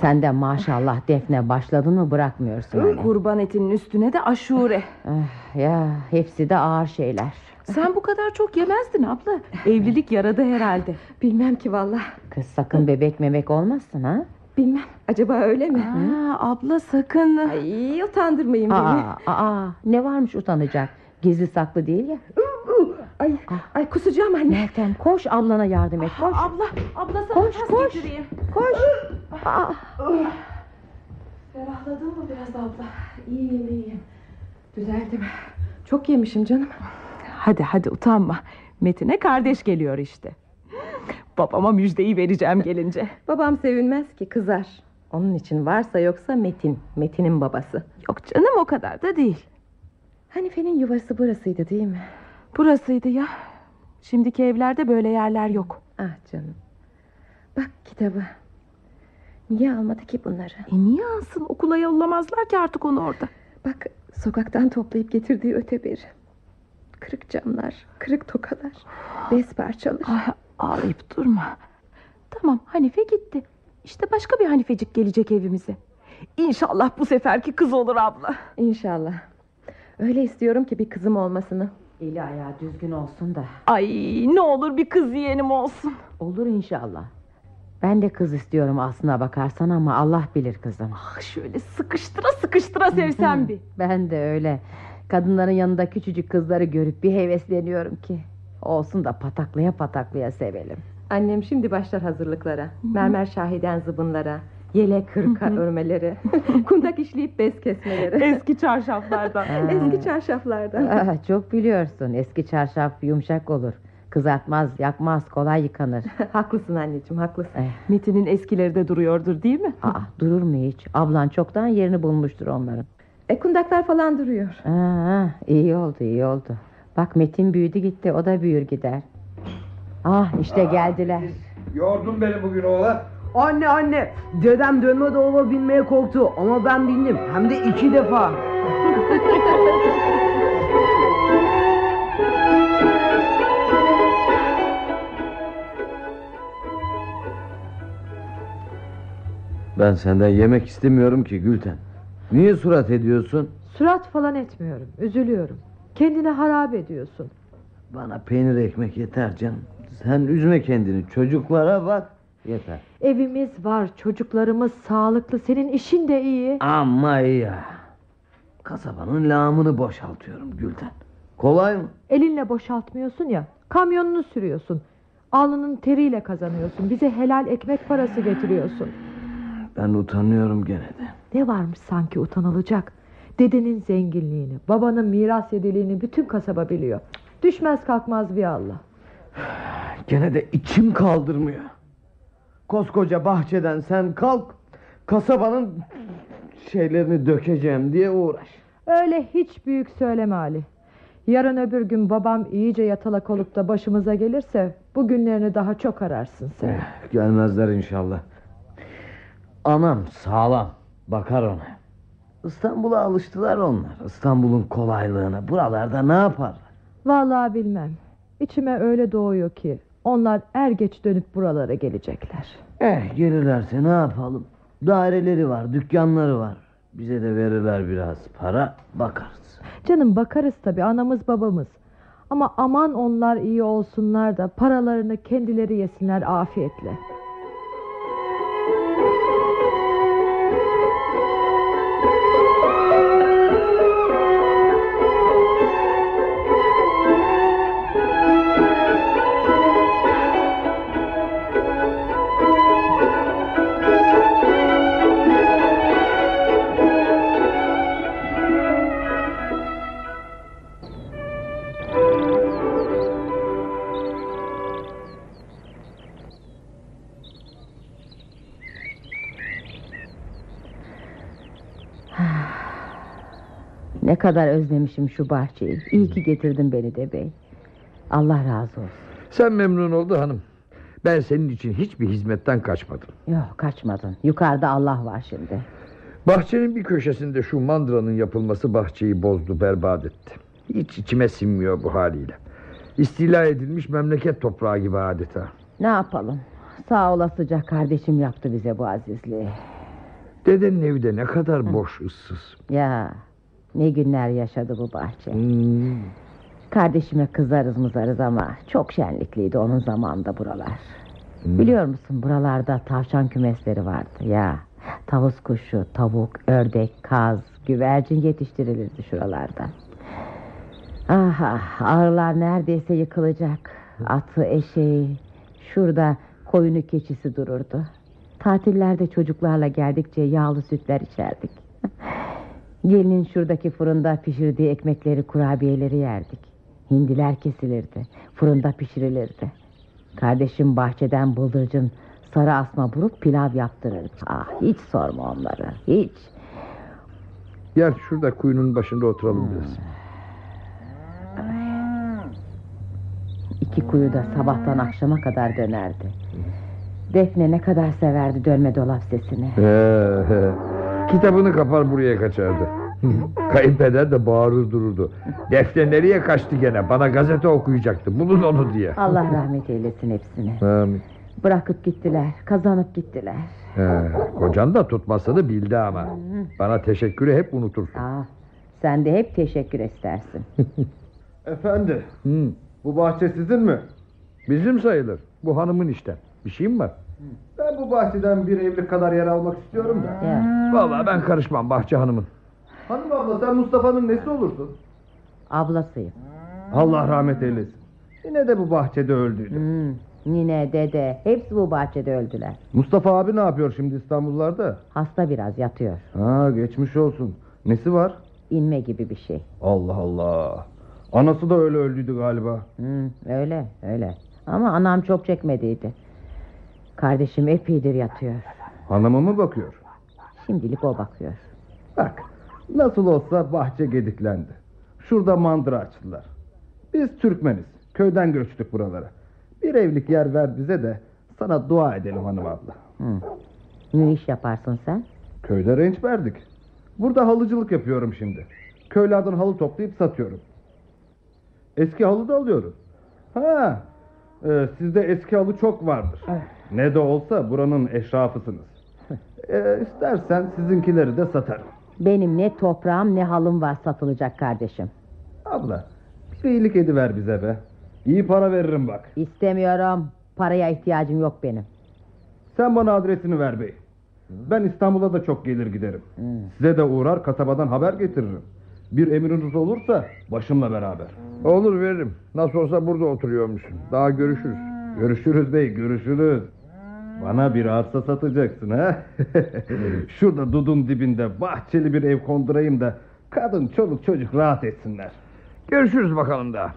Sen de maşallah Defne başladın mı bırakmıyorsun hani. Kurban etinin üstüne de aşure. Ah, ya hepsi de ağır şeyler. Sen bu kadar çok yemezdin abla. Evlilik yaradı herhalde. Bilmem ki valla. Kız sakın bebek memek olmasın ha. Bilmem. Acaba öyle mi? Aa, abla sakın. Ay utandırmayın beni. Aa, aa, ne varmış utanacak? Gizli saklı değil ya. Ay, ay kusacağım anne. Meltem koş ablana yardım et. Koş. Abla, abla sana Koş, koş. getireyim. Koş. Aa, Ferahladın mı biraz abla? İyiyim iyiyim. Düzeldim. Çok yemişim canım. Hadi hadi utanma. Metin'e kardeş geliyor işte. Babama müjdeyi vereceğim gelince. Babam sevinmez ki kızar. Onun için varsa yoksa Metin. Metin'in babası. Yok canım o kadar da değil. Hanife'nin yuvası burasıydı değil mi? Burasıydı ya. Şimdiki evlerde böyle yerler yok. Ah canım. Bak kitabı. Niye almadı ki bunları? E niye alsın? Okula yollamazlar ki artık onu orada. Bak sokaktan toplayıp getirdiği öteberi. Kırık camlar, kırık tokalar, bez parçaları. Ay, ağlayıp durma. Tamam Hanife gitti. İşte başka bir Hanifecik gelecek evimize. İnşallah bu seferki kız olur abla. İnşallah. Öyle istiyorum ki bir kızım olmasını. eli ayağı düzgün olsun da. Ay ne olur bir kız yeğenim olsun. Olur inşallah. Ben de kız istiyorum aslına bakarsan ama Allah bilir kızım. Ah şöyle sıkıştıra sıkıştıra sevsem bir. Ben de öyle. Kadınların yanında küçücük kızları görüp bir hevesleniyorum ki. Olsun da pataklaya pataklaya sevelim. Annem şimdi başlar hazırlıklara. Mermer şahiden zıbınlara. Yelek hırka örmeleri. kundak işleyip bez kesmeleri. Eski çarşaflardan. Eski çarşaflardan. Ah, çok biliyorsun. Eski çarşaf yumuşak olur. Kızartmaz, yakmaz, kolay yıkanır. haklısın anneciğim haklısın. Eh, Metin'in eskileri de duruyordur değil mi? aa, durur mu hiç? Ablan çoktan yerini bulmuştur onların. E kundaklar falan duruyor. Aa, iyi oldu, iyi oldu. Bak Metin büyüdü gitti, o da büyür gider. Ah işte geldiler. Yordun beni bugün oğlan. Anne anne dedem dönme dolaba binmeye korktu ama ben bindim hem de iki defa. Ben senden yemek istemiyorum ki Gülten. Niye surat ediyorsun? Surat falan etmiyorum. Üzülüyorum. Kendine harap ediyorsun. Bana peynir ekmek yeter canım. Sen üzme kendini. Çocuklara bak. Yeter. Evimiz var, çocuklarımız sağlıklı. Senin işin de iyi. Ama ya. Kasabanın lağımını boşaltıyorum Gülten. Kolay mı? Elinle boşaltmıyorsun ya. Kamyonunu sürüyorsun. Alnının teriyle kazanıyorsun. Bize helal ekmek parası getiriyorsun. Ben utanıyorum gene de. Ne varmış sanki utanılacak? Dedenin zenginliğini, babanın miras yediliğini bütün kasaba biliyor. Düşmez kalkmaz bir Allah. Gene de içim kaldırmıyor. Koskoca bahçeden sen kalk kasabanın şeylerini dökeceğim diye uğraş. Öyle hiç büyük söyleme Ali. Yarın öbür gün babam iyice yatalak olup da başımıza gelirse bu günlerini daha çok ararsın sen. Gelmezler inşallah. Anam sağlam. Bakar ona. İstanbul'a alıştılar onlar. İstanbul'un kolaylığına. Buralarda ne yapar? Vallahi bilmem. İçime öyle doğuyor ki onlar er geç dönüp buralara gelecekler. Eh gelirlerse ne yapalım? Daireleri var, dükkanları var. Bize de verirler biraz para, bakarız. Canım bakarız tabi anamız babamız. Ama aman onlar iyi olsunlar da paralarını kendileri yesinler afiyetle. Ne kadar özlemişim şu bahçeyi. İyi ki getirdin beni de bey. Allah razı olsun. Sen memnun oldu hanım. Ben senin için hiçbir hizmetten kaçmadım. Yok kaçmadın. Yukarıda Allah var şimdi. Bahçenin bir köşesinde şu mandranın yapılması bahçeyi bozdu, berbat etti. Hiç içime sinmiyor bu haliyle. İstila edilmiş memleket toprağı gibi adeta. Ne yapalım? Sağ olasıca kardeşim yaptı bize bu azizliği. Dedenin evi de ne kadar boş, ıssız. Ya ne günler yaşadı bu bahçe. Hmm. Kardeşime kızarız mızarız ama çok şenlikliydi onun zamanında buralar. Hmm. Biliyor musun buralarda tavşan kümesleri vardı ya. Tavus kuşu, tavuk, ördek, kaz, güvercin yetiştirilirdi şuralarda. Ah ah neredeyse yıkılacak. Atı, eşeği, şurada koyunu keçisi dururdu. Tatillerde çocuklarla geldikçe yağlı sütler içerdik. Gelinin şuradaki fırında pişirdiği ekmekleri kurabiyeleri yerdik. Hindiler kesilirdi. Fırında pişirilirdi. Kardeşim bahçeden bıldırcın sarı asma buruk pilav yaptırırdı. Ah hiç sorma onları hiç. Gel şurada kuyunun başında oturalım biraz. İki kuyu da sabahtan akşama kadar dönerdi. Defne ne kadar severdi dönme dolap sesini. Kitabını kapar buraya kaçardı. Kayınpeder de bağırır dururdu. Defne nereye kaçtı gene? Bana gazete okuyacaktı. Bulun onu diye. Allah rahmet eylesin hepsini. Amin. Bırakıp gittiler, kazanıp gittiler. He, kocan da tutmasını bildi ama. Bana teşekkürü hep unutursun. Ah, sen de hep teşekkür istersin. Efendi bu bahçe sizin mi? Bizim sayılır. Bu hanımın işte. Bir şey mi var? Ben bu bahçeden bir evlilik kadar yer almak istiyorum da. Vallahi ben karışmam bahçe hanımın. Hanım abla sen Mustafa'nın nesi olursun? Ablasıyım. Allah rahmet eylesin. Yine de bu bahçede öldüydü. Hmm, nine, dede hepsi bu bahçede öldüler. Mustafa abi ne yapıyor şimdi İstanbullarda? Hasta biraz yatıyor. Ha geçmiş olsun. Nesi var? İnme gibi bir şey. Allah Allah. Anası da öyle öldüydü galiba. Hmm, öyle öyle. Ama anam çok çekmediydi. Kardeşim epeydir yatıyor. Hanıma mı bakıyor? Şimdilik o bakıyor. Bak nasıl olsa bahçe gediklendi. Şurada mandıra açtılar. Biz Türkmeniz. Köyden göçtük buralara. Bir evlik yer ver bize de sana dua edelim hanım abla. Hmm. Ne iş yaparsın sen? Köyde renç verdik. Burada halıcılık yapıyorum şimdi. Köylerden halı toplayıp satıyorum. Eski halı da alıyorum. Ha, e, sizde eski halı çok vardır. Ne de olsa buranın eşrafısınız. e, istersen sizinkileri de satarım. Benim ne toprağım ne halım var satılacak kardeşim. Abla bir iyilik ediver bize be. İyi para veririm bak. İstemiyorum. Paraya ihtiyacım yok benim. Sen bana adresini ver bey. Ben İstanbul'a da çok gelir giderim. Size de uğrar kasabadan haber getiririm. Bir emriniz olursa başımla beraber. Olur veririm. Nasıl olsa burada oturuyormuşsun. Daha görüşürüz. Görüşürüz bey görüşürüz. Bana bir arsa satacaksın ha? Şurada dudun dibinde bahçeli bir ev kondurayım da kadın çoluk çocuk rahat etsinler. Görüşürüz bakalım daha.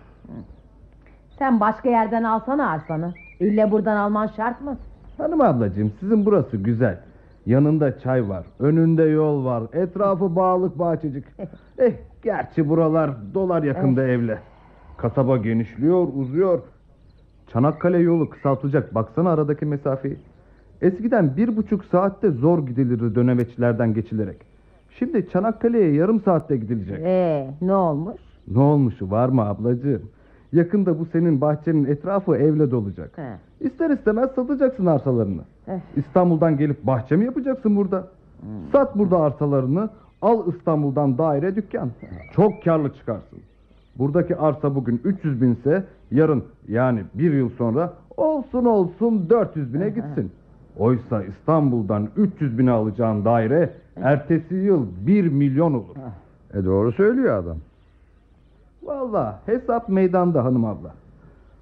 Sen başka yerden alsana arsanı. İlle buradan alman şart mı? Hanım ablacığım sizin burası güzel. Yanında çay var, önünde yol var, etrafı bağlık bahçecik. eh, gerçi buralar dolar yakında evle. Kasaba genişliyor, uzuyor. Çanakkale yolu kısaltacak. Baksana aradaki mesafeyi. Eskiden bir buçuk saatte zor gidilirdi dönemeçlerden geçilerek. Şimdi Çanakkale'ye yarım saatte gidilecek. Ee, ne olmuş? Ne olmuşu var mı ablacığım? Yakında bu senin bahçenin etrafı evle dolacak. He. İster istemez satacaksın arsalarını. Eh. İstanbul'dan gelip bahçe mi yapacaksın burada? Sat burada arsalarını, al İstanbul'dan daire dükkan. Çok karlı çıkarsın. Buradaki arsa bugün 300 binse yarın yani bir yıl sonra olsun olsun 400 bine gitsin. Oysa İstanbul'dan 300 bine alacağın daire ertesi yıl 1 milyon olur. E doğru söylüyor adam. Valla hesap meydanda hanım abla.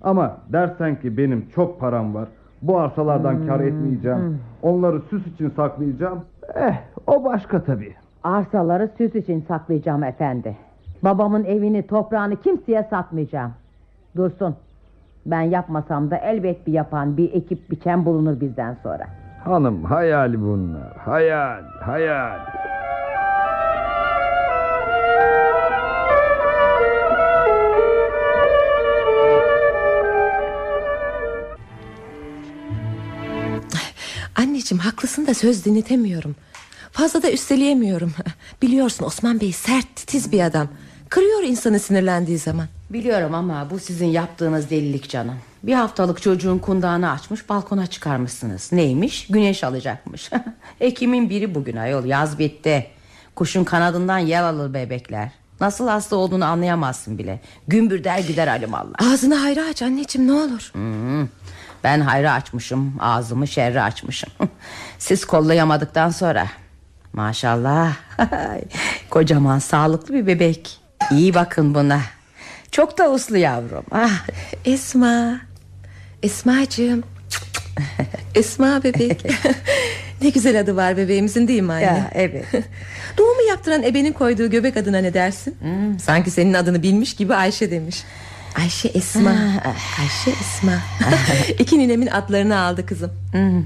Ama dersen ki benim çok param var. Bu arsalardan kar etmeyeceğim. Onları süs için saklayacağım. Eh o başka tabii. Arsaları süs için saklayacağım efendi. Babamın evini toprağını kimseye satmayacağım. Dursun. Ben yapmasam da elbet bir yapan bir ekip biçen bulunur bizden sonra. Hanım hayal bunlar. Hayal, hayal. Anneciğim haklısın da söz dinletemiyorum. Fazla da üsteleyemiyorum. Biliyorsun Osman Bey sert titiz bir adam. Kırıyor insanı sinirlendiği zaman. Biliyorum ama bu sizin yaptığınız delilik canım. Bir haftalık çocuğun kundağını açmış balkona çıkarmışsınız. Neymiş? Güneş alacakmış. Ekim'in biri bugün ayol yaz bitti. Kuşun kanadından yel alır bebekler. Nasıl hasta olduğunu anlayamazsın bile. Gümbür der gider alimallah. Ağzını hayra aç anneciğim ne olur. Hmm. Ben hayra açmışım ağzımı şerre açmışım Siz kollayamadıktan sonra Maşallah Kocaman sağlıklı bir bebek İyi bakın buna. Çok da uslu yavrum. Ah. Esma. Esmacığım. Esma bebek Ne güzel adı var bebeğimizin değil mi anne? Ya, Evet. Doğumu yaptıran ebenin koyduğu göbek adına ne dersin? Hmm. Sanki senin adını bilmiş gibi Ayşe demiş. Ayşe Esma. Ayşe Esma. İki ninemin adlarını aldı kızım. Hmm.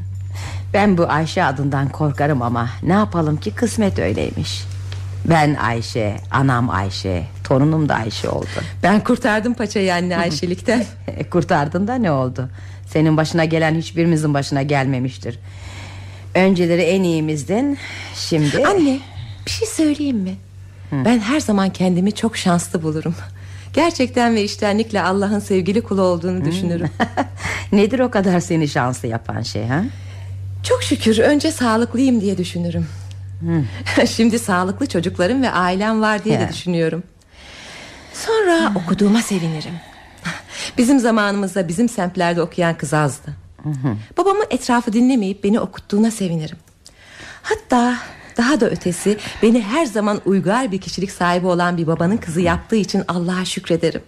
Ben bu Ayşe adından korkarım ama Ne yapalım ki? Kısmet öyleymiş Ben Ayşe Anam Ayşe Torunum da Ayşe oldu. Ben kurtardım paçayı anne Ayşelikten. Kurtardın da ne oldu? Senin başına gelen hiçbirimizin başına gelmemiştir. Önceleri en iyimizdin Şimdi Anne bir şey söyleyeyim mi? Hı. Ben her zaman kendimi çok şanslı bulurum. Gerçekten ve içtenlikle Allah'ın sevgili kulu olduğunu düşünürüm. Nedir o kadar seni şanslı yapan şey ha? Çok şükür önce sağlıklıyım diye düşünürüm. Şimdi sağlıklı çocuklarım ve ailem var diye ya. de düşünüyorum Sonra okuduğuma sevinirim Bizim zamanımızda bizim semtlerde okuyan kız azdı hmm. Babamın etrafı dinlemeyip beni okuttuğuna sevinirim Hatta daha da ötesi beni her zaman uygar bir kişilik sahibi olan bir babanın kızı yaptığı için Allah'a şükrederim.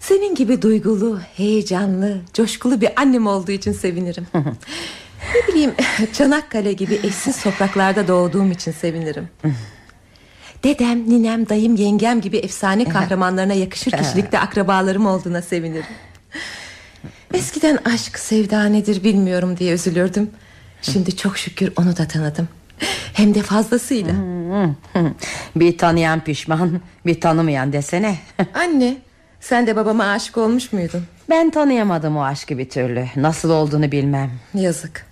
Senin gibi duygulu, heyecanlı, coşkulu bir annem olduğu için sevinirim. Ne bileyim Çanakkale gibi eşsiz topraklarda doğduğum için sevinirim. Dedem, ninem, dayım, yengem gibi efsane kahramanlarına yakışır kişilikte akrabalarım olduğuna sevinirim. Eskiden aşk, sevda nedir bilmiyorum diye üzülürdüm. Şimdi çok şükür onu da tanıdım. Hem de fazlasıyla Bir tanıyan pişman Bir tanımayan desene Anne sen de babama aşık olmuş muydun Ben tanıyamadım o aşkı bir türlü Nasıl olduğunu bilmem Yazık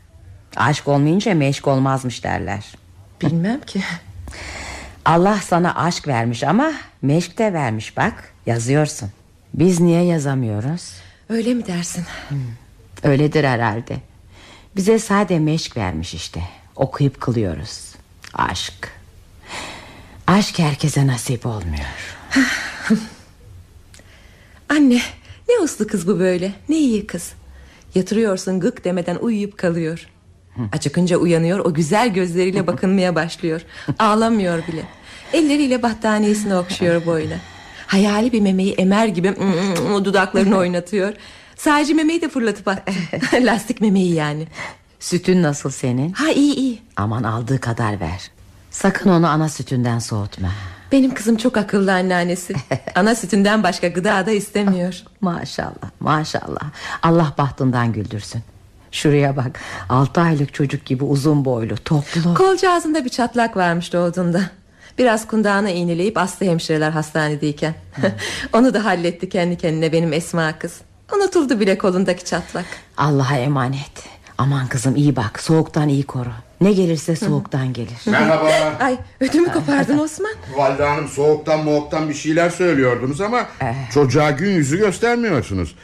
Aşk olmayınca meşk olmazmış derler. Bilmem ki. Allah sana aşk vermiş ama Meşk de vermiş bak yazıyorsun. Biz niye yazamıyoruz? Öyle mi dersin? Öyledir herhalde. Bize sade meşk vermiş işte Okuyup kılıyoruz. Aşk. Aşk herkese nasip olmuyor. Anne ne uslu kız bu böyle Ne iyi kız. Yatırıyorsun gık demeden uyuyup kalıyor Acıkınca uyanıyor o güzel gözleriyle bakınmaya başlıyor Ağlamıyor bile Elleriyle battaniyesini okşuyor boyuna Hayali bir memeyi emer gibi dudaklarını oynatıyor Sadece memeyi de fırlatıp attı Lastik memeyi yani Sütün nasıl senin? Ha iyi iyi. Aman aldığı kadar ver. Sakın onu ana sütünden soğutma. Benim kızım çok akıllı anneannesi. ana sütünden başka gıda da istemiyor. maşallah maşallah. Allah bahtından güldürsün. Şuraya bak. Altı aylık çocuk gibi uzun boylu toplu. Kolcağızında bir çatlak varmış doğduğunda Biraz kundağına iğneleyip aslı hemşireler hastanedeyken. Onu da halletti kendi kendine benim Esma kız. Unutuldu bile kolundaki çatlak. Allah'a emanet. Aman kızım iyi bak. Soğuktan iyi koru. Ne gelirse soğuktan gelir. Merhaba. Ay ödümü kopardın Osman. Valide Hanım soğuktan moğuktan bir şeyler söylüyordunuz ama çocuğa gün yüzü göstermiyorsunuz.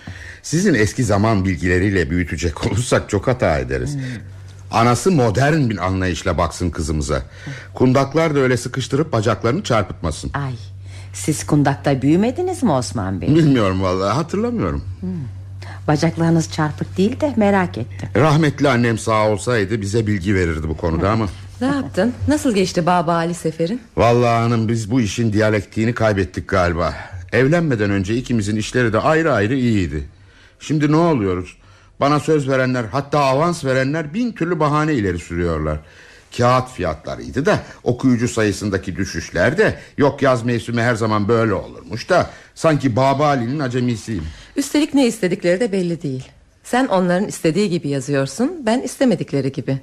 Sizin eski zaman bilgileriyle büyütecek olursak çok hata ederiz. Anası modern bir anlayışla baksın kızımıza. Kundaklar da öyle sıkıştırıp bacaklarını çarpıtmasın. Ay siz kundakta büyümediniz mi Osman Bey? Bilmiyorum vallahi hatırlamıyorum. Bacaklarınız çarpık değil de merak ettim Rahmetli annem sağ olsaydı bize bilgi verirdi bu konuda ama. Ne yaptın nasıl geçti Baba Ali seferin Vallahi hanım biz bu işin diyalektiğini kaybettik galiba. Evlenmeden önce ikimizin işleri de ayrı ayrı iyiydi. Şimdi ne oluyoruz? Bana söz verenler hatta avans verenler bin türlü bahane ileri sürüyorlar. Kağıt fiyatlarıydı da okuyucu sayısındaki düşüşler de yok yaz mevsimi her zaman böyle olurmuş da sanki Baba Ali'nin acemisiyim. Üstelik ne istedikleri de belli değil Sen onların istediği gibi yazıyorsun Ben istemedikleri gibi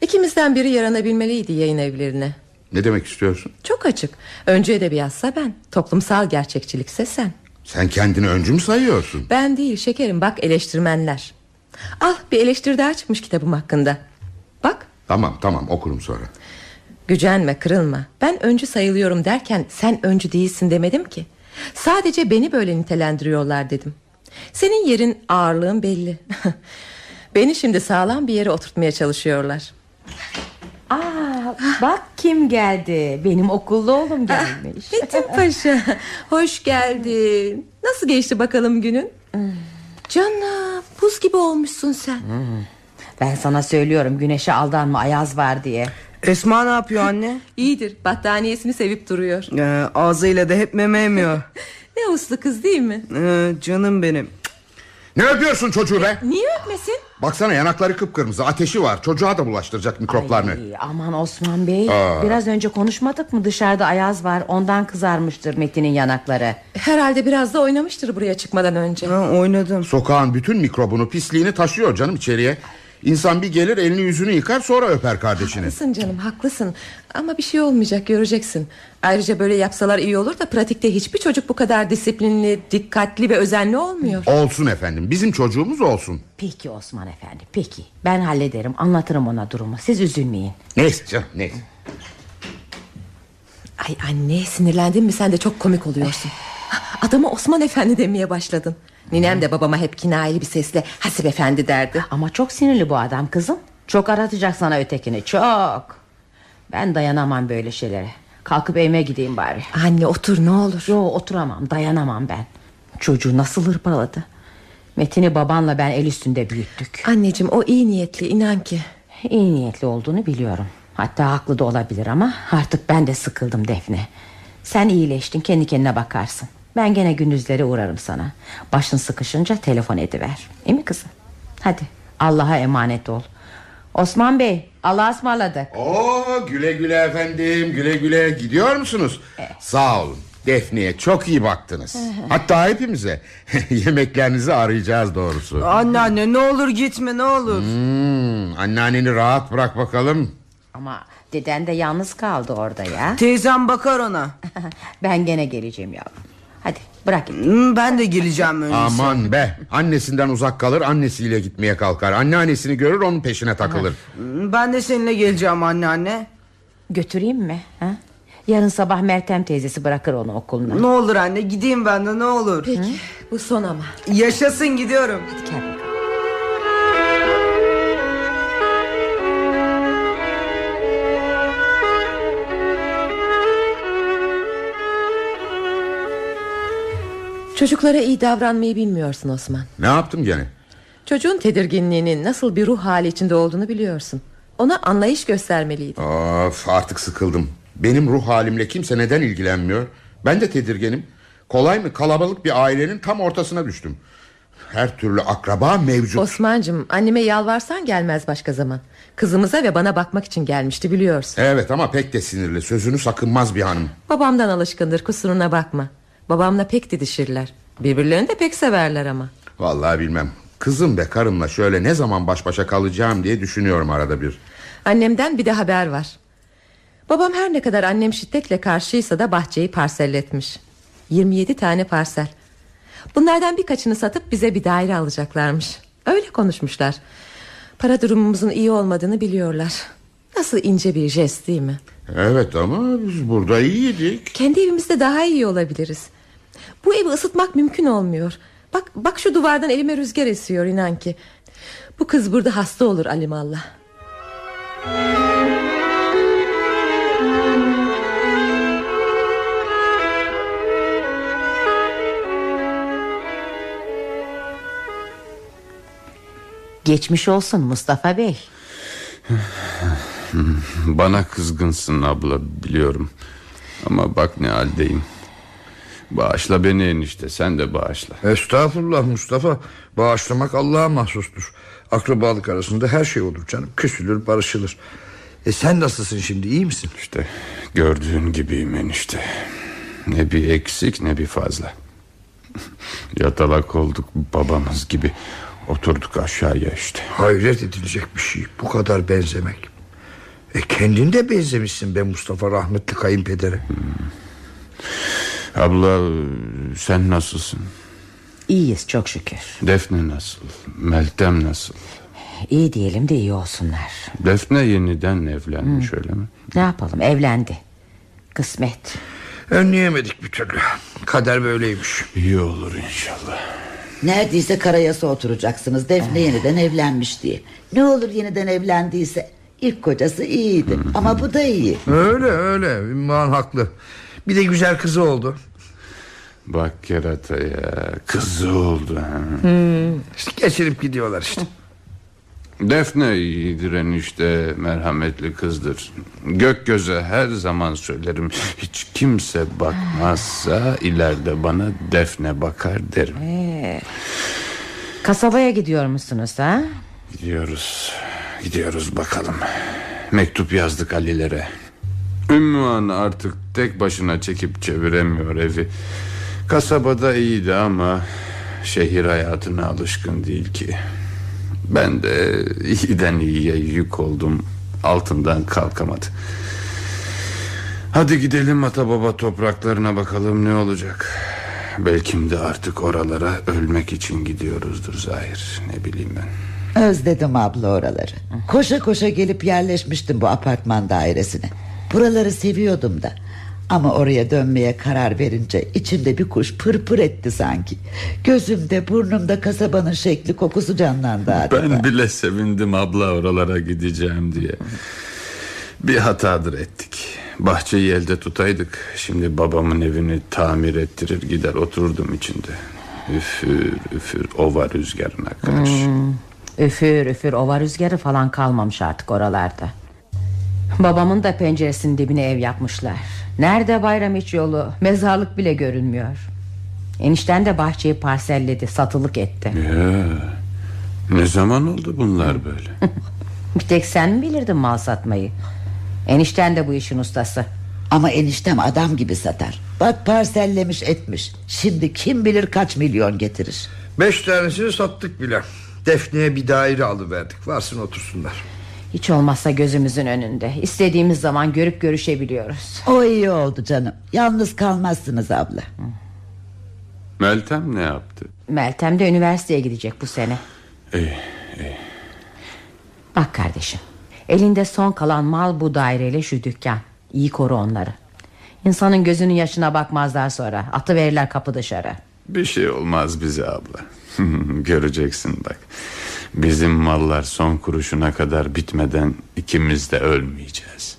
İkimizden biri yaranabilmeliydi yayın evlerine Ne demek istiyorsun? Çok açık Önce edebiyatsa ben Toplumsal gerçekçilikse sen Sen kendini öncü mü sayıyorsun? Ben değil şekerim bak eleştirmenler. Al bir eleştiri daha çıkmış kitabım hakkında. Bak. Tamam tamam okurum sonra. gücenme kırılma. Ben öncü sayılıyorum derken Sen öncü değilsin demedim ki. Sadece beni böyle nitelendiriyorlar dedim. Senin yerin ağırlığın belli. Beni şimdi sağlam bir yere oturtmaya çalışıyorlar Aa, bak kim geldi. Benim okullu oğlum gelmiş. Metin Paşa. Hoş geldin. Nasıl geçti bakalım günün? Canım buz gibi olmuşsun sen. Ben sana söylüyorum güneşe aldanma ayaz var diye. Esma ne yapıyor anne? İyidir battaniyesini sevip duruyor. Ee, ağzıyla da hep meme emiyor Ne uslu kız değil mi? Ee, Canım benim. Ne öpüyorsun çocuğu be? Niye öpmesin Baksana yanakları kıpkırmızı ateşi var çocuğa da bulaştıracak mikroplarını. Ay, Aman Osman Bey Aa. Biraz önce konuşmadık mı dışarıda ayaz var Ondan kızarmıştır Metin'in yanakları Herhalde biraz da oynamıştır buraya çıkmadan önce ha, Oynadım Sokağın bütün mikrobunu pisliğini taşıyor canım içeriye. İnsan bir gelir elini yüzünü yıkar sonra öper kardeşini. Haklısın canım haklısın. Ama bir şey olmayacak göreceksin. Ayrıca böyle yapsalar iyi olur da Pratikte hiçbir çocuk bu kadar disiplinli Dikkatli ve özenli olmuyor. Olsun efendim bizim çocuğumuz olsun. Peki Osman Efendi peki. Ben hallederim anlatırım ona durumu. Siz üzülmeyin. Neyse canım neyse. Ay anne sinirlendin mi sen de? Çok komik oluyorsun. Adama Osman Efendi demeye başladın Ninem de babama hep kinayeli bir sesle Hasip Efendi derdi. Ama çok sinirli bu adam kızım. Çok aratacak sana ötekini çok. Ben dayanamam böyle şeylere. Kalkıp evime gideyim bari. Anne otur ne olur. Yo oturamam dayanamam ben. Çocuğu nasıl hırpaladı? Metin'i babanla ben el üstünde büyüttük. Anneciğim o iyi niyetli inan ki. İyi niyetli olduğunu biliyorum. Hatta haklı da olabilir ama Artık ben de sıkıldım Defne. Sen iyileştin kendi kendine bakarsın Ben gene gündüzleri uğrarım sana Başın sıkışınca telefon ediver İyi mi kızım Hadi Allah'a emanet ol Osman Bey Allah'a ısmarladık Oo güle güle efendim güle güle gidiyor musunuz? Sağ olun. Defne'ye çok iyi baktınız. Hatta hepimize. Yemeklerinizi arayacağız doğrusu. Anne anne ne olur gitme ne olur Hmm, anneanneni rahat bırak bakalım. Ama deden de yalnız kaldı orada ya Teyzem bakar ona Ben gene geleceğim yavrum Hadi bırak Hmm, Ben de geleceğim öyleyse. Aman be. Annesinden uzak kalır annesiyle gitmeye kalkar. Anneannesini görür onun peşine takılır. Hmm, Ben de seninle geleceğim anne anne Götüreyim mi? Ha? Yarın sabah Mertem teyzesi bırakır onu okuluna. Ne olur anne gideyim ben de ne olur. Peki bu son ama. Yaşasın gidiyorum. Gel Çocuklara iyi davranmayı bilmiyorsun Osman Ne yaptım gene? Çocuğun tedirginliğinin nasıl bir ruh hali içinde olduğunu biliyorsun Ona anlayış göstermeliydin Of artık sıkıldım. Benim ruh halimle kimse neden ilgilenmiyor? Ben de tedirginim. Kolay mı kalabalık bir ailenin tam ortasına düştüm. Her türlü akraba mevcut. Osman'cığım anneme yalvarsan gelmez başka zaman Kızımıza ve bana bakmak için gelmişti biliyorsun Evet ama pek de sinirli. Sözünü sakınmaz bir hanım. Babamdan alışkındır kusuruna bakma Babamla pek didişirler Birbirlerini de pek severler ama Vallahi bilmem. Kızım ve karımla şöyle ne zaman baş başa kalacağım diye düşünüyorum arada bir. Annemden bir de haber var. Babam her ne kadar annem şiddetle karşıysa da bahçeyi parselletmiş. 27 tane parsel. Bunlardan birkaçını satıp bize bir daire alacaklarmış. Öyle konuşmuşlar. Para durumumuzun iyi olmadığını biliyorlar. Nasıl ince bir jest değil mi? Evet ama biz burada iyiydik. Kendi evimizde daha iyi olabiliriz. Bu evi ısıtmak mümkün olmuyor. Bak bak şu duvardan elime rüzgar esiyor inan ki. Bu kız burada hasta olur alimallah. Geçmiş olsun Mustafa Bey. Bana kızgınsın abla biliyorum. Ama bak ne haldeyim. Bağışla beni enişte sen de bağışla. Estağfurullah Mustafa. Bağışlamak Allah'a mahsustur. Akrabalık arasında her şey olur canım. Küsülür barışılır. E sen nasılsın şimdi iyi misin? İşte gördüğün gibiyim enişte. Ne bir eksik ne bir fazla. Yatalak olduk babamız gibi. Oturduk aşağıya işte. Hayret edilecek bir şey. Bu kadar benzemek. E kendin de benzemişsin be Mustafa rahmetli kayınpedere. Abla sen nasılsın? İyiyiz çok şükür. Defne nasıl? Meltem nasıl? İyi diyelim de iyi olsunlar. Defne yeniden evlenmiş öyle mi? Ne yapalım evlendi. Kısmet. Önleyemedik bir türlü. Kader böyleymiş. İyi olur inşallah. Neredeyse karayasa oturacaksınız Defne yeniden evlenmiş diye Ne olur yeniden evlendiyse İlk kocası iyiydi ama bu da iyi Öyle öyle Ümmühan haklı Bir de güzel kızı oldu Bak kerataya kızı oldu ha. hmm. işte Geçirip gidiyorlar işte Defne iyidir enişte merhametli kızdır Gök göze her zaman söylerim Hiç kimse bakmazsa ileride bana Defne bakar derim ee, Kasabaya gidiyor musunuz ha? Gidiyoruz Gidiyoruz bakalım Mektup yazdık Ali'lere Ümmühan artık tek başına çekip çeviremiyor evi. Kasabada iyiydi ama Şehir hayatına alışkın değil ki. Ben de iyiden iyiye yük oldum. Altından kalkamadı. Hadi gidelim ata baba topraklarına bakalım ne olacak. Belki de artık oralara ölmek için gidiyoruzdur Zahir. Ne bileyim ben. Özledim abla oraları. Koşa koşa gelip yerleşmiştim bu apartman dairesine Buraları seviyordum da. Ama oraya dönmeye karar verince içimde bir kuş pır pır etti sanki. Gözümde burnumda kasabanın şekli kokusu canlandı adeta. Ben bile sevindim abla oralara gideceğim diye. Bir hatadır ettik. Bahçeyi elde tutaydık. Şimdi babamın evini tamir ettirir gider otururdum içinde. Üfür üfür ova rüzgarına karşı. Hmm. Üfür üfür ova rüzgarı falan kalmamış artık oralarda Babamın da penceresinin dibine ev yapmışlar. Nerede bayram iç yolu? Mezarlık bile görünmüyor. Enişten de bahçeyi parselledi Satılık etti. Ya, Ne zaman oldu bunlar böyle? Bir tek sen mi bilirdin mal satmayı? Enişten de bu işin ustası. Ama eniştem adam gibi satar. Bak parsellemiş etmiş. Şimdi kim bilir kaç milyon getirir? Beş tanesini sattık bile. Defne'ye bir daire alıverdik. Varsın otursunlar Hiç olmazsa gözümüzün önünde. İstediğimiz zaman görüp görüşebiliyoruz. O iyi oldu canım. Yalnız kalmazsınız abla. Meltem ne yaptı? Meltem de üniversiteye gidecek bu sene. İyi iyi. Bak kardeşim Elinde son kalan mal bu daireyle şu dükkan. İyi koru onları. İnsanın gözünün yaşına bakmazlar sonra. Atı verirler kapı dışarı. Bir şey olmaz bize abla. Göreceksin bak Bizim mallar son kuruşuna kadar bitmeden ikimiz de ölmeyeceğiz.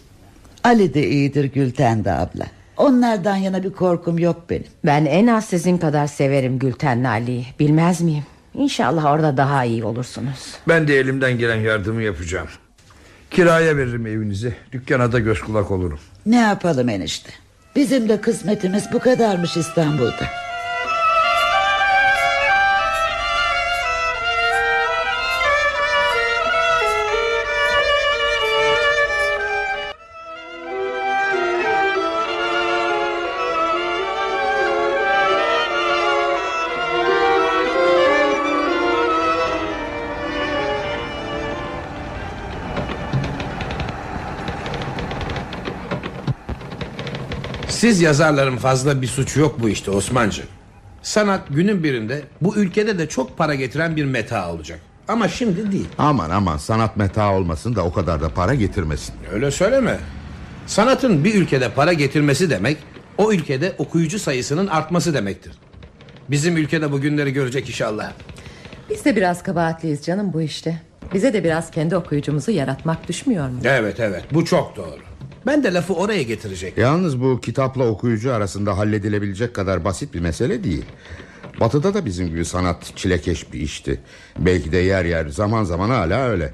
Ali de iyidir Gülten de abla. Onlardan yana bir korkum yok benim. Ben en az sizin kadar severim Gülten'le Ali'yi. Bilmez miyim? İnşallah orada daha iyi olursunuz. Ben de elimden gelen yardımı yapacağım. Kiraya veririm evinizi. Dükkana da göz kulak olurum. Ne yapalım enişte? Bizim de kısmetimiz bu kadarmış İstanbul'da Siz yazarların fazla bir suçu yok bu işte Osmancı. Sanat günün birinde bu ülkede de çok para getiren bir meta olacak. Ama şimdi değil. Aman aman sanat meta olmasın da o kadar da para getirmesin. Öyle söyleme. Sanatın bir ülkede para getirmesi demek o ülkede okuyucu sayısının artması demektir. Bizim ülkede bugünleri görecek inşallah. Biz de biraz kabahatliyiz canım bu işte. Bize de biraz kendi okuyucumuzu yaratmak düşmüyor mu? Evet evet bu çok doğru. Ben de lafı oraya getirecek. Yalnız bu kitapla okuyucu arasında halledilebilecek kadar basit bir mesele değil. Batı'da da bizim gibi sanat çilekeş bir işti. Belki de yer yer zaman zaman hala öyle.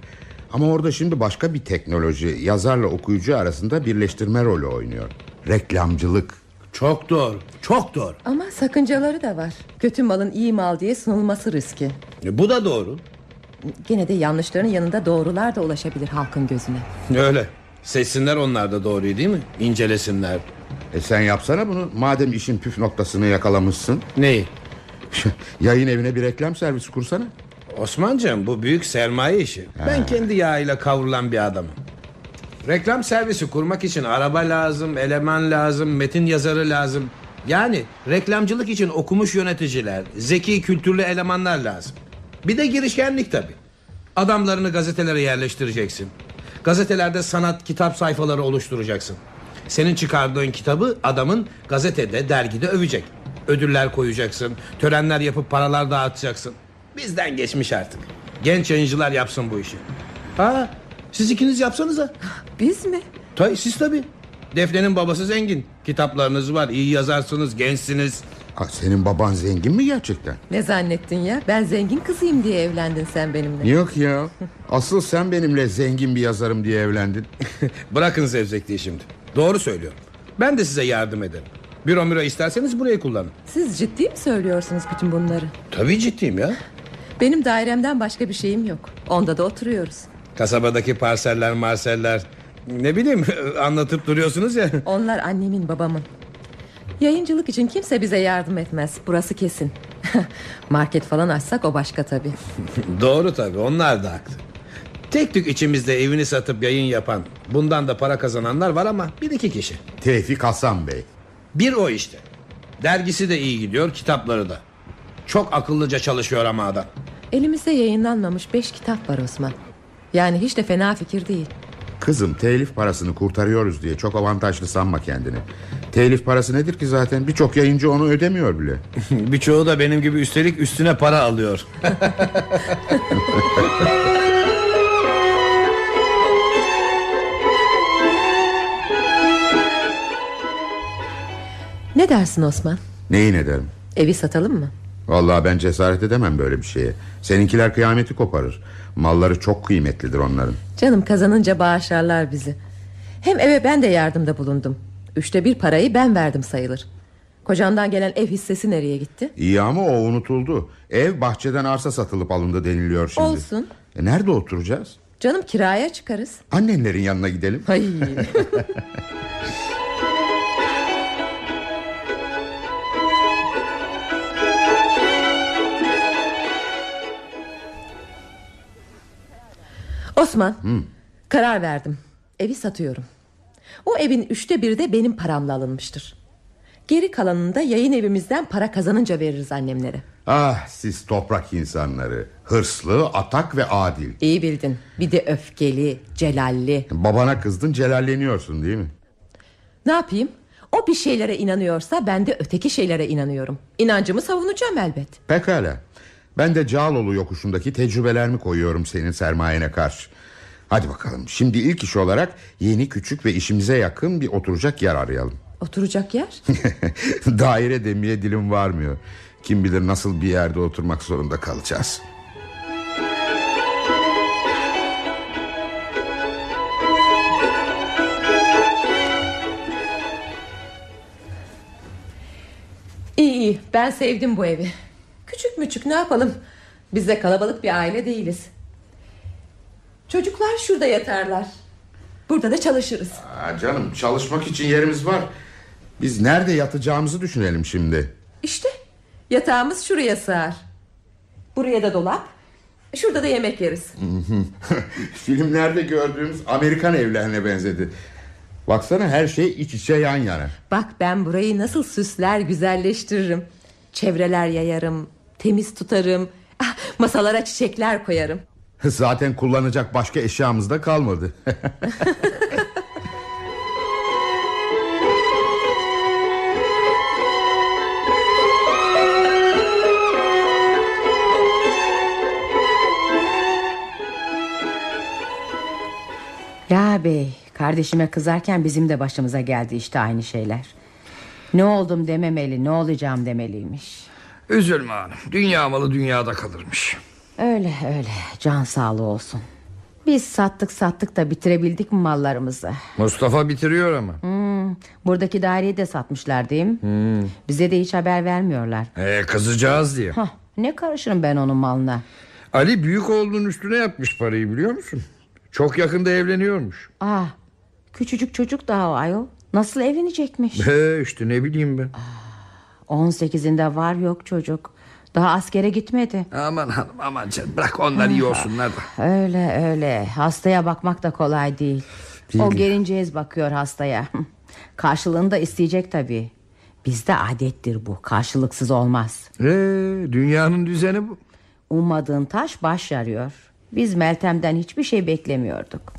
Ama orada şimdi başka bir teknoloji yazarla okuyucu arasında birleştirme rolü oynuyor. Reklamcılık. Çok doğru, çok doğru. Ama sakıncaları da var. Kötü malın iyi mal diye sunulması riski. E, bu da doğru. Gene de yanlışların yanında doğrular da ulaşabilir halkın gözüne. Öyle. Seçsinler onlar da doğruyu değil mi? İncelesinler. E sen yapsana bunu madem işin püf noktasını yakalamışsın. Neyi? Yayın evine bir reklam servisi kursana. Osman'cığım bu büyük sermaye işi. Ha. Ben kendi yağıyla kavrulan bir adamım. Reklam servisi kurmak için araba lazım, eleman lazım, metin yazarı lazım. Yani reklamcılık için okumuş yöneticiler, zeki kültürlü elemanlar lazım. Bir de girişkenlik tabii. Adamlarını gazetelere yerleştireceksin. Gazetelerde sanat, kitap sayfaları oluşturacaksın. Senin çıkardığın kitabı adamın gazetede, dergide övecek. Ödüller koyacaksın, törenler yapıp paralar dağıtacaksın. Bizden geçmiş artık. Genç yayıncılar yapsın bu işi. Ha, siz ikiniz yapsanıza. Biz mi? Tabii siz tabii. Defne'nin babası zengin. Kitaplarınız var, iyi yazarsınız, gençsiniz. Ha, senin baban zengin mi gerçekten? Ne zannettin ya? Ben zengin kızıyım diye evlendin sen benimle. Yok ya. Asıl sen benimle zengin bir yazarım diye evlendin. Bırakın zevzekliği şimdi. Doğru söylüyorum. Ben de size yardım ederim. Büro müro isterseniz burayı kullanın. Siz ciddi mi söylüyorsunuz bütün bunları? Tabii ciddiyim ya. Benim dairemden başka bir şeyim yok. Onda da oturuyoruz. Kasabadaki parseller marseller ne bileyim anlatıp duruyorsunuz ya. Onlar annemin babamın. Yayıncılık için kimse bize yardım etmez. Burası kesin. Market falan açsak o başka tabii. Doğru tabii onlar da haklı. Tek tük içimizde evini satıp yayın yapan bundan da para kazananlar var ama bir iki kişi. Tevfik Hasan Bey. Bir o işte. Dergisi de iyi gidiyor kitapları da. Çok akıllıca çalışıyor ama adam. Elimizde yayınlanmamış beş kitap var Osman. Yani hiç de fena fikir değil. Kızım telif parasını kurtarıyoruz diye çok avantajlı sanma kendini. Telif parası nedir ki zaten birçok yayıncı onu ödemiyor bile. Birçoğu da benim gibi üstelik üstüne para alıyor. Ne dersin Osman? Neyi ne derim? Evi satalım mı? Vallahi ben cesaret edemem böyle bir şeye. Seninkiler kıyameti koparır. Malları çok kıymetlidir onların. Canım kazanınca bağışlarlar bizi. Hem eve ben de yardımda bulundum. Üçte bir parayı ben verdim sayılır. Kocandan gelen ev hissesi nereye gitti? İyi ama o unutuldu. Ev bahçeden arsa satılıp alındı deniliyor şimdi. Olsun. E nerede oturacağız? Canım kiraya çıkarız. Annenlerin yanına gidelim. Ay. Osman Hı. karar verdim Evi satıyorum O evin üçte biri de benim paramla alınmıştır Geri kalanını da yayın evimizden para kazanınca veririz annemlere Ah siz toprak insanları. Hırslı, atak ve adil. İyi bildin bir de öfkeli, celalli Babana kızdın celalleniyorsun değil mi? Ne yapayım o bir şeylere inanıyorsa ben de öteki şeylere inanıyorum İnancımı savunacağım elbet Pekala. Ben de Cağaloğlu yokuşundaki tecrübelerimi koyuyorum senin sermayene karşı. Hadi bakalım. Şimdi ilk iş olarak yeni küçük ve işimize yakın bir oturacak yer arayalım. Oturacak yer Daire demeye dilim varmıyor. Kim bilir nasıl bir yerde oturmak zorunda kalacağız. İyi iyi ben sevdim bu evi Küçük müçük ne yapalım Biz de kalabalık bir aile değiliz Çocuklar şurada yatarlar Burada da çalışırız Aa, canım çalışmak için yerimiz var. Biz nerede yatacağımızı düşünelim şimdi. İşte yatağımız şuraya sığar Buraya da dolap Şurada da yemek yeriz Filmlerde gördüğümüz Amerikan evlerine benzedi. Baksana her şey iç içe yan yana. Bak ben burayı nasıl süsler güzelleştiririm. Çevreler yayarım, temiz tutarım. Ah, masalara çiçekler koyarım. Zaten kullanacak başka eşyamız da kalmadı. Ya bey kardeşime kızarken bizim de başımıza geldi işte aynı şeyler. Ne oldum dememeli ne olacağım demeliymiş. Üzülme hanım dünya malı dünyada kalırmış. Öyle öyle can sağlığı olsun. Biz sattık sattık da bitirebildik mi mallarımızı? Mustafa bitiriyor ama. Hmm, buradaki daireyi de satmışlar değil mi? Hmm. Bize de hiç haber vermiyorlar. Ee, kızacağız diye. Hah, ne karışırım ben onun malına? Ali büyük oğlunun üstüne yapmış parayı biliyor musun? Çok yakında evleniyormuş. Ah, küçücük çocuk daha o ayol. Nasıl evlenecekmiş? He işte ne bileyim ben. 18'inde var yok çocuk. Daha askere gitmedi. Aman hanım aman canım bırak onlar iyi olsunlar da. Öyle öyle. Hastaya bakmak da kolay değil. Değil o gelincez bakıyor hastaya. Karşılığını da isteyecek tabii. Bizde adettir bu. Karşılıksız olmaz. Ee, dünyanın düzeni bu. Ummadığın taş baş yarıyor. Biz Meltem'den hiçbir şey beklemiyorduk.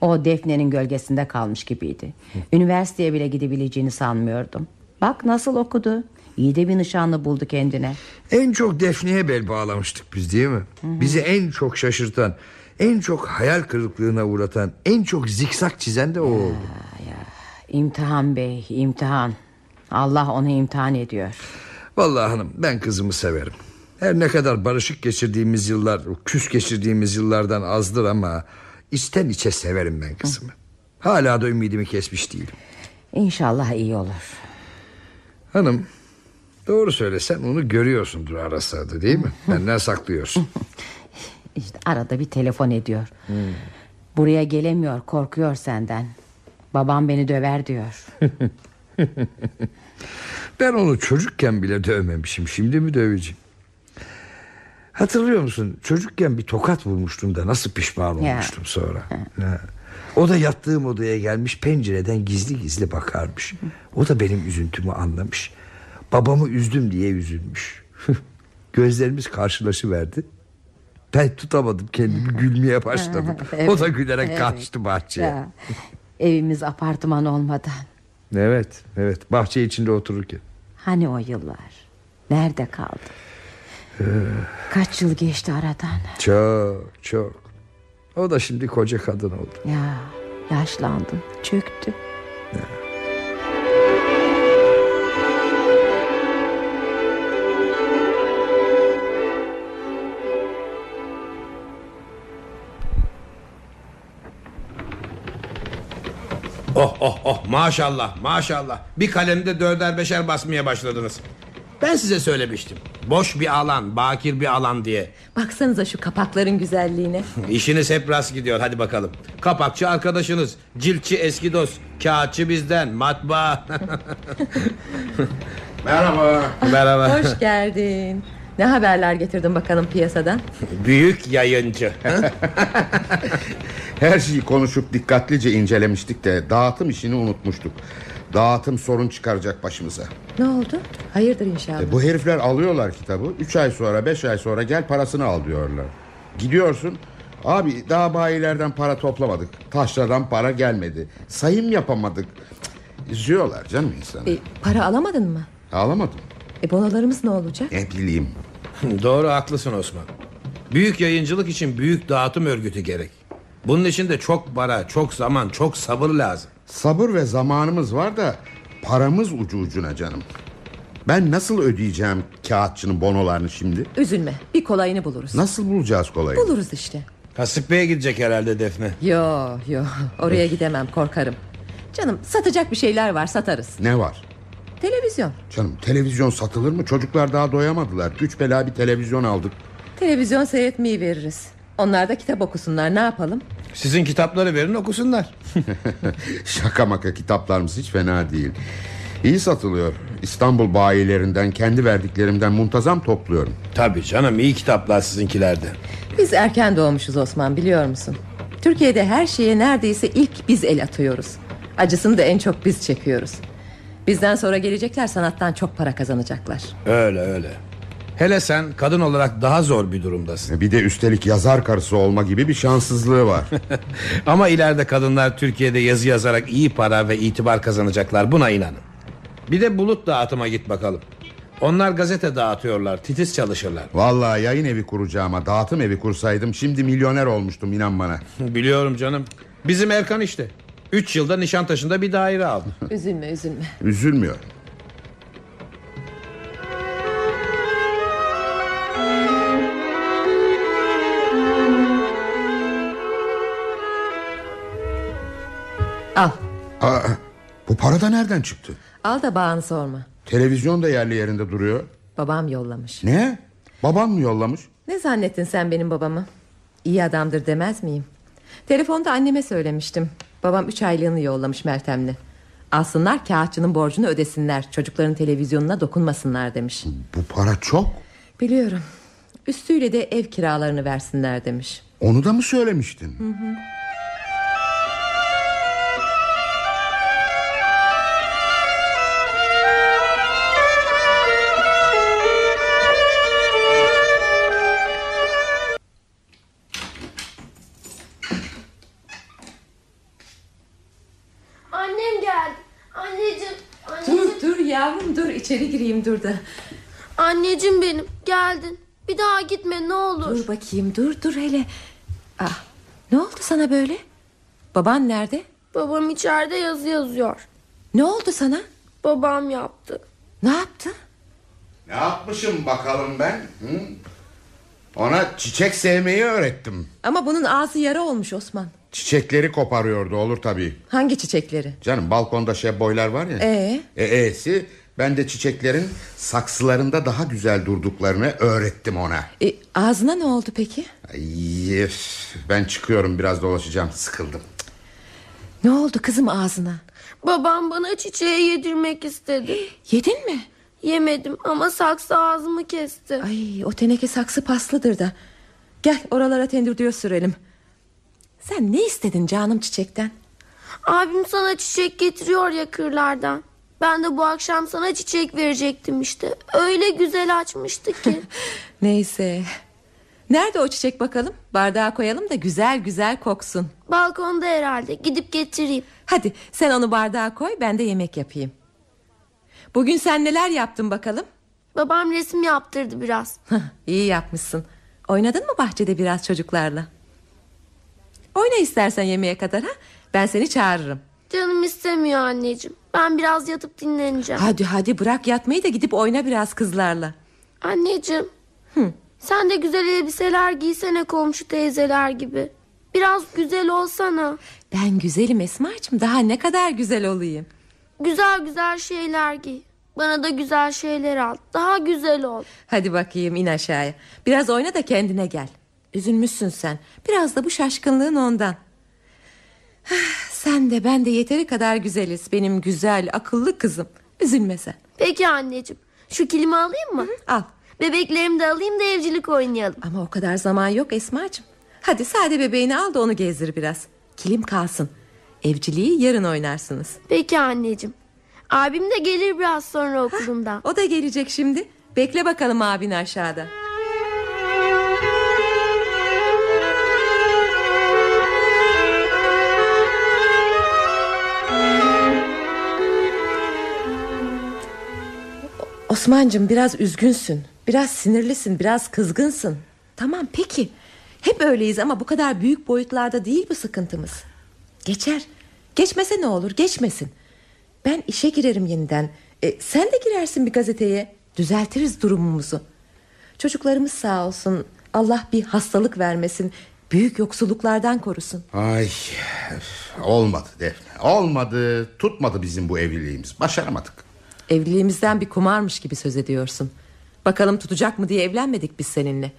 O Defne'nin gölgesinde kalmış gibiydi. Üniversiteye bile gidebileceğini sanmıyordum. Bak nasıl okudu. İyi de bir nişanlı buldu kendine. En çok Defne'ye bel bağlamıştık biz değil mi? Bizi en çok şaşırtan, en çok hayal kırıklığına uğratan, en çok zikzak çizen de o oldu. İmtihan bey, imtihan. Allah onu imtihan ediyor. Vallahi hanım ben kızımı severim. Her ne kadar barışık geçirdiğimiz yıllar, küs geçirdiğimiz yıllardan azdır ama içten içe severim ben kızımı. Hala da ümidimi kesmiş değilim. İnşallah iyi olur. Hanım doğru söylesen onu görüyorsundur ara sırada değil mi? Benden saklıyorsun. İşte arada bir telefon ediyor. Buraya gelemiyor, korkuyor senden. Babam beni döver diyor. ben onu çocukken bile dövmemişim. Şimdi mi döveceğim? Hatırlıyor musun? Çocukken bir tokat vurmuştum da nasıl pişman Ya. olmuştum sonra. Ha. O da yattığım odaya gelmiş pencereden gizli gizli bakarmış. O da benim üzüntümü anlamış. Babamı üzdüm diye üzülmüş. Gözlerimiz karşılaşıverdi. Ben tutamadım kendimi gülmeye başladım. o da gülerek Evet. kaçtı bahçeye. Ya, evimiz apartman olmadan. Evet, evet. Bahçe içinde otururken. Hani o yıllar? Nerede kaldı? Kaç yıl geçti aradan? çok, çok. O da şimdi koca kadın oldu. Ya yaşlandı, çöktü. Oh oh oh maşallah maşallah. Bir kalemde dörder beşer basmaya başladınız. Ben size söylemiştim. Boş bir alan, bakir bir alan diye. Baksanıza şu kapakların güzelliğine. İşiniz hep rast gidiyor hadi bakalım. Kapakçı arkadaşınız, ciltçi eski dost, kağıtçı bizden, matbaa. Merhaba. Merhaba. Hoş geldin. Ne haberler getirdin bakalım piyasadan? Büyük yayıncı. Her şeyi konuşup dikkatlice incelemiştik de dağıtım işini unutmuştuk. Dağıtım sorun çıkaracak başımıza. Ne oldu? Hayırdır inşallah. E, bu herifler alıyorlar kitabı. Üç ay sonra beş ay sonra gel parasını al diyorlar. Gidiyorsun. Abi daha bayilerden para toplamadık. Taşradan para gelmedi. Sayım yapamadık. Üzüyorlar canım insanı. E, para alamadın mı? Ağlamadım. E bonolarımız ne olacak? Ne bileyim. Doğru haklısın Osman. Büyük yayıncılık için büyük dağıtım örgütü gerek. Bunun için de çok para, çok zaman, çok sabır lazım. Sabır ve zamanımız var da paramız ucu ucuna canım. Ben nasıl ödeyeceğim kağıtçının bonolarını şimdi? Üzülme bir kolayını buluruz. Nasıl bulacağız kolayı? Buluruz işte. Hasip Bey'e gidecek herhalde Defne. Yo yo oraya gidemem korkarım. Canım satacak bir şeyler var satarız. Ne var? Televizyon. Canım televizyon satılır mı? Çocuklar daha doyamadılar. Güç bela bir televizyon aldık. Televizyon seyretmeyi veririz. Onlar da kitap okusunlar ne yapalım? Sizin kitapları verin okusunlar. Şaka maka kitaplarımız hiç fena değil. İyi satılıyor. İstanbul bayilerinden kendi verdiklerimden muntazam topluyorum. Tabii canım iyi kitaplar sizinkilerde. Biz erken doğmuşuz Osman biliyor musun? Türkiye'de her şeye neredeyse ilk biz el atıyoruz. Acısını da en çok biz çekiyoruz. Bizden sonra gelecekler sanattan çok para kazanacaklar. Öyle öyle. Hele sen kadın olarak daha zor bir durumdasın. Bir de üstelik yazar karısı olma gibi bir şanssızlığı var. Ama ileride kadınlar Türkiye'de yazı yazarak iyi para ve itibar kazanacaklar. Buna inanın. Bir de bulut dağıtıma git bakalım. Onlar gazete dağıtıyorlar. Titiz çalışırlar. Vallahi yayın evi kuracağıma dağıtım evi kursaydım şimdi milyoner olmuştum inan bana. Biliyorum canım. Bizim Erkan işte. Üç yılda Nişantaşı'nda bir daire aldı. Üzülme üzülme. Üzülmüyor. Al. Aa, bu para da nereden çıktı? Al da bağını sorma. Televizyon da yerli yerinde duruyor. Babam yollamış. Ne? Babam mı yollamış? Ne zannettin sen benim babamı? İyi adamdır demez miyim? Telefonda anneme söylemiştim. Babam üç aylığını yollamış Meltem'le. Alsınlar kağıtçının borcunu ödesinler. Çocukların televizyonuna dokunmasınlar demiş. Bu para çok. Biliyorum. Üstüyle de ev kiralarını versinler demiş. Onu da mı söylemiştin? Hı hı. İçeri gireyim dur da. Anneciğim benim. Geldin. Bir daha gitme ne olur. Dur bakayım dur dur hele. Ah, ne oldu sana böyle? Baban nerede? Babam içeride yazı yazıyor. Ne oldu sana? Babam yaptı. Ne yaptı? Ne yapmışım bakalım ben? Hı? Ona çiçek sevmeyi öğrettim. Ama bunun ağzı yara olmuş Osman. Çiçekleri koparıyordu olur tabii. Hangi çiçekleri? Canım balkonda şebboylar var ya. Ee? E, e'si ben de çiçeklerin saksılarında daha güzel durduklarını öğrettim ona. E, ağzına ne oldu peki? Ay, ben çıkıyorum biraz dolaşacağım sıkıldım. Ne oldu kızım ağzına? Babam bana çiçeği yedirmek istedi. Yedin mi? Yemedim ama saksı ağzımı kesti. Ay o teneke saksı paslıdır da. Gel oralara tendürdüyor sürelim. Sen ne istedin canım çiçekten? Abim sana çiçek getiriyor ya kırlardan. Ben de bu akşam sana çiçek verecektim işte. Öyle güzel açmıştı ki. Neyse. Nerede o çiçek bakalım? Bardağa koyalım da güzel güzel koksun. Balkonda herhalde. Gidip getireyim. Hadi sen onu bardağa koy ben de yemek yapayım. Bugün sen neler yaptın bakalım? Babam resim yaptırdı biraz. İyi yapmışsın. Oynadın mı bahçede biraz çocuklarla? Oyna istersen yemeğe kadar ha. Ben seni çağırırım. Canım istemiyor anneciğim. Ben biraz yatıp dinleneceğim. Hadi hadi bırak yatmayı da gidip oyna biraz kızlarla. Anneciğim. Hı. Sen de güzel elbiseler giysene komşu teyzeler gibi. Biraz güzel olsana. Ben güzelim Esma'cığım. Daha ne kadar güzel olayım. Güzel güzel şeyler giy. Bana da güzel şeyler al. Daha güzel ol. Hadi bakayım in aşağıya. Biraz oyna da kendine gel. Üzülmüşsün sen. Biraz da bu şaşkınlığın ondan. Sen de ben de yeteri kadar güzeliz. Benim güzel, akıllı kızım. Üzülme sen. Peki anneciğim. Şu kilimi alayım mı? al. Bebeklerimi de alayım da evcilik oynayalım. Ama o kadar zaman yok Esma'cığım. Hadi sade bebeğini al da onu gezdir biraz. Kilim kalsın. Evciliği yarın oynarsınız. Peki anneciğim. Abim de gelir biraz sonra okulundan. O da gelecek şimdi. Bekle bakalım abin aşağıda. Osman'cığım biraz üzgünsün. Biraz sinirlisin, biraz kızgınsın. Tamam peki. Hep öyleyiz ama bu kadar büyük boyutlarda değil bu sıkıntımız. Geçer. Geçmese ne olur? Geçmesin. Ben işe girerim yeniden. E, sen de girersin bir gazeteye. Düzeltiriz durumumuzu. Çocuklarımız sağ olsun. Allah bir hastalık vermesin. Büyük yoksulluklardan korusun. Ay olmadı Defne olmadı tutmadı bizim bu evliliğimiz başaramadık. Evliliğimizden bir kumarmış gibi söz ediyorsun. Bakalım tutacak mı diye evlenmedik biz seninle.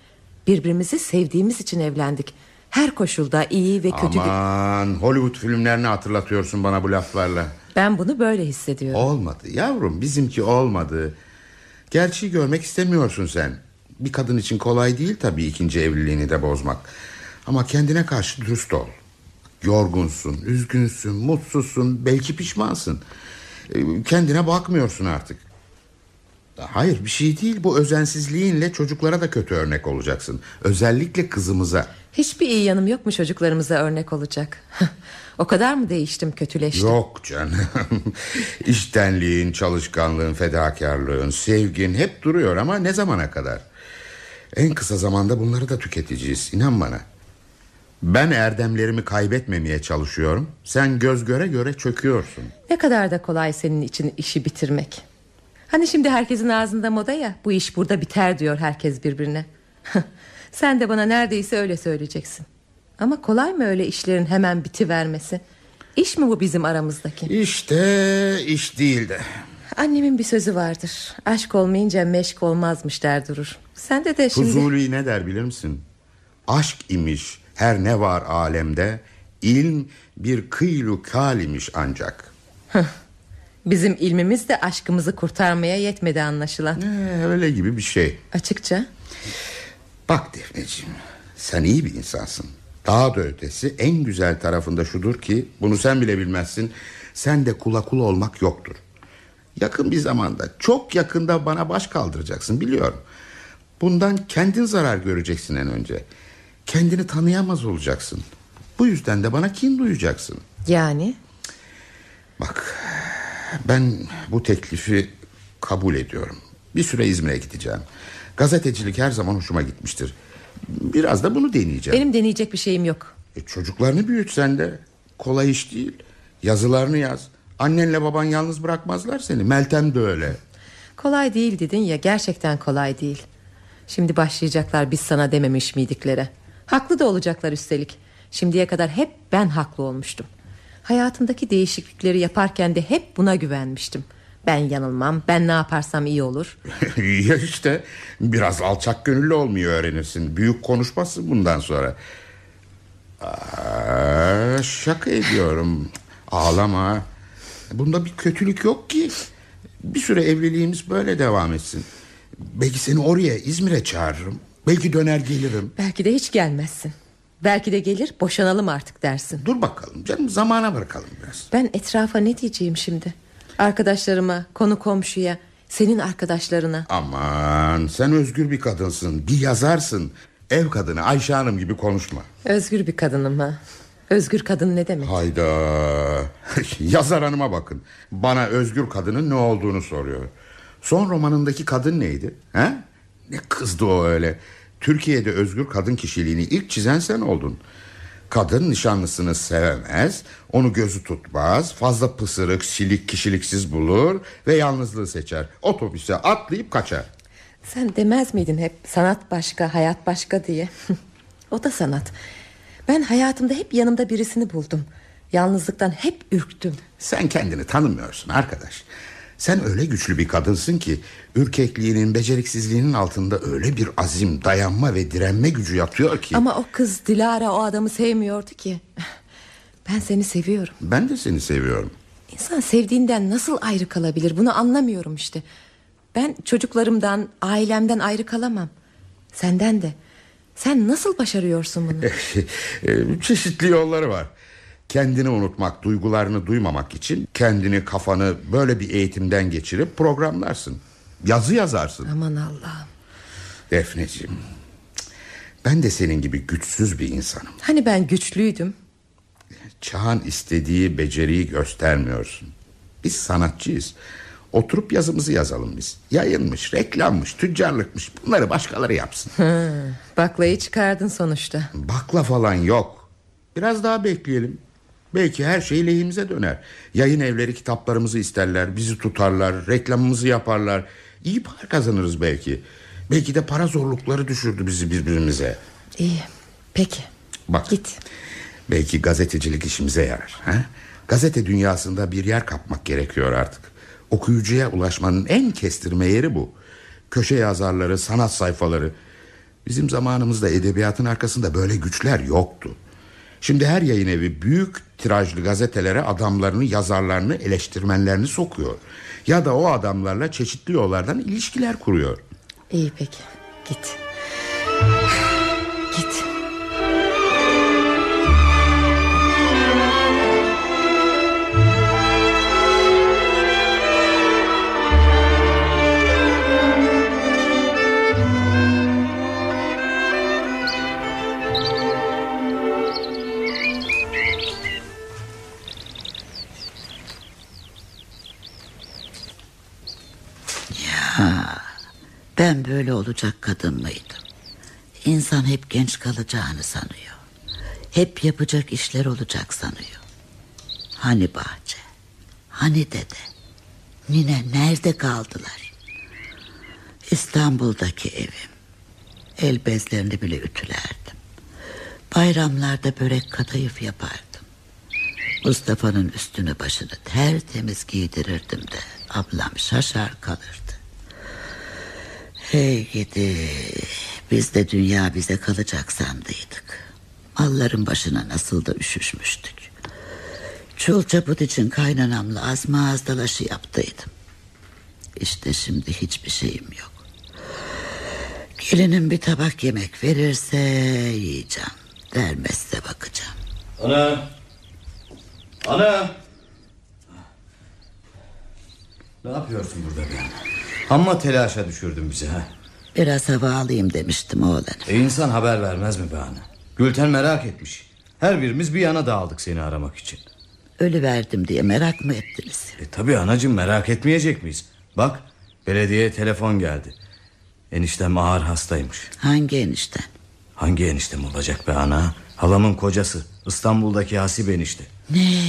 Birbirimizi sevdiğimiz için evlendik. Her koşulda iyi ve kötü... Aman Hollywood filmlerini hatırlatıyorsun bana bu laflarla. Ben bunu böyle hissediyorum. Olmadı yavrum bizimki olmadı. Gerçeği görmek istemiyorsun sen. Bir kadın için kolay değil tabii ikinci evliliğini de bozmak. Ama kendine karşı dürüst ol. Yorgunsun, üzgünsün, mutsuzsun, belki pişmansın. Kendine bakmıyorsun artık. Hayır bir şey değil bu özensizliğinle çocuklara da kötü örnek olacaksın. Özellikle kızımıza. Hiçbir iyi yanım yok mu çocuklarımıza örnek olacak? o kadar mı değiştim kötüleştim? Yok canım. İştenliğin, çalışkanlığın, fedakarlığın, sevgin hep duruyor ama ne zamana kadar? En kısa zamanda bunları da tüketeceğiz inan bana. Ben erdemlerimi kaybetmemeye çalışıyorum. Sen göz göre göre çöküyorsun. Ne kadar da kolay senin için işi bitirmek. Hani şimdi herkesin ağzında moda ya bu iş burada biter diyor herkes birbirine. Sen de bana neredeyse öyle söyleyeceksin. Ama kolay mı öyle işlerin hemen bitivermesi? İş mi bu bizim aramızdaki? İşte iş değil de. Annemin bir sözü vardır. Aşk olmayınca meşk olmazmış der durur. Sen de de şimdi... Fuzuli ne der bilir misin? Aşk imiş her ne var alemde ilm bir kıylu kal imiş ancak. Bizim ilmimiz de aşkımızı kurtarmaya yetmedi anlaşılan. Ee, öyle gibi bir şey. Açıkça. Bak Defneciğim sen iyi bir insansın. Daha da ötesi en güzel tarafında şudur ki bunu sen bile bilmezsin. Sen de kula kul olmak yoktur. Yakın bir zamanda çok yakında bana baş kaldıracaksın biliyorum. Bundan kendin zarar göreceksin en önce. Kendini tanıyamaz olacaksın. Bu yüzden de bana kin duyacaksın. Yani? Bak ben bu teklifi kabul ediyorum. Bir süre İzmir'e gideceğim. Gazetecilik her zaman hoşuma gitmiştir. Biraz da bunu deneyeceğim. Benim deneyecek bir şeyim yok. E, çocuklarını büyüt sen de. Kolay iş değil. Yazılarını yaz. Annenle baban yalnız bırakmazlar seni. Meltem de öyle. Kolay değil dedin ya gerçekten kolay değil. Şimdi başlayacaklar biz sana dememiş miydiklere. Haklı da olacaklar üstelik. Şimdiye kadar hep ben haklı olmuştum. Hayatımdaki değişiklikleri yaparken de hep buna güvenmiştim. Ben yanılmam ben ne yaparsam iyi olur ya işte biraz alçak gönüllü olmayı öğrenirsin. Büyük konuşmasın bundan sonra. Aa, şaka ediyorum. Ağlama. Bunda bir kötülük yok ki. Bir süre evliliğimiz böyle devam etsin. Belki seni oraya İzmir'e çağırırım. Belki döner gelirim. Belki de hiç gelmezsin. Belki de gelir boşanalım artık dersin. Dur bakalım canım zamana bırakalım biraz. Ben etrafa ne diyeceğim şimdi? Arkadaşlarıma konu komşuya Senin arkadaşlarına. Aman sen özgür bir kadınsın Bir yazarsın. Ev kadını Ayşe Hanım gibi konuşma. Özgür bir kadınım ha. Özgür kadın ne demek? Hayda. Yazar hanıma bakın. Bana özgür kadının ne olduğunu soruyor. Son romanındaki kadın neydi? He? Ne kızdı o öyle? Türkiye'de özgür kadın kişiliğini ilk çizen sen oldun. Kadın nişanlısını sevemez Onu gözü tutmaz Fazla pısırık silik kişiliksiz bulur Ve yalnızlığı seçer. Otobüse atlayıp kaçar. Sen demez miydin hep sanat başka hayat başka diye? O da sanat. Ben hayatımda hep yanımda birisini buldum. Yalnızlıktan hep ürktüm. Sen kendini tanımıyorsun arkadaş sen öyle güçlü bir kadınsın ki ürkekliğinin, beceriksizliğinin altında öyle bir azim, dayanma ve direnme gücü yatıyor ki. Ama o kız Dilara o adamı sevmiyordu ki. Ben seni seviyorum. Ben de seni seviyorum. İnsan sevdiğinden nasıl ayrı kalabilir? Bunu anlamıyorum işte. Ben çocuklarımdan, ailemden ayrı kalamam. Senden de. Sen nasıl başarıyorsun bunu? Çeşitli yolları var. Kendini unutmak, duygularını duymamak için kendini kafanı böyle bir eğitimden geçirip programlarsın. Yazı yazarsın. Aman Allah'ım. Defneciğim. Ben de senin gibi güçsüz bir insanım. Hani ben güçlüydüm? Çağın istediği beceriyi göstermiyorsun. Biz sanatçıyız. Oturup yazımızı yazalım biz. Yayınmış, reklammış, tüccarlıkmış. Bunları başkaları yapsın. Baklayı çıkardın sonuçta. Bakla falan yok. Biraz daha bekleyelim. Belki her şey lehimize döner. Yayın evleri kitaplarımızı isterler, bizi tutarlar, reklamımızı yaparlar. İyi para kazanırız belki. Belki de para zorlukları düşürdü bizi birbirimize. İyi, peki. Bak. Git. Belki gazetecilik işimize yarar. He? Gazete dünyasında bir yer kapmak gerekiyor artık. Okuyucuya ulaşmanın en kestirme yeri bu. Köşe yazarları, sanat sayfaları. Bizim zamanımızda edebiyatın arkasında böyle güçler yoktu. Şimdi her yayın evi büyük tirajlı gazetelere adamlarını, yazarlarını, eleştirmenlerini sokuyor. Ya da o adamlarla çeşitli yollardan ilişkiler kuruyor. İyi peki. Git. Ben böyle olacak kadın mıydım? İnsan hep genç kalacağını sanıyor. Hep yapacak işler olacak sanıyor. Hani bahçe? Hani dede? Nine nerede kaldılar? İstanbul'daki evim. El bezlerini bile ütülerdim. Bayramlarda börek kadayıf yapardım. Mustafa'nın üstünü başını tertemiz giydirirdim de ablam şaşar kalırdı. Hey gidi biz de dünya bize kalacak sandıydık. Malların başına nasıl da üşüşmüştük. Çul çaput için kaynanamla azma az dalaşı yaptıydım. İşte şimdi hiçbir şeyim yok. Gelinim bir tabak yemek verirse yiyeceğim. Vermezse bakacağım. Ana. Ana. Ne yapıyorsun burada be? Amma telaşa düşürdün bizi ha. Biraz hava alayım demiştim oğlan. E insan haber vermez mi be ana? Gülten merak etmiş. Her birimiz bir yana dağıldık seni aramak için. Ölü verdim diye merak mı ettiniz? E tabi anacığım merak etmeyecek miyiz? Bak belediyeye telefon geldi. Eniştem ağır hastaymış. Hangi enişten? Hangi eniştem olacak be ana? Halamın kocası İstanbul'daki Hasip enişte. Ne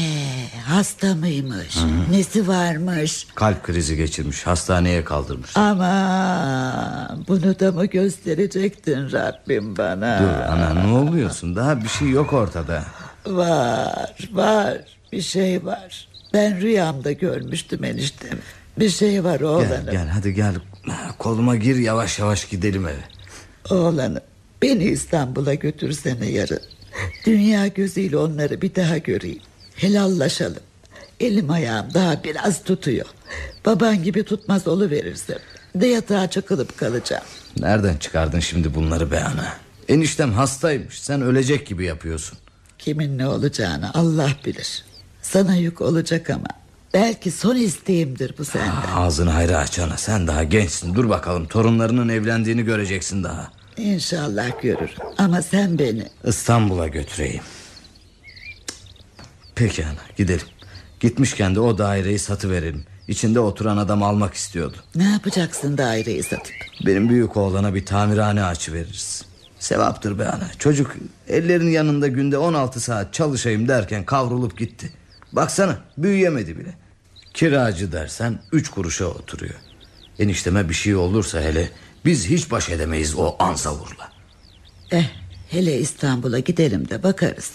hasta mıymış? Hı. Nesi varmış? Kalp krizi geçirmiş hastaneye kaldırmış. Ama bunu da mı gösterecektin Rabbim bana? Dur ana ne oluyorsun daha bir şey yok ortada. Var var bir şey var. Ben rüyamda görmüştüm eniştemi. Bir şey var oğlanım. Gel gel hadi gel koluma gir yavaş yavaş gidelim eve. Oğlanım beni İstanbul'a götürsene yarın. Dünya gözüyle onları bir daha göreyim. Helallaşalım. Elim ayağım daha biraz tutuyor. Baban gibi tutmaz verirsem de yatağa çakılıp kalacağım. Nereden çıkardın şimdi bunları be ana? Eniştem hastaymış sen ölecek gibi yapıyorsun. Kimin ne olacağını Allah bilir. Sana yük olacak ama belki son isteğimdir bu senden. Ağzını hayra aç ana sen daha gençsin dur bakalım torunlarının evlendiğini göreceksin daha. İnşallah görürüm ama sen beni İstanbul'a götüreyim. Peki ana gidelim. Gitmişken de o daireyi satıverelim. İçinde oturan adam almak istiyordu. Ne yapacaksın daireyi satıp? Benim büyük oğlana bir tamirhane açı veririz. Sevaptır be ana. Çocuk ellerin yanında günde 16 saat çalışayım derken kavrulup gitti. Baksana büyüyemedi bile. Kiracı dersen üç kuruşa oturuyor. Enişteme bir şey olursa hele biz hiç baş edemeyiz o ansavurla. Eh hele İstanbul'a gidelim de bakarız.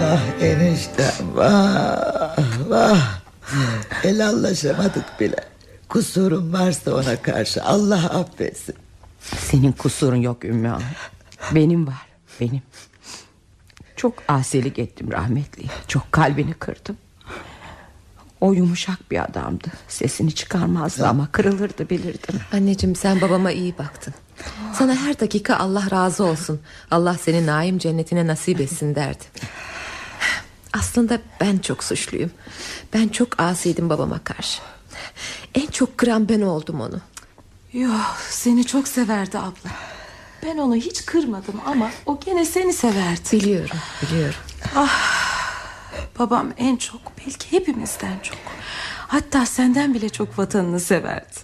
Vah eniştem vah vah. Helallaşamadık bile. Kusurum varsa ona karşı Allah affetsin. Senin kusurun yok Ümmü Hanım. Benim var benim. Çok asilik ettim rahmetli. Çok kalbini kırdım. O yumuşak bir adamdı. Sesini çıkarmazdı ama kırılırdı bilirdim. Anneciğim sen babama iyi baktın. Sana her dakika Allah razı olsun. Allah seni naim cennetine nasip etsin derdi. Aslında ben çok suçluyum. Ben çok asiydim babama karşı. En çok kıran ben oldum onu. Yok seni çok severdi abla. Ben onu hiç kırmadım ama o gene seni severdi. Biliyorum biliyorum. Ah, babam en çok belki hepimizden çok. Hatta senden bile çok vatanını severdi.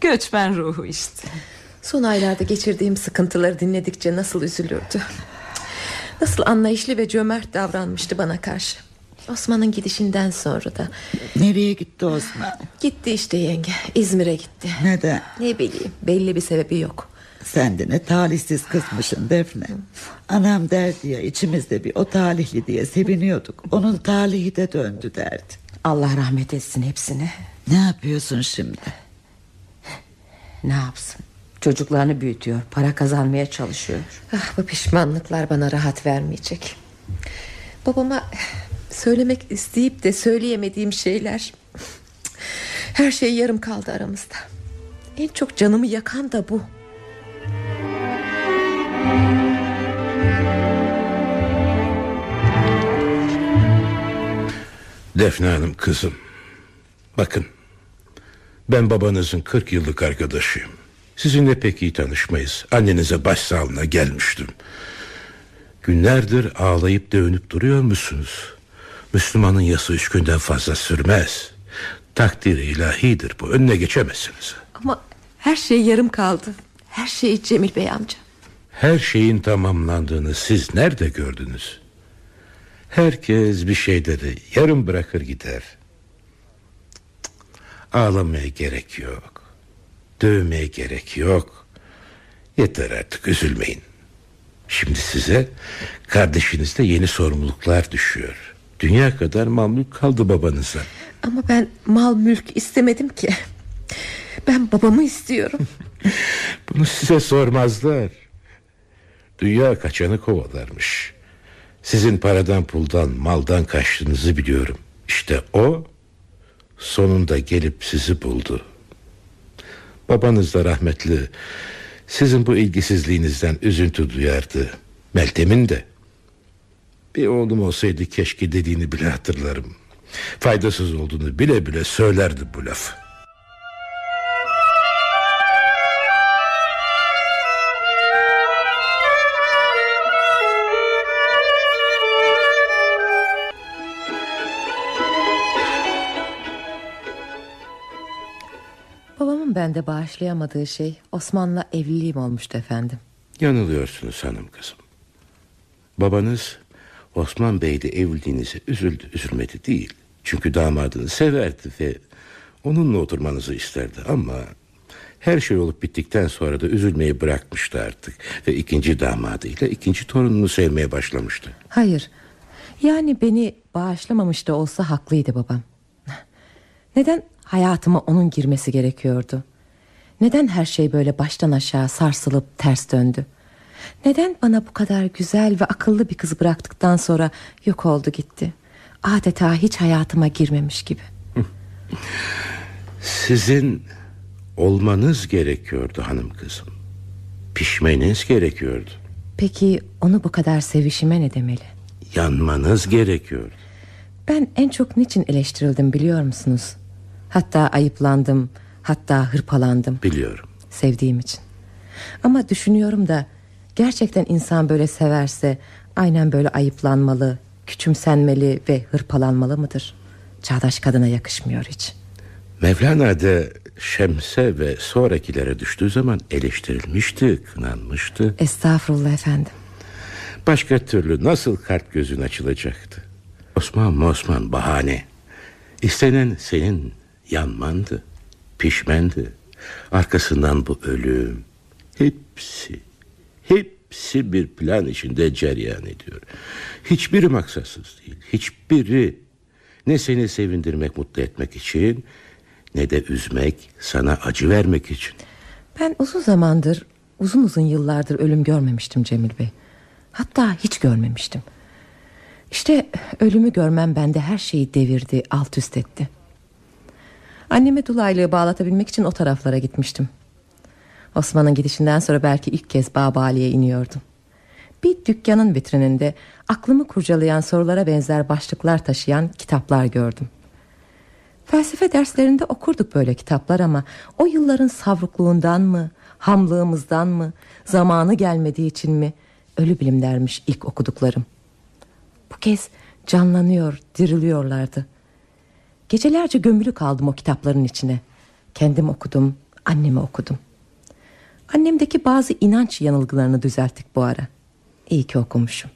Göçmen ruhu işte. Son aylarda geçirdiğim sıkıntıları dinledikçe nasıl üzülürdü. Nasıl anlayışlı ve cömert davranmıştı bana karşı. Osman'ın gidişinden sonra da. Nereye gitti Osman? Gitti işte yenge. İzmir'e gitti. Neden? Ne bileyim belli bir sebebi yok. Sen de ne talihsiz kızmışsın Defne. Anam derdi ya içimizde bir o talihli diye seviniyorduk. Onun talihi de döndü derdi. Allah rahmet etsin hepsini. Ne yapıyorsun şimdi? Ne yapsın? Çocuklarını büyütüyor. Para kazanmaya çalışıyor. Ah bu pişmanlıklar bana rahat vermeyecek. Babama söylemek isteyip de söyleyemediğim şeyler. Her şey yarım kaldı aramızda. En çok canımı yakan da bu. Defne Hanım kızım. Bakın. Ben babanızın 40 yıllık arkadaşıyım. Sizinle pek iyi tanışmayız. Annenize başsağlığına gelmiştim. Günlerdir ağlayıp dövünüp duruyor musunuz? Müslümanın yası üç günden fazla sürmez. Takdir ilahidir bu önüne geçemezsiniz. Ama her şey yarım kaldı. Her şey Cemil Bey amca. Her şeyin tamamlandığını siz nerede gördünüz? Herkes bir şeyleri yarım bırakır gider. Ağlamaya gerek yok. Dövmeye gerek yok. Yeter artık üzülmeyin. Şimdi size kardeşinizde yeni sorumluluklar düşüyor. Dünya kadar mamluk kaldı babanıza. Ama ben mal mülk istemedim ki. Ben babamı istiyorum. Bunu size sormazlar. Dünya kaçanı kovalarmış. Sizin paradan puldan maldan kaçtığınızı biliyorum. İşte o sonunda gelip sizi buldu. Babanız da rahmetli sizin bu ilgisizliğinizden üzüntü duyardı. Meltem'in de. Bir oğlum olsaydı keşke dediğini bile hatırlarım. Faydasız olduğunu bile bile söylerdi bu lafı. Bende bağışlayamadığı şey Osman'la evliliğim olmuştu efendim. Yanılıyorsunuz hanım kızım. Babanız Osman Bey'le evliliğinize üzüldü üzülmedi değil. Çünkü damadını severdi ve onunla oturmanızı isterdi ama her şey olup bittikten sonra da üzülmeyi bırakmıştı artık ve ikinci damadıyla ikinci torununu sevmeye başlamıştı. Hayır. Yani beni bağışlamamış da olsa haklıydı babam. Neden hayatıma onun girmesi gerekiyordu? Neden her şey böyle baştan aşağı sarsılıp ters döndü? Neden bana bu kadar güzel ve akıllı bir kız bıraktıktan sonra yok oldu gitti? Adeta hiç hayatıma girmemiş gibi. Sizin olmanız gerekiyordu hanım kızım. Pişmeniz gerekiyordu. Peki onu bu kadar sevişime ne demeli? Yanmanız gerekiyordu. Ben en çok niçin eleştirildim biliyor musunuz? Hatta ayıplandım, hatta hırpalandım. Biliyorum. Sevdiğim için. Ama düşünüyorum da gerçekten insan böyle severse aynen böyle ayıplanmalı, küçümsenmeli ve hırpalanmalı mıdır? Çağdaş kadına yakışmıyor hiç. Mevlana da Şems'e ve sonrakilere düştüğü zaman eleştirilmişti, kınanmıştı. Estağfurullah efendim. Başka türlü nasıl kalp gözün açılacaktı? Osman Osman bahane. İstenen senin yanmandı, pişmendi. Arkasından bu ölüm. Hepsi, hepsi bir plan içinde ceryan ediyor. Hiçbiri maksatsız değil, hiçbiri. Ne seni sevindirmek, mutlu etmek için... ...ne de üzmek, sana acı vermek için. Ben uzun zamandır, uzun uzun yıllardır ölüm görmemiştim Cemil Bey. Hatta hiç görmemiştim. İşte ölümü görmem bende her şeyi devirdi, alt üst etti. Anneme dulaylığı bağlatabilmek için o taraflara gitmiştim. Osman'ın gidişinden sonra belki ilk kez Babali'ye iniyordum. Bir dükkanın vitrininde aklımı kurcalayan sorulara benzer başlıklar taşıyan kitaplar gördüm. Felsefe derslerinde okurduk böyle kitaplar ama o yılların savrukluğundan mı, hamlığımızdan mı, zamanı gelmediği için mi ölü bilimlermiş ilk okuduklarım. Bu kez canlanıyor, diriliyorlardı. Gecelerce gömülü kaldım o kitapların içine. Kendim okudum, annemi okudum. Annemdeki bazı inanç yanılgılarını düzelttik bu ara. İyi ki okumuşum.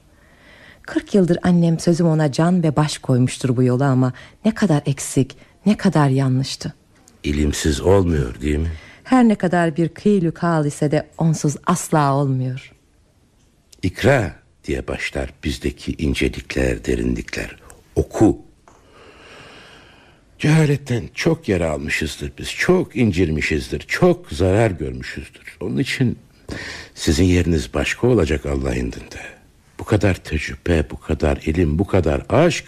Kırk yıldır annem sözüm ona can ve baş koymuştur bu yola ama ne kadar eksik, ne kadar yanlıştı. İlimsiz olmuyor değil mi? Her ne kadar bir kıylü kal ise de onsuz asla olmuyor. İkra diye başlar bizdeki incelikler, derinlikler. Oku. Cehaletten çok yara almışızdır biz. Çok incirmişizdir. Çok zarar görmüşüzdür. Onun için sizin yeriniz başka olacak Allah indinde. Bu kadar tecrübe, bu kadar ilim, bu kadar aşk,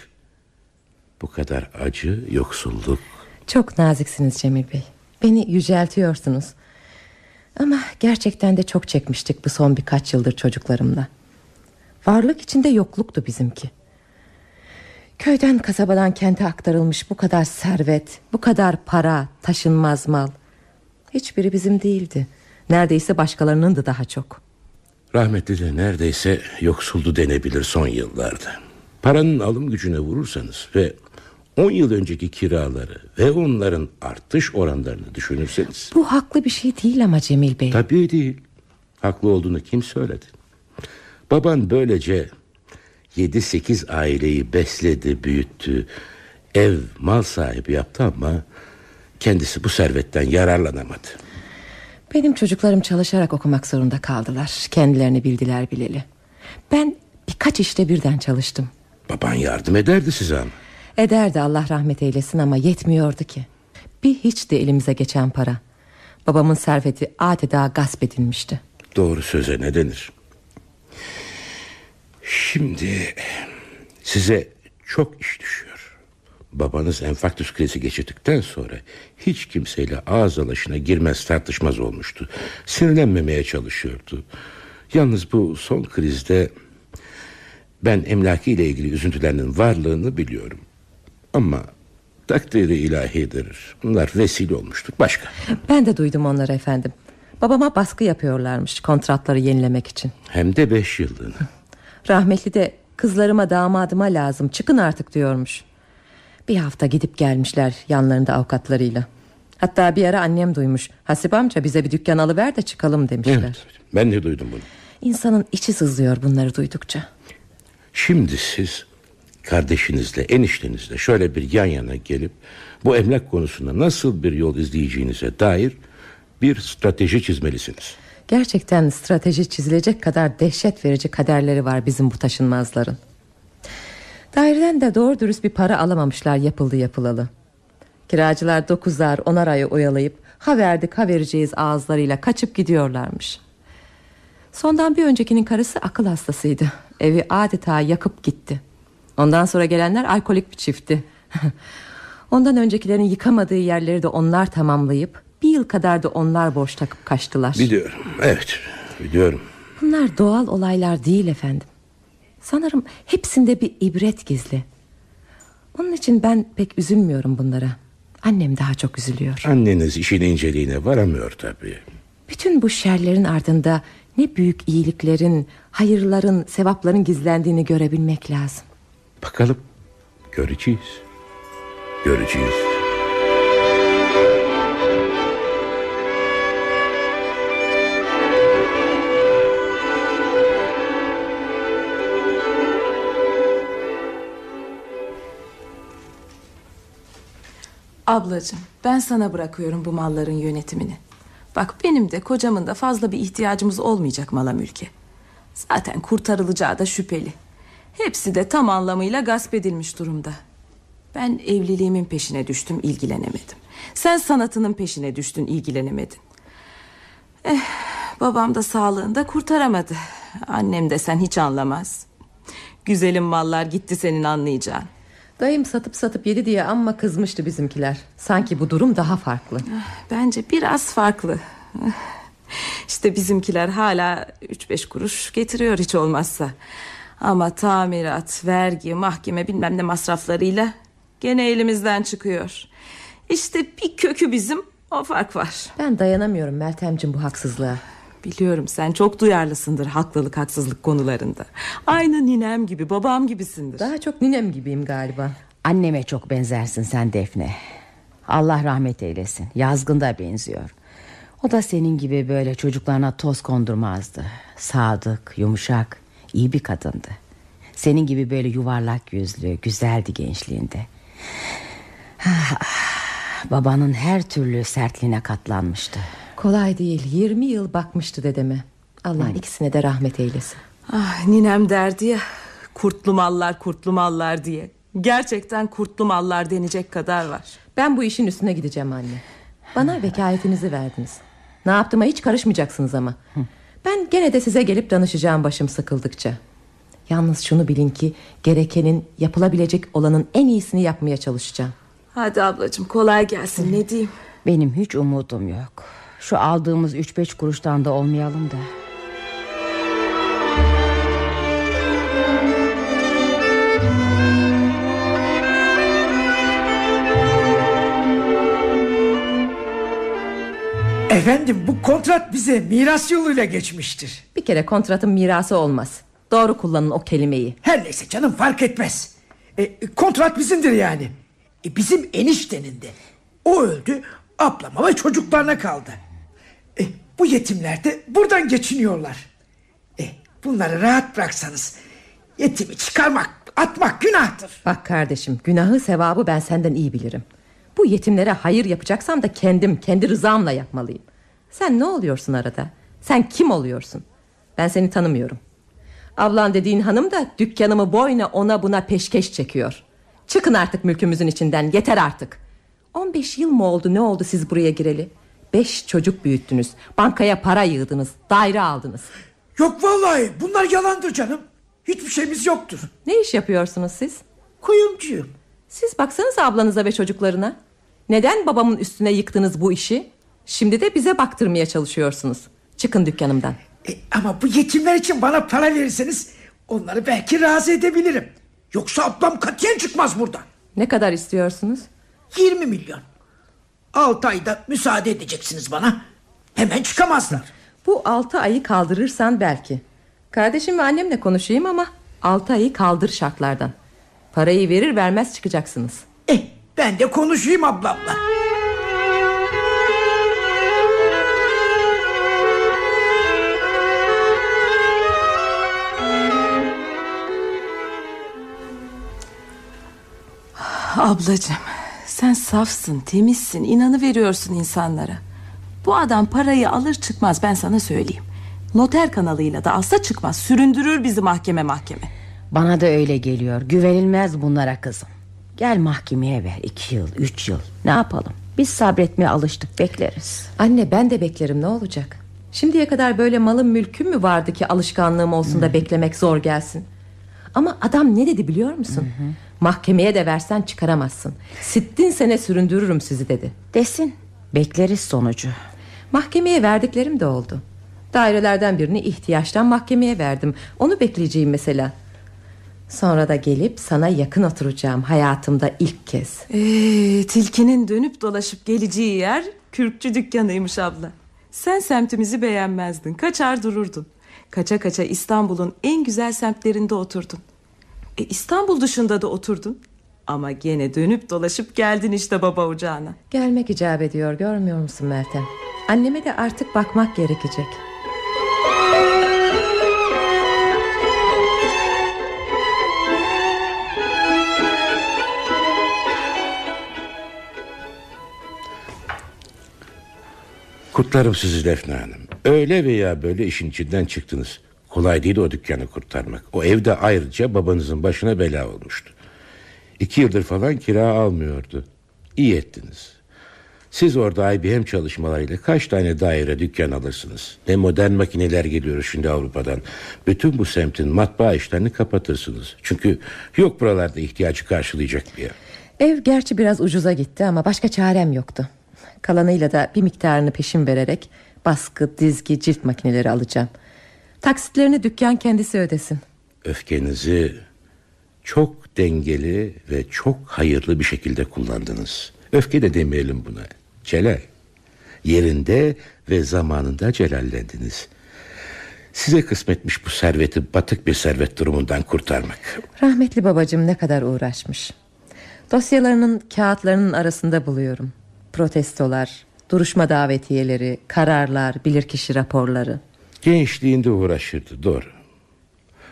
bu kadar acı, yoksulluk. Çok naziksiniz Cemil Bey. Beni yüceltiyorsunuz. Ama gerçekten de çok çekmiştik bu son birkaç yıldır çocuklarımla. Varlık içinde yokluktu bizimki. Köyden kasabadan kente aktarılmış bu kadar servet, bu kadar para, taşınmaz mal. Hiçbiri bizim değildi. Neredeyse başkalarının da daha çok. Rahmetli de neredeyse yoksuldu denebilir son yıllarda. Paranın alım gücüne vurursanız ve 10 yıl önceki kiraları ve onların artış oranlarını düşünürseniz... Bu haklı bir şey değil ama Cemil Bey. Tabii değil. Haklı olduğunu kim söyledi? Baban böylece 7-8 aileyi besledi, büyüttü. Ev, mal sahibi yaptı ama kendisi bu servetten yararlanamadı. Benim çocuklarım çalışarak okumak zorunda kaldılar. Kendilerini bildiler bileli. Ben birkaç işte birden çalıştım. Baban yardım ederdi size ama. Ederdi Allah rahmet eylesin ama yetmiyordu ki. Bir hiç de elimize geçen para. Babamın serveti adeta gasp edilmişti. Doğru söze ne denir? Şimdi size çok iş düşüyor. Babanız enfarktüs krizi geçirdikten sonra hiç kimseyle ağız alaşına girmez tartışmaz olmuştu. Sinirlenmemeye çalışıyordu. Yalnız bu son krizde ben emlaki ile ilgili üzüntülerinin varlığını biliyorum. Ama takdiri ilahidir. Bunlar vesile olmuştur. Başka. Ben de duydum onları efendim. Babama baskı yapıyorlarmış kontratları yenilemek için. Hem de beş yıllığına. Rahmetli de kızlarıma damadıma lazım çıkın artık diyormuş. Bir hafta gidip gelmişler yanlarında avukatlarıyla. Hatta bir ara annem duymuş. Hasip amca bize bir dükkan alıver de çıkalım demişler. Evet, ben de duydum bunu. İnsanın içi sızlıyor bunları duydukça. Şimdi siz kardeşinizle eniştenizle şöyle bir yan yana gelip bu emlak konusunda nasıl bir yol izleyeceğinize dair bir strateji çizmelisiniz. Gerçekten strateji çizilecek kadar dehşet verici kaderleri var bizim bu taşınmazların. Daireden de doğru dürüst bir para alamamışlar yapıldı yapılalı. Kiracılar dokuzar onar ayı oyalayıp ha verdik ha vereceğiz ağızlarıyla kaçıp gidiyorlarmış. Sondan bir öncekinin karısı akıl hastasıydı. Evi adeta yakıp gitti. Ondan sonra gelenler alkolik bir çiftti. Ondan öncekilerin yıkamadığı yerleri de onlar tamamlayıp bir yıl kadar da onlar borç takıp kaçtılar. Biliyorum evet biliyorum. Bunlar doğal olaylar değil efendim. Sanırım hepsinde bir ibret gizli. Onun için ben pek üzülmüyorum bunlara. Annem daha çok üzülüyor. Anneniz işin inceliğine varamıyor tabii. Bütün bu şerlerin ardında ne büyük iyiliklerin, hayırların, sevapların gizlendiğini görebilmek lazım. Bakalım göreceğiz. Göreceğiz. Ablacığım ben sana bırakıyorum bu malların yönetimini. Bak benim de kocamın da fazla bir ihtiyacımız olmayacak mala mülke. Zaten kurtarılacağı da şüpheli. Hepsi de tam anlamıyla gasp edilmiş durumda. Ben evliliğimin peşine düştüm ilgilenemedim. Sen sanatının peşine düştün ilgilenemedin. Eh, babam da sağlığında kurtaramadı. Annem de sen hiç anlamaz. Güzelim mallar gitti senin anlayacağın. Dayım satıp satıp yedi diye amma kızmıştı bizimkiler. Sanki bu durum daha farklı. Bence biraz farklı. İşte bizimkiler hala 3-5 kuruş getiriyor hiç olmazsa. Ama tamirat, vergi, mahkeme bilmem ne masraflarıyla gene elimizden çıkıyor. İşte bir kökü bizim o fark var. Ben dayanamıyorum Meltemciğim bu haksızlığa. Biliyorum sen çok duyarlısındır haklılık haksızlık konularında. Aynı ninem gibi babam gibisindir. Daha çok ninem gibiyim galiba. Anneme çok benzersin sen Defne. Allah rahmet eylesin. Yazgın da benziyor. O da senin gibi böyle çocuklarına toz kondurmazdı. Sadık, yumuşak, iyi bir kadındı. Senin gibi böyle yuvarlak yüzlü, güzeldi gençliğinde. Babanın her türlü sertliğine katlanmıştı. Kolay değil. 20 yıl bakmıştı dedeme. Allah Hı. ikisine de rahmet eylesin. Ah, Ninem derdi ya Kurtlu mallar kurtlu mallar diye. Gerçekten kurtlu mallar denecek kadar var. Ben bu işin üstüne gideceğim anne. Bana vekaletinizi verdiniz. Ne yaptığıma hiç karışmayacaksınız ama. Ben gene de size gelip danışacağım başım sıkıldıkça. Yalnız şunu bilin ki Gerekenin yapılabilecek olanın en iyisini yapmaya çalışacağım. Hadi ablacığım kolay gelsin. Ne diyeyim? Benim hiç umudum yok şu aldığımız üç beş kuruştan da olmayalım da. Efendim bu kontrat bize miras yoluyla geçmiştir. Bir kere kontratın mirası olmaz. Doğru kullanın o kelimeyi. Her neyse canım fark etmez. E, kontrat bizimdir yani. E, bizim eniştenin de. O öldü ablama ve çocuklarına kaldı. Bu yetimler de buradan geçiniyorlar. E, bunları rahat bıraksanız yetimi çıkarmak atmak günahtır. Bak kardeşim günahı sevabı ben senden iyi bilirim. Bu yetimlere hayır yapacaksam da kendim kendi rızamla yapmalıyım. Sen ne oluyorsun arada? Sen kim oluyorsun? Ben seni tanımıyorum. Ablan dediğin hanım da dükkanımı boyuna ona buna peşkeş çekiyor. Çıkın artık mülkümüzün içinden yeter artık. 15 yıl mı oldu ne oldu siz buraya gireli? Beş çocuk büyüttünüz. Bankaya para yığdınız. Daire aldınız. Yok vallahi bunlar yalandır canım. Hiçbir şeyimiz yoktur. Ne iş yapıyorsunuz siz? Kuyumcuyum. Siz baksanız ablanıza ve çocuklarına. Neden babamın üstüne yıktınız bu işi? Şimdi de bize baktırmaya çalışıyorsunuz. Çıkın dükkanımdan. E, ama bu yetimler için bana para verirseniz onları belki razı edebilirim. Yoksa ablam katiyen çıkmaz buradan. Ne kadar istiyorsunuz? 20 milyon. 6 ayda müsaade edeceksiniz bana. Hemen çıkamazlar. Bu altı ayı kaldırırsan belki. Kardeşim ve annemle konuşayım ama altı ayı kaldır şartlardan. Parayı verir vermez çıkacaksınız. Eh ben de konuşayım ablamla. Ablacığım sen safsın temizsin inanı veriyorsun insanlara. Bu adam parayı alır çıkmaz ben sana söyleyeyim. Noter kanalıyla da alsa çıkmaz süründürür bizi mahkeme mahkeme. Bana da öyle geliyor güvenilmez bunlara kızım. Gel mahkemeye ver iki yıl üç yıl Ne yapalım? Biz sabretmeye alıştık bekleriz. Anne ben de beklerim ne olacak? Şimdiye kadar böyle malım mülküm mü vardı ki alışkanlığım olsun da beklemek zor gelsin? Ama adam ne dedi biliyor musun Mahkemeye de versen çıkaramazsın Sittin sene süründürürüm sizi dedi Desin bekleriz sonucu Mahkemeye verdiklerim de oldu Dairelerden birini ihtiyaçtan mahkemeye verdim Onu bekleyeceğim mesela Sonra da gelip sana yakın oturacağım hayatımda ilk kez. Ee, tilkinin dönüp dolaşıp geleceği yer kürkçü dükkanıymış abla. Sen semtimizi beğenmezdin, kaçar dururdun. Kaça kaça İstanbul'un en güzel semtlerinde oturdun. E, İstanbul dışında da oturdun. Ama gene dönüp dolaşıp geldin işte baba ocağına. Gelmek icap ediyor görmüyor musun Meltem? Anneme de artık bakmak gerekecek. Kutlarım sizi Defne Hanım. Öyle veya böyle işin içinden çıktınız. Kolay değil o dükkanı kurtarmak. O evde ayrıca babanızın başına bela olmuştu. İki yıldır falan kira almıyordu. İyi ettiniz. Siz orada IBM çalışmalarıyla kaç tane daire dükkan alırsınız? Ne modern makineler geliyor şimdi Avrupa'dan. Bütün bu semtin matbaa işlerini kapatırsınız. Çünkü yok buralarda ihtiyacı karşılayacak bir yer. Ev gerçi biraz ucuza gitti ama başka çarem yoktu. Kalanıyla da bir miktarını peşin vererek baskı, dizgi, cilt makineleri alacağım. Taksitlerini dükkan kendisi ödesin. Öfkenizi çok dengeli ve çok hayırlı bir şekilde kullandınız. Öfke de demeyelim buna. Celal. Yerinde ve zamanında celallendiniz. Size kısmetmiş bu serveti batık bir servet durumundan kurtarmak. Rahmetli babacığım ne kadar uğraşmış. Dosyalarının kağıtlarının arasında buluyorum. Protestolar, duruşma davetiyeleri, kararlar, bilirkişi raporları. Gençliğinde uğraşırdı doğru.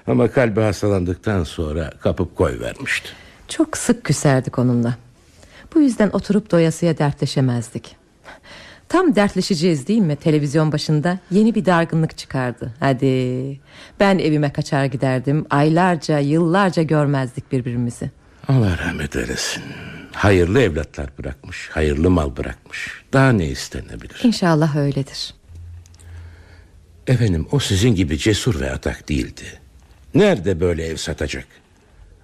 Ama kalbi hastalandıktan sonra kapıp koy vermişti. Çok sık küserdik onunla. Bu yüzden oturup doyasıya dertleşemezdik. Tam dertleşeceğiz değil mi televizyon başında yeni bir dargınlık çıkardı. Hadi ben evime kaçar giderdim aylarca yıllarca görmezdik birbirimizi. Allah rahmet eylesin. Hayırlı evlatlar bırakmış, hayırlı mal bırakmış. Daha ne istenebilir? İnşallah öyledir. Efendim o sizin gibi cesur ve atak değildi. Nerede böyle ev satacak?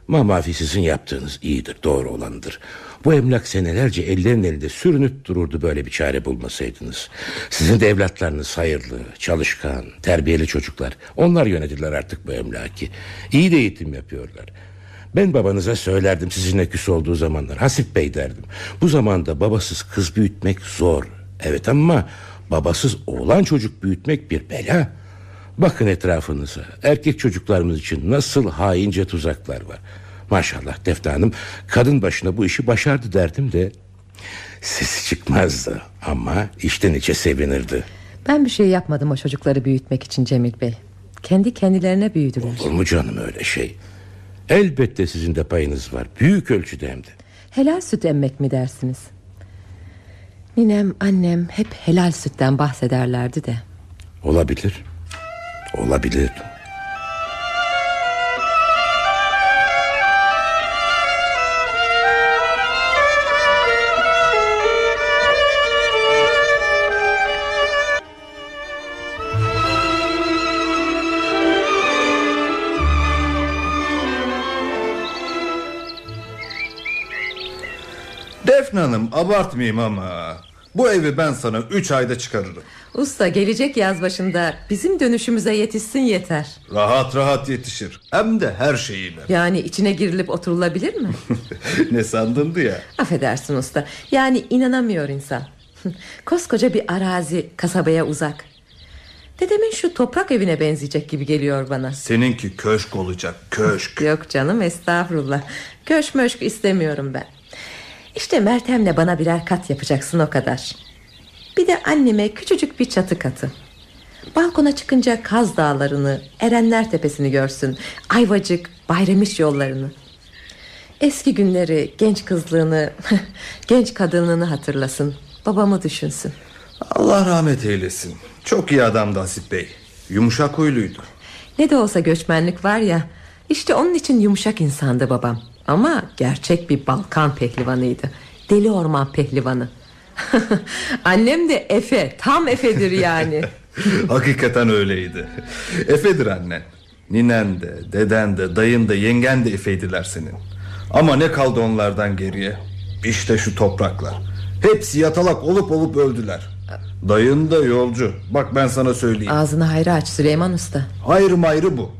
Mamafi sizin yaptığınız iyidir, doğru olandır. Bu emlak senelerce ellerin elinde sürünüp dururdu böyle bir çare bulmasaydınız. Sizin de evlatlarınız hayırlı, çalışkan, terbiyeli çocuklar. Onlar yönetirler artık bu emlaki. İyi de eğitim yapıyorlar. Ben babanıza söylerdim sizinle küs olduğu zamanlar. Hasip Bey derdim. Bu zamanda babasız kız büyütmek zor. Evet ama Babasız oğlan çocuk büyütmek bir bela. Bakın etrafınıza. Erkek çocuklarımız için nasıl haince tuzaklar var. Maşallah Defne Hanım kadın başına bu işi başardı derdim de sesi çıkmazdı ama içten içe sevinirdi. Ben bir şey yapmadım o çocukları büyütmek için Cemil Bey. Kendi kendilerine büyüdüler. Olur mu canım öyle şey? Elbette sizin de payınız var. Büyük ölçüde hem de. Helal süt emmek mi dersiniz? Ninem annem hep helal sütten bahsederlerdi de. Olabilir. Olabilir. Defne Hanım abartmayayım ama bu evi ben sana üç ayda çıkarırım. Usta gelecek yaz başında bizim dönüşümüze yetişsin yeter. Rahat rahat yetişir. Hem de her şeyiyle. Yani içine girilip oturulabilir mi? ne sandındı ya? Affedersin usta. Yani inanamıyor insan. Koskoca bir arazi kasabaya uzak. Dedemin şu toprak evine benzeyecek gibi geliyor bana. Seninki köşk olacak köşk. Yok canım estağfurullah. Köşk möşk istemiyorum ben. İşte Meltem'le bana birer kat yapacaksın o kadar. Bir de anneme küçücük bir çatı katı. Balkona çıkınca Kaz Dağları'nı, Erenler Tepesi'ni görsün. Ayvacık, Bayramış yollarını. Eski günleri, genç kızlığını, genç kadınlığını hatırlasın. Babamı düşünsün. Allah rahmet eylesin. Çok iyi adamdı Hasip Bey. Yumuşak huyluydu. Ne de olsa göçmenlik var ya. İşte onun için yumuşak insandı babam. Ama gerçek bir Balkan pehlivanıydı. Deli orman pehlivanı. Annem de Efe, tam Efe'dir yani. Hakikaten öyleydi. Efedir annen. Ninen de, deden de, dayın da, yengen de Efeydiler senin. Ama ne kaldı onlardan geriye? İşte şu topraklar. Hepsi yatalak olup olup öldüler. Dayın da yolcu. Bak ben sana söyleyeyim. Ağzını hayra aç Süleyman Usta. Ayrı mayrı bu.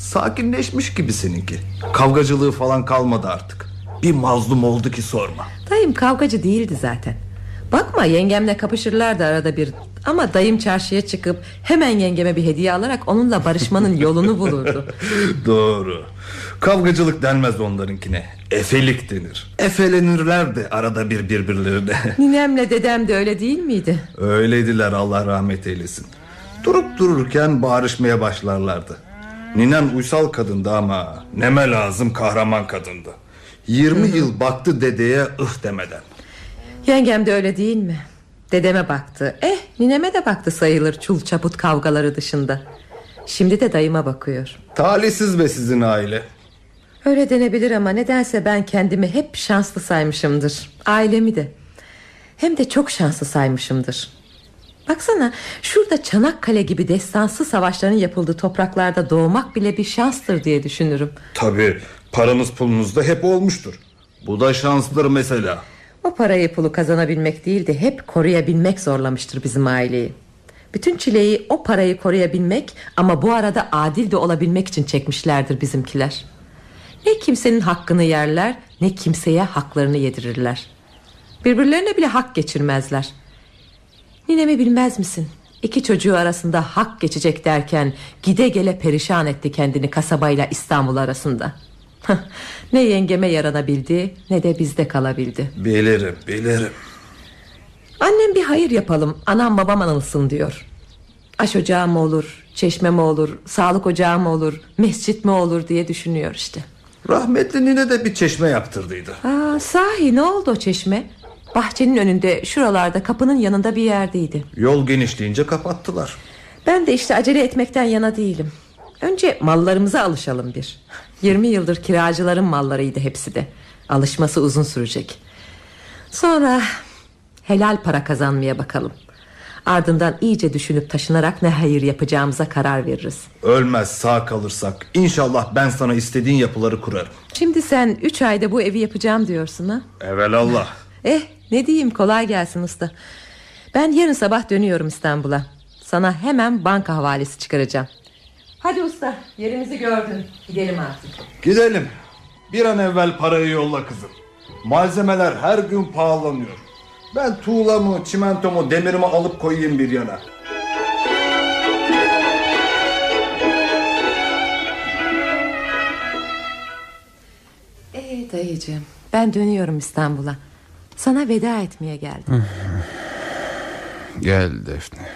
Sakinleşmiş gibi seninki. Kavgacılığı falan kalmadı artık. Bir mazlum oldu ki sorma. Dayım kavgacı değildi zaten. Bakma yengemle kapışırlardı arada bir. Ama dayım çarşıya çıkıp hemen yengeme bir hediye alarak onunla barışmanın yolunu bulurdu. Doğru. Kavgacılık denmez onlarınkine. Efelik denir. Efelenirler de arada bir birbirlerine. Ninemle dedem de öyle değil miydi? Öyleydiler Allah rahmet eylesin. Durup dururken bağırışmaya başlarlardı. Ninen uysal kadındı ama neme lazım kahraman kadındı. 20 yıl baktı dedeye ıh demeden. Yengem de öyle değil mi? Dedeme baktı. Eh nineme de baktı sayılır çul çaput kavgaları dışında. Şimdi de dayıma bakıyor. Talihsiz be sizin aile. Öyle denebilir ama nedense ben kendimi hep şanslı saymışımdır. Ailemi de. Hem de çok şanslı saymışımdır. Baksana şurada Çanakkale gibi destansı savaşların yapıldığı topraklarda doğmak bile bir şanstır diye düşünürüm. Tabi paranız pulunuz da hep olmuştur. Bu da şanslıdır mesela. O parayı pulu kazanabilmek değil de hep koruyabilmek zorlamıştır bizim aileyi. Bütün çileyi o parayı koruyabilmek ama bu arada adil de olabilmek için çekmişlerdir bizimkiler. Ne kimsenin hakkını yerler ne kimseye haklarını yedirirler. Birbirlerine bile hak geçirmezler. Ninemi bilmez misin? İki çocuğu arasında hak geçecek derken gide gele perişan etti kendini kasabayla İstanbul arasında. ne yengeme yaranabildi ne de bizde kalabildi. Bilirim bilirim. Annem bir hayır yapalım anam babam anılsın diyor. Aş ocağı mı olur, çeşme mi olur, sağlık ocağı mı olur, mescit mi olur diye düşünüyor işte. Rahmetli nine de bir çeşme yaptırdıydı. Aa, sahi ne oldu o çeşme? Bahçenin önünde şuralarda kapının yanında bir yerdeydi. Yol genişleyince kapattılar. Ben de işte acele etmekten yana değilim. Önce mallarımıza alışalım bir. 20 yıldır kiracıların mallarıydı hepsi de. Alışması uzun sürecek. Sonra helal para kazanmaya bakalım. Ardından iyice düşünüp taşınarak ne hayır yapacağımıza karar veririz. Ölmez sağ kalırsak inşallah ben sana istediğin yapıları kurarım. Şimdi sen üç ayda bu evi yapacağım diyorsun ha? Evelallah. Eh ne diyeyim kolay gelsin usta. Ben yarın sabah dönüyorum İstanbul'a. Sana hemen banka havalesi çıkaracağım. Hadi usta yerimizi gördün. Gidelim artık. Gidelim. Bir an evvel parayı yolla kızım. Malzemeler her gün pahalanıyor. Ben tuğlamı, çimentomu, demirimi alıp koyayım bir yana. Ee dayıcığım ben dönüyorum İstanbul'a. Sana veda etmeye geldim. Gel Defne.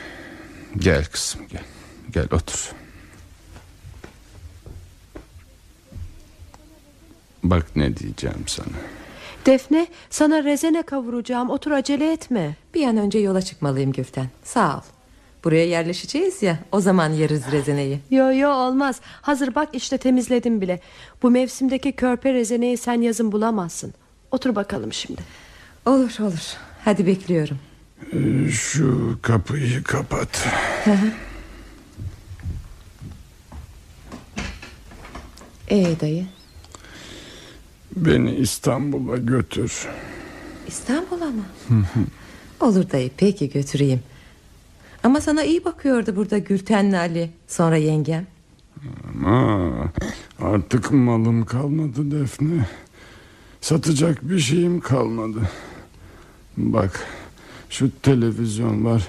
Gel kızım gel. Gel otur. Bak ne diyeceğim sana. Defne sana rezene kavuracağım otur acele etme. Bir an önce yola çıkmalıyım Gülten. Sağ ol. Buraya yerleşeceğiz ya o zaman yeriz rezeneyi. Yo yo olmaz hazır bak işte temizledim bile. Bu mevsimdeki körpe rezeneyi sen yazın bulamazsın. Otur bakalım şimdi. Olur olur hadi bekliyorum. Ee, Şu kapıyı kapat. Ee dayı Beni İstanbul'a götür. İstanbul'a mı? Olur dayı peki götüreyim. Ama sana iyi bakıyordu burada Gülten'le Ali sonra yengem. Ama artık malım kalmadı Defne. Satacak bir şeyim kalmadı. Bak şu televizyon var.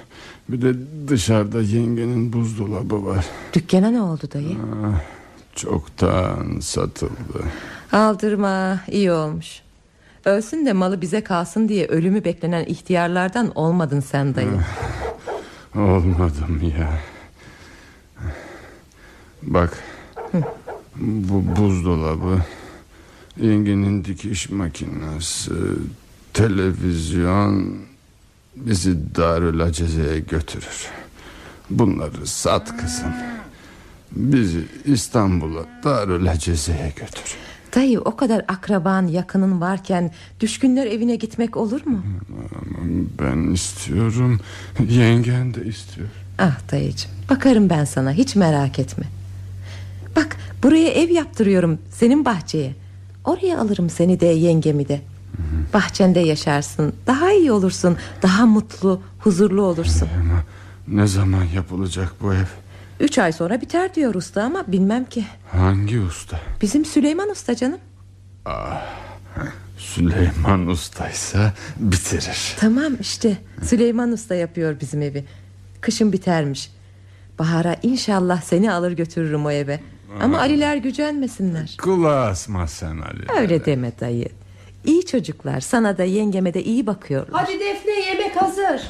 Bir de dışarıda yengenin buzdolabı var. Dükkana ne oldu dayı? Ah, çoktan satıldı. Aldırma iyi olmuş. Ölsün de malı bize kalsın diye ölümü beklenen ihtiyarlardan olmadın sen dayı. Olmadım ya. Bak bu buzdolabı yengenin dikiş makinesi televizyon bizi Darül Aceze'ye götürür. Bunları sat kızım. Bizi İstanbul'a Darül Aceze'ye götür. Dayı o kadar akraban yakının varken düşkünler evine gitmek olur mu? Ben istiyorum. Yengen de istiyor. Ah dayıcığım bakarım ben sana hiç merak etme. Bak buraya ev yaptırıyorum senin bahçeye. Oraya alırım seni de yengemi de. Bahçende yaşarsın. Daha iyi olursun. Daha mutlu huzurlu olursun. Ama ne zaman yapılacak bu ev? Üç ay sonra biter diyor usta ama bilmem ki. Hangi usta? Bizim Süleyman usta canım. Ah, Süleyman ustaysa bitirir. Tamam işte. Süleyman usta yapıyor bizim evi. Kışın bitermiş. Bahara inşallah seni alır götürürüm o eve. Ama Aa. Aliler gücenmesinler. Kulağı asma sen Ali. Öyle deme dayı İyi çocuklar sana da yengeme de iyi bakıyorlar Hadi Defne yemek hazır.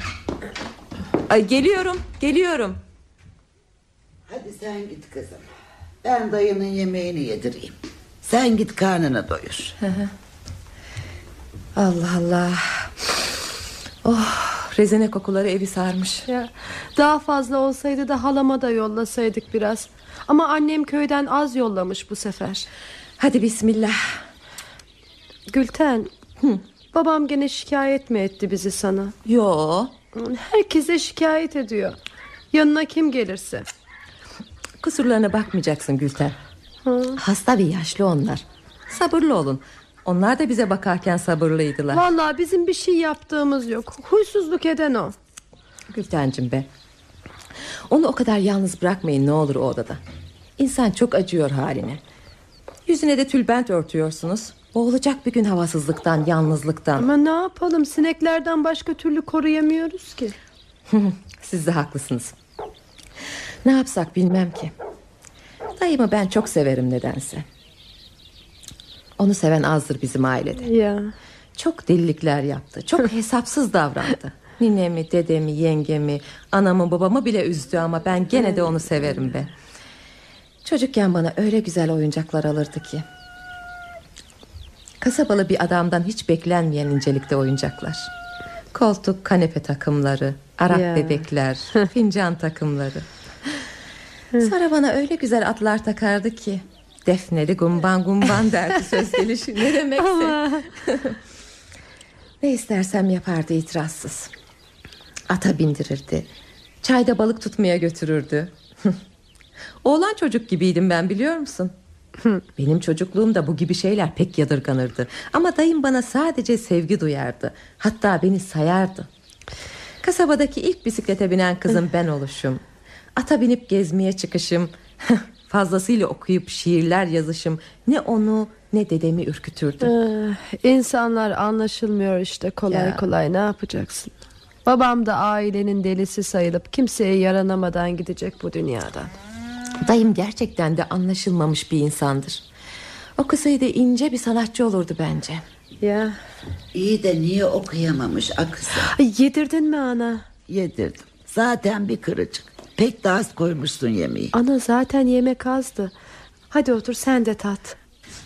Ay, Geliyorum geliyorum Hadi sen git kızım. Ben dayının yemeğini yedireyim. Sen git karnını doyur. Allah Allah Oh rezene kokuları evi sarmış Ya, daha fazla olsaydı da halama da yollasaydık biraz. Ama annem köyden az yollamış bu sefer. Hadi bismillah. Gülten, babam gene şikayet mi etti bizi sana? Yo. Herkese şikayet ediyor. Yanına kim gelirse. Kusurlarına bakmayacaksın Gülten Hasta ve yaşlı onlar Sabırlı olun Onlar da bize bakarken sabırlıydılar Vallahi bizim bir şey yaptığımız yok. Huysuzluk eden o. Gültencim be Onu o kadar yalnız bırakmayın ne olur o odada İnsan çok acıyor haline Yüzüne de tülbent örtüyorsunuz Boğulacak bir gün havasızlıktan yalnızlıktan. Ama ne yapalım? Sineklerden başka türlü koruyamıyoruz ki. Siz de haklısınız. Ne yapsak bilmem ki. Dayımı ben çok severim nedense. Onu seven azdır bizim ailede. Ya. Çok delilikler yaptı. Çok hesapsız davrandı. Ninemi, dedemi, yengemi Anamı, babamı bile üzdü ama ben gene de onu severim be. Çocukken bana öyle güzel oyuncaklar alırdı ki Kasabalı bir adamdan hiç beklenmeyen incelikte oyuncaklar. Koltuk, kanepe takımları Arap Ya. bebekler Fincan takımları. Sonra bana öyle güzel atlar takardı ki Defneli gumban gumban derdi söz gelişi. Ne demekse. Ne istersem yapardı itirazsız. Ata bindirirdi. Çayda balık tutmaya götürürdü. Oğlan çocuk gibiydim ben biliyor musun Benim çocukluğumda bu gibi şeyler pek yadırganırdı Ama dayım bana sadece sevgi duyardı Hatta beni sayardı Kasabadaki ilk bisiklete binen kızım ben oluşum Ata binip gezmeye çıkışım Fazlasıyla okuyup şiirler yazışım Ne onu ne dedemi ürkütürdü. Ee, insanlar anlaşılmıyor işte kolay Ya. kolay ne yapacaksın? Babam da ailenin delisi sayılıp kimseye yaranamadan gidecek bu dünyadan. Dayım gerçekten de anlaşılmamış bir insandır. Okusaydı ince bir sanatçı olurdu bence. Ya. İyi de niye okuyamamış akısı? Ay, yedirdin mi ana? Yedirdim. Zaten bir kırıcık. Pek de az koymuşsun yemeği. Ana zaten yemek azdı. Hadi otur sen de tat.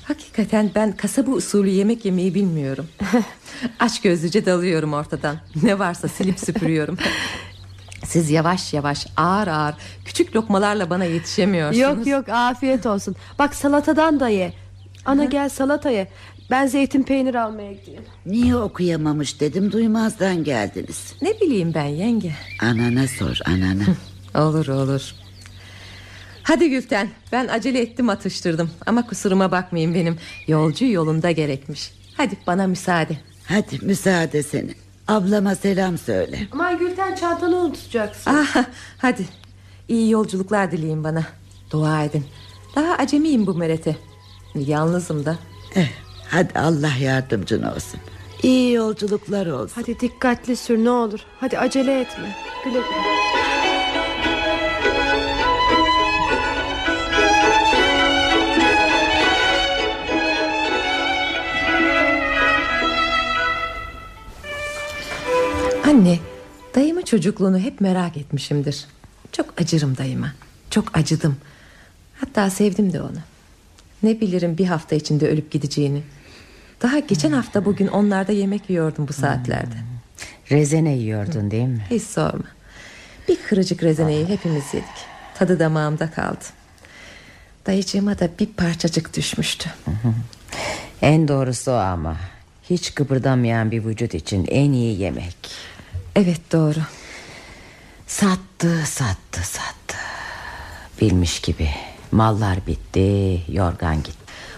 Hakikaten ben kasaba usulü yemek yemeyi bilmiyorum. Aç gözlüce dalıyorum ortadan. Ne varsa silip süpürüyorum. Siz yavaş yavaş ağır ağır küçük lokmalarla bana yetişemiyorsunuz. Yok yok afiyet olsun. Bak salatadan da ye. Ana gel salata ye. Ben zeytin peynir almaya gideyim. Niye okuyamamış dedim duymazdan geldiniz. Ne bileyim ben yenge. Anana sor anana. Olur olur. Hadi Gülten ben acele ettim atıştırdım Ama kusuruma bakmayın benim Yolcu yolunda gerekmiş Hadi bana müsaade Hadi müsaade senin Ablama selam söyle Aman Gülten çantanı unutacaksın. ah, Hadi iyi yolculuklar dileyin bana Dua edin Daha acemiyim bu merete Yalnızım da eh, Hadi Allah yardımcın olsun İyi yolculuklar olsun Hadi dikkatli sür ne olur. Hadi acele etme. Güle güle. Anne dayımın çocukluğunu hep merak etmişimdir. Çok acırım dayıma Çok acıdım. Hatta sevdim de onu. Ne bilirim bir hafta içinde ölüp gideceğini. Daha geçen hafta bugün onlarda yemek yiyordum bu saatlerde. Rezene yiyordun değil mi? Hiç sorma. Bir kırıcık rezeneyi hepimiz yedik. Tadı damağımda kaldı. Dayıcığıma da bir parçacık düşmüştü. En doğrusu o ama. Hiç kıpırdamayan bir vücut için en iyi yemek Evet doğru. Sattı sattı sattı. Bilmiş gibi. Mallar bitti yorgan gitti.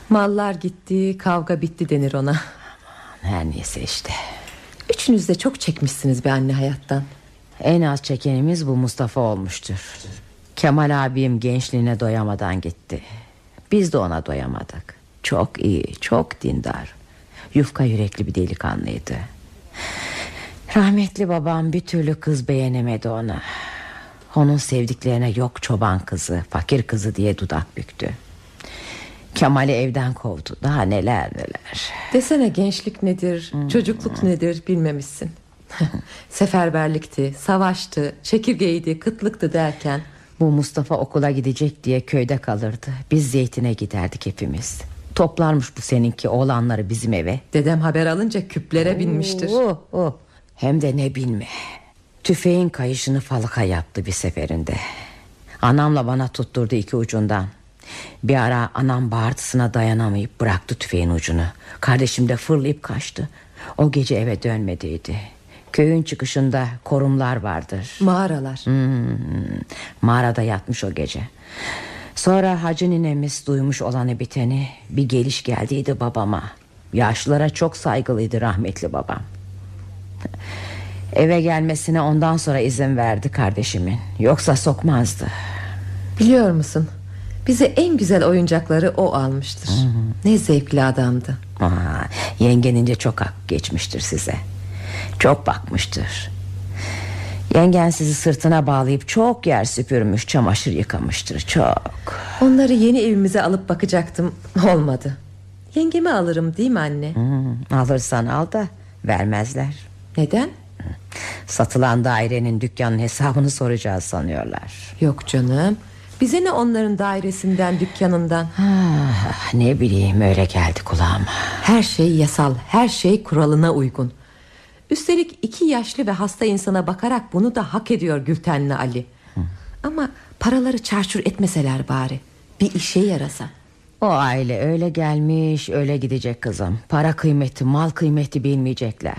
Mallar gitti kavga bitti denir ona. Her neyse işte. Üçünüz de çok çekmişsiniz bir anne hayattan. En az çekenimiz bu Mustafa olmuştur. Kemal abim gençliğine doyamadan gitti. Biz de ona doyamadık. Çok iyi çok dindar. Yufka yürekli bir delikanlıydı Rahmetli babam bir türlü kız beğenemedi ona. Onun sevdiklerine yok çoban kızı Fakir kızı diye dudak büktü. Kemal'i evden kovdu. Daha neler neler. Desene gençlik nedir çocukluk nedir bilmemişsin. Seferberlikti savaştı çekirgeydi kıtlıktı derken. Bu Mustafa okula gidecek diye köyde kalırdı. Biz zeytine giderdik hepimiz. Toplarmış bu seninki oğlanları bizim eve. Dedem haber alınca küplere binmiştir. Oh, oh. Hem de ne bilme. Tüfeğin kayışını falaka yaptı bir seferinde. Anamla bana tutturdu iki ucundan. Bir ara anam bağırtısına dayanamayıp bıraktı tüfeğin ucunu. Kardeşim de fırlayıp kaçtı. O gece eve dönmediydi. Köyün çıkışında korumlar vardır. Mağaralar. Hmm, Mağarada yatmış o gece. Sonra hacı ninemiz duymuş olanı biteni Bir geliş geldiydi babama. Yaşlılara çok saygılıydı rahmetli babam Eve gelmesine ondan sonra izin verdi kardeşimin. Yoksa sokmazdı. Biliyor musun? Bize en güzel oyuncakları o almıştır. Ne zevkli adamdı. Aa, Yengenince çok hak geçmiştir size. Çok bakmıştır. Yengen sizi sırtına bağlayıp çok yer süpürmüş Çamaşır yıkamıştır çok. Onları yeni evimize alıp bakacaktım. Olmadı. Yengemi alırım değil mi anne? Hmm, Alırsan al da vermezler Neden? Satılan dairenin dükkanın hesabını soracağız sanıyorlar. Yok canım. Bize ne onların dairesinden dükkanından? Ah, Ne bileyim öyle geldi kulağıma. Her şey yasal her şey kuralına uygun. Üstelik iki yaşlı ve hasta insana bakarak bunu da hak ediyor Gültenli Ali. Ama paraları çarçur etmeseler bari Bir işe yarasa. O aile öyle gelmiş öyle gidecek kızım. Para kıymeti mal kıymeti bilmeyecekler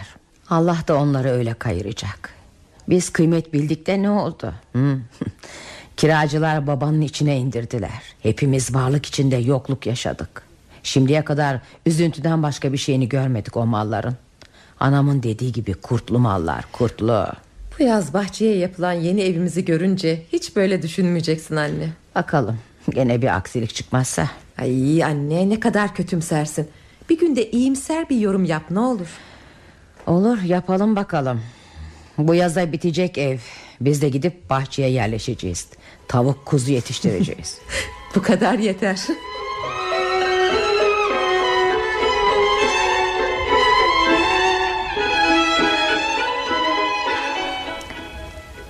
Allah da onları öyle kayıracak. Biz kıymet bildik de ne oldu? Hı? Kiracılar babanın içine indirdiler. Hepimiz varlık içinde yokluk yaşadık. Şimdiye kadar üzüntüden başka bir şeyini görmedik o malların. Anamın dediği gibi kurtlu mallar kurtlu. Bu yaz bahçeye yapılan yeni evimizi görünce Hiç böyle düşünmeyeceksin anne. Bakalım gene bir aksilik çıkmazsa. Ay anne ne kadar kötümsersin. Bir günde iyimser bir yorum yap ne olur. Olur yapalım bakalım. Bu yaza bitecek ev. Biz de gidip bahçeye yerleşeceğiz. Tavuk kuzu yetiştireceğiz. Bu kadar yeter.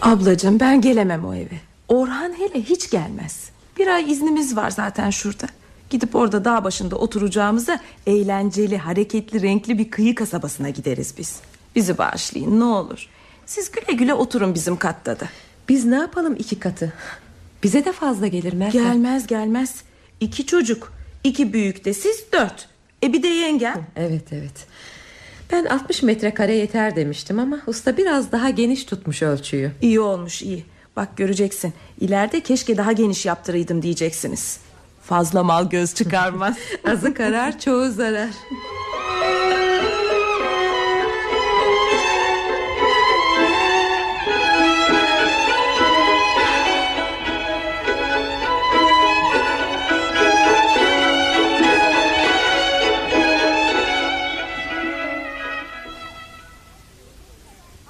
Ablacığım ben gelemem o eve. Orhan hele hiç gelmez. Bir ay iznimiz var zaten şurada. Gidip orada dağ başında oturacağımıza eğlenceli, hareketli, renkli bir kıyı kasabasına gideriz biz. Bizi bağışlayın ne olur. Siz güle güle oturun bizim katta da. Biz ne yapalım iki katı? Bize de fazla gelir Meltem. Gelmez gelmez. İki çocuk. iki büyük de siz dört. E bir de yengem. Evet evet. Ben 60 metrekare yeter demiştim ama usta biraz daha geniş tutmuş ölçüyü. İyi olmuş iyi. Bak göreceksin. İleride keşke daha geniş yaptıraydım diyeceksiniz. Fazla mal göz çıkarmaz. Azı karar çoğu zarar.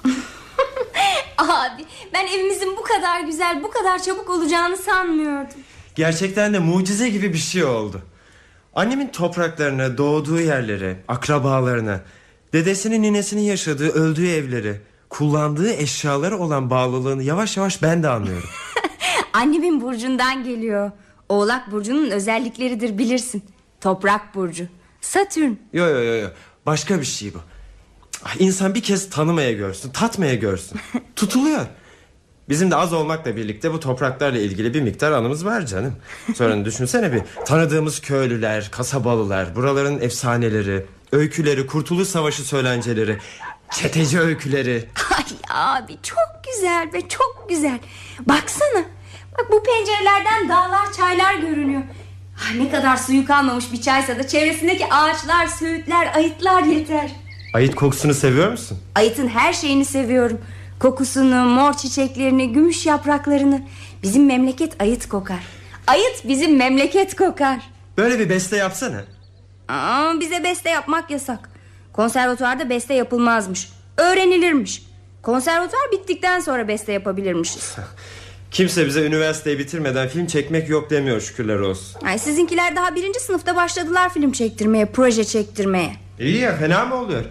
Abi ben evimizin bu kadar güzel bu kadar çabuk olacağını sanmıyordum. Gerçekten de mucize gibi bir şey oldu. Annemin topraklarına, doğduğu yerlere, akrabalarına, dedesinin ninesinin yaşadığı, öldüğü evleri, kullandığı eşyaları olan bağlılığını yavaş yavaş ben de anlıyorum. Annemin burcundan geliyor. Oğlak burcunun özellikleridir bilirsin. Toprak burcu. Satürn. Yo yo yo yo. Başka bir şey bu. İnsan bir kez tanımaya görsün, tatmaya görsün. Tutuluyor. Bizim de az olmakla birlikte bu topraklarla ilgili bir miktar anımız var canım. Sonra düşünsene bir tanıdığımız köylüler, kasabalılar, buraların efsaneleri, öyküleri, kurtuluş savaşı söylenceleri, çeteci öyküleri. Ay abi çok güzel ve çok güzel. Baksana. Bak bu pencerelerden dağlar çaylar görünüyor. Ah, ne kadar suyu kalmamış bir çaysa da çevresindeki ağaçlar, söğütler, ayıtlar yeter. Ayıt kokusunu seviyor musun? Ayıtın her şeyini seviyorum. Kokusunu, mor çiçeklerini, gümüş yapraklarını. Bizim memleket ayıt kokar. Ayıt bizim memleket kokar. Böyle bir beste yapsana. Aa, bize beste yapmak yasak. Konservatuvarda beste yapılmazmış. Öğrenilirmiş. Konservatuvar bittikten sonra beste yapabilirmişiz. Kimse bize üniversiteyi bitirmeden film çekmek yok demiyor şükürler olsun. Ay, sizinkiler daha birinci sınıfta başladılar film çektirmeye, proje çektirmeye. İyi ya fena mı oluyor?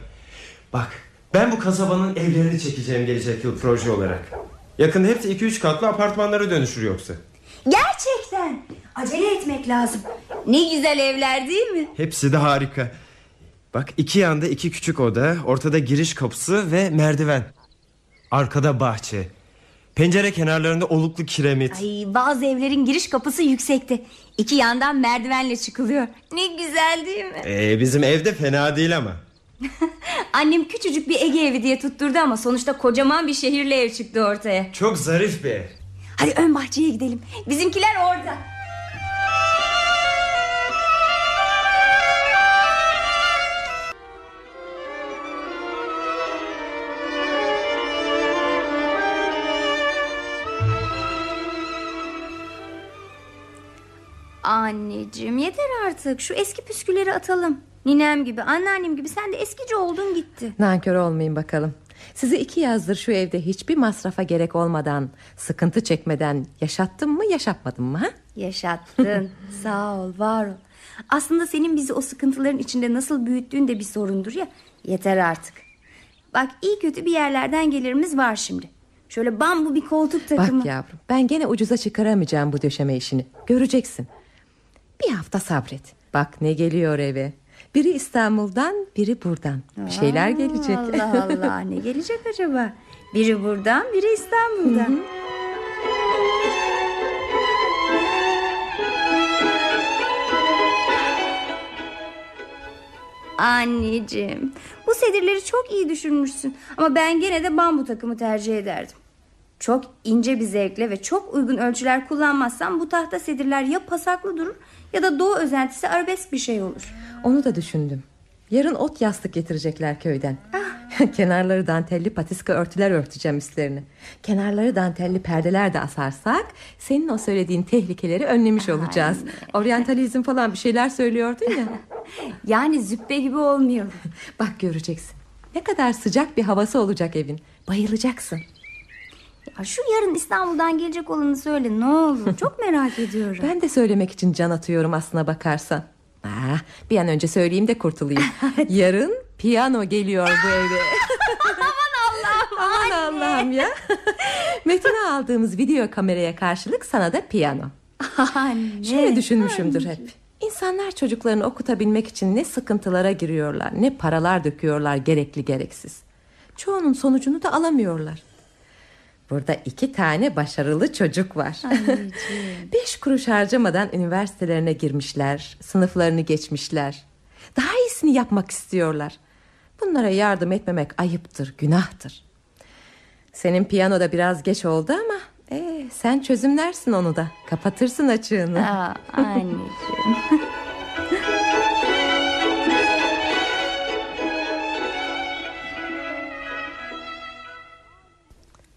Bak ben bu kasabanın evlerini çekeceğim gelecek yıl proje olarak. Yakında hepsi 2-3 katlı apartmanlara dönüşür yoksa. Gerçekten. Acele etmek lazım. Ne güzel evler değil mi? Hepsi de harika. Bak iki yanda iki küçük oda, ortada giriş kapısı ve merdiven. Arkada bahçe. Pencere kenarlarında oluklu kiremit. Ay, bazı evlerin giriş kapısı yüksekte. İki yandan merdivenle çıkılıyor. Ne güzel değil mi? Ee, bizim evde fena değil ama. Annem küçücük bir Ege evi diye tutturdu ama sonuçta kocaman bir şehirli ev çıktı ortaya. Çok zarif bir ev. Hadi ön bahçeye gidelim. Bizimkiler orada. Anneciğim yeter artık. Şu eski püskülleri atalım. Ninem gibi, anneannem gibi sen de eskici oldun gitti. Nankör olmayın bakalım. Sizi iki yazdır şu evde hiçbir masrafa gerek olmadan, sıkıntı çekmeden yaşattım mı yaşatmadım mı? Ha? Yaşattın. Sağ ol, var ol. Aslında senin bizi o sıkıntıların içinde nasıl büyüttüğün de bir sorundur ya. Yeter artık. Bak iyi kötü bir yerlerden gelirimiz var şimdi. Şöyle bambu bir koltuk takımı. Bak yavrum ben gene ucuza çıkaramayacağım bu döşeme işini. Göreceksin. Bir hafta sabret. Bak ne geliyor eve. Biri İstanbul'dan biri buradan. Bir şeyler Aa, gelecek. Allah Allah ne gelecek acaba? Biri buradan biri İstanbul'dan. Anneciğim bu sedirleri çok iyi düşünmüşsün Ama ben gene de bambu takımı tercih ederdim Çok ince bir zevkle ve çok uygun ölçüler kullanmazsam Bu tahta sedirler ya pasaklı durur Ya da doğu özentisi arabesk bir şey olur Onu da düşündüm. Yarın ot yastık getirecekler köyden. Kenarları dantelli patiska örtüler örteceğim üstlerini. Kenarları dantelli perdeler de asarsak senin o söylediğin tehlikeleri önlemiş olacağız. Oryantalizm falan bir şeyler söylüyordun ya. yani züppe gibi olmuyor. Bak göreceksin. Ne kadar sıcak bir havası olacak evin. Bayılacaksın. Ya şu yarın İstanbul'dan gelecek olanı söyle ne olur. Çok merak ediyorum. Ben de söylemek için can atıyorum aslına bakarsan. Ah, bir an önce söyleyeyim de kurtulayım. Yarın piyano geliyor bu eve. Aman Allah'ım. Aman Allah'ım ya. Metin'e aldığımız video kameraya karşılık sana da piyano. Anne. Şöyle düşünmüşümdür hep. İnsanlar çocuklarını okutabilmek için ne sıkıntılara giriyorlar, ne paralar döküyorlar gerekli gereksiz. Çoğunun sonucunu da alamıyorlar. Burada iki tane başarılı çocuk var. Beş kuruş harcamadan üniversitelerine girmişler, sınıflarını geçmişler. Daha iyisini yapmak istiyorlar. Bunlara yardım etmemek ayıptır, günahtır. Senin piyanoda biraz geç oldu ama ee, sen çözümlersin onu da. Kapatırsın açığını. Aa, anneciğim.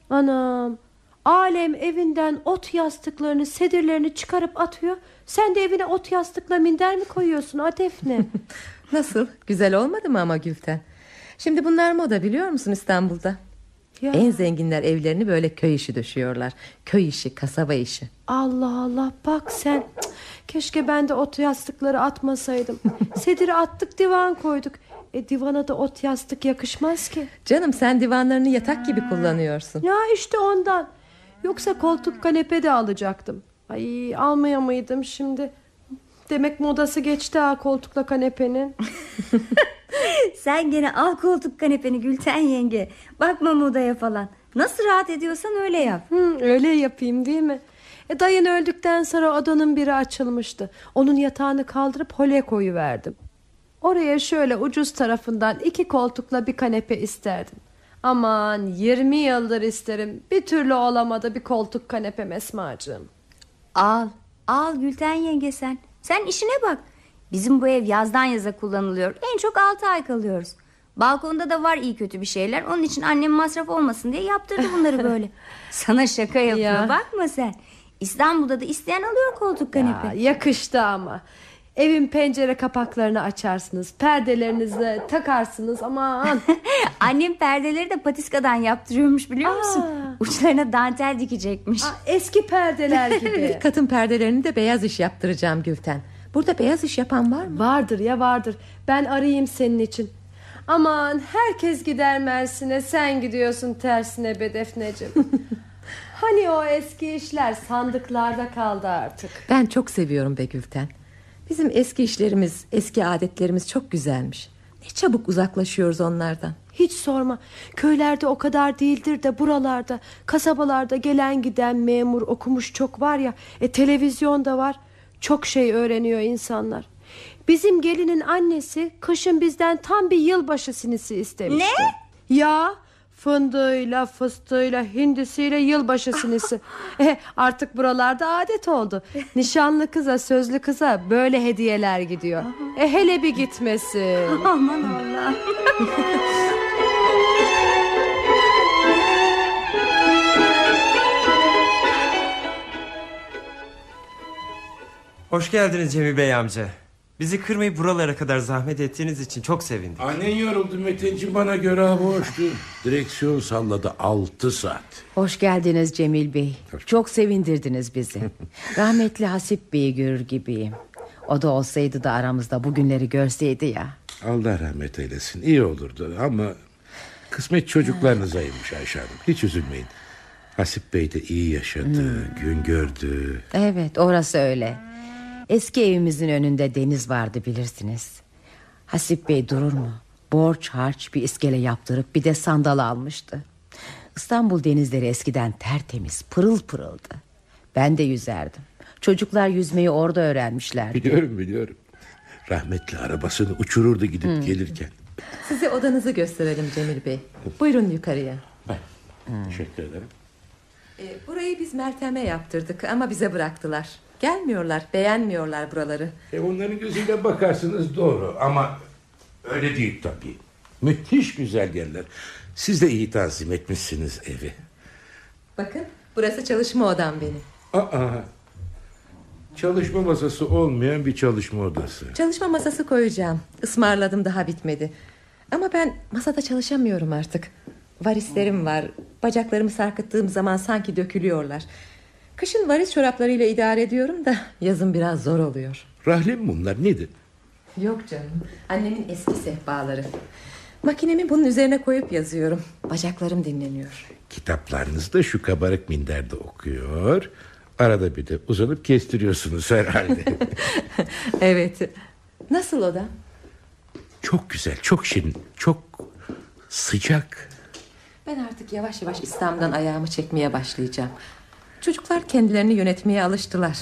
Anam Alem evinden ot yastıklarını sedirlerini çıkarıp atıyor. Sen de evine ot yastıkla minder mi koyuyorsun Adefne? Nasıl? Güzel olmadı mı ama Gülten? Şimdi bunlar moda biliyor musun İstanbul'da? Ya. En zenginler evlerini böyle köy işi döşüyorlar. Köy işi kasaba işi. Allah Allah bak sen. Cık, Keşke ben de ot yastıkları atmasaydım. Sediri attık divan koyduk E divana da ot yastık yakışmaz ki Canım sen divanlarını yatak gibi kullanıyorsun Ya işte ondan Yoksa koltuk kanepe de alacaktım Ay almaya mıydım şimdi Demek modası geçti ha koltukla kanepenin Sen gene al koltuk kanepeni Gülten yenge. Bakma modaya falan. Nasıl rahat ediyorsan öyle yap. Hı, öyle yapayım değil mi? E, dayın öldükten sonra odanın biri açılmıştı. Onun yatağını kaldırıp hole koyuverdim. Oraya şöyle ucuz tarafından iki koltukla bir kanepe isterdim. Aman 20 yıldır isterim. Bir türlü olamadı bir koltuk kanepem Esma'cığım. Al. Al Gülten yenge sen. Sen işine bak. Bizim bu ev yazdan yaza kullanılıyor. En çok 6 ay kalıyoruz. Balkonda da var iyi kötü bir şeyler. Onun için annem masraf olmasın diye yaptırdı bunları böyle. Sana şaka yapıyor. Ya. Bakma sen. İstanbul'da da isteyen alıyor koltuk kanepe. Ya, yakıştı ama. Evin pencere kapaklarını açarsınız. Perdelerinizi takarsınız. Aman. Annem perdeleri de patiskadan yaptırıyormuş biliyor musun? Uçlarına dantel dikecekmiş. eski perdeler gibi. Kadın perdelerini de beyaz iş yaptıracağım Gülten Burada beyaz iş yapan var mı? Vardır ya vardır. Ben arayayım senin için. Aman herkes gider Mersin'e sen gidiyorsun tersine be Defneciğim. hani o eski işler sandıklarda kaldı artık. Ben çok seviyorum be Gülten Bizim eski işlerimiz Eski adetlerimiz çok güzelmiş Ne çabuk uzaklaşıyoruz onlardan Hiç sorma. Köylerde o kadar değildir de buralarda, kasabalarda gelen giden memur okumuş çok var ya. E televizyon da var. Çok şey öğreniyor insanlar. Bizim gelinin annesi kışın bizden tam bir yılbaşı sinisi istemişti. Ne? Ya fındığıyla, fıstığıyla, hindisiyle yılbaşı sinisi. e, artık buralarda adet oldu. Nişanlı kıza, sözlü kıza böyle hediyeler gidiyor. E, hele bir gitmesi. Aman Allah. Hoş geldiniz Cemil Bey amca. Bizi kırmayıp buralara kadar zahmet ettiğiniz için çok sevindim. Annen yoruldu Metinci bana göre hava hoştu. Direksiyon salladı altı saat. Hoş geldiniz Cemil Bey. Çok sevindirdiniz bizi. Rahmetli Hasip Bey'i görür gibiyim. O da olsaydı da aramızda bugünleri görseydi ya. Allah rahmet eylesin iyi olurdu ama kısmet çocuklarınızaymış Ayşe Hanım. Hiç üzülmeyin. Hasip Bey de iyi yaşadı, gün gördü. Evet orası öyle. Eski evimizin önünde deniz vardı bilirsiniz. Hasip Bey durur mu? Borç harç bir iskele yaptırıp bir de sandal almıştı. İstanbul denizleri eskiden tertemiz pırıl pırıldı. Ben de yüzerdim. Çocuklar yüzmeyi orada öğrenmişlerdi. Biliyorum biliyorum. Rahmetli arabasını uçururdu gidip Hmm. gelirken. Size odanızı gösterelim Cemil Bey Buyurun yukarıya Teşekkür ederim. E, burayı biz Meltem'e yaptırdık ama bize bıraktılar. Gelmiyorlar, beğenmiyorlar buraları. E onların gözüyle bakarsınız doğru ama öyle değil tabii. Müthiş güzel yerler. Siz de iyi tanzim etmişsiniz evi. Bakın burası çalışma odam benim. Aa, çalışma masası olmayan bir çalışma odası. Çalışma masası koyacağım. Ismarladım daha bitmedi. Ama ben masada çalışamıyorum artık. Varislerim var. Bacaklarımı sarkıttığım zaman sanki dökülüyorlar. Kışın varis çoraplarıyla idare ediyorum da yazın biraz zor oluyor. Rahle mi bunlar nedir? Yok canım. Annemin eski sehpaları. Makinemi bunun üzerine koyup yazıyorum. Bacaklarım dinleniyor. Kitaplarınızı da şu kabarık minderde okuyor. Arada bir de uzanıp kestiriyorsunuz herhalde. evet. Nasıl oda? çok güzel, çok şirin, çok sıcak. Ben artık yavaş yavaş İslam'dan ayağımı çekmeye başlayacağım. Çocuklar kendilerini yönetmeye alıştılar.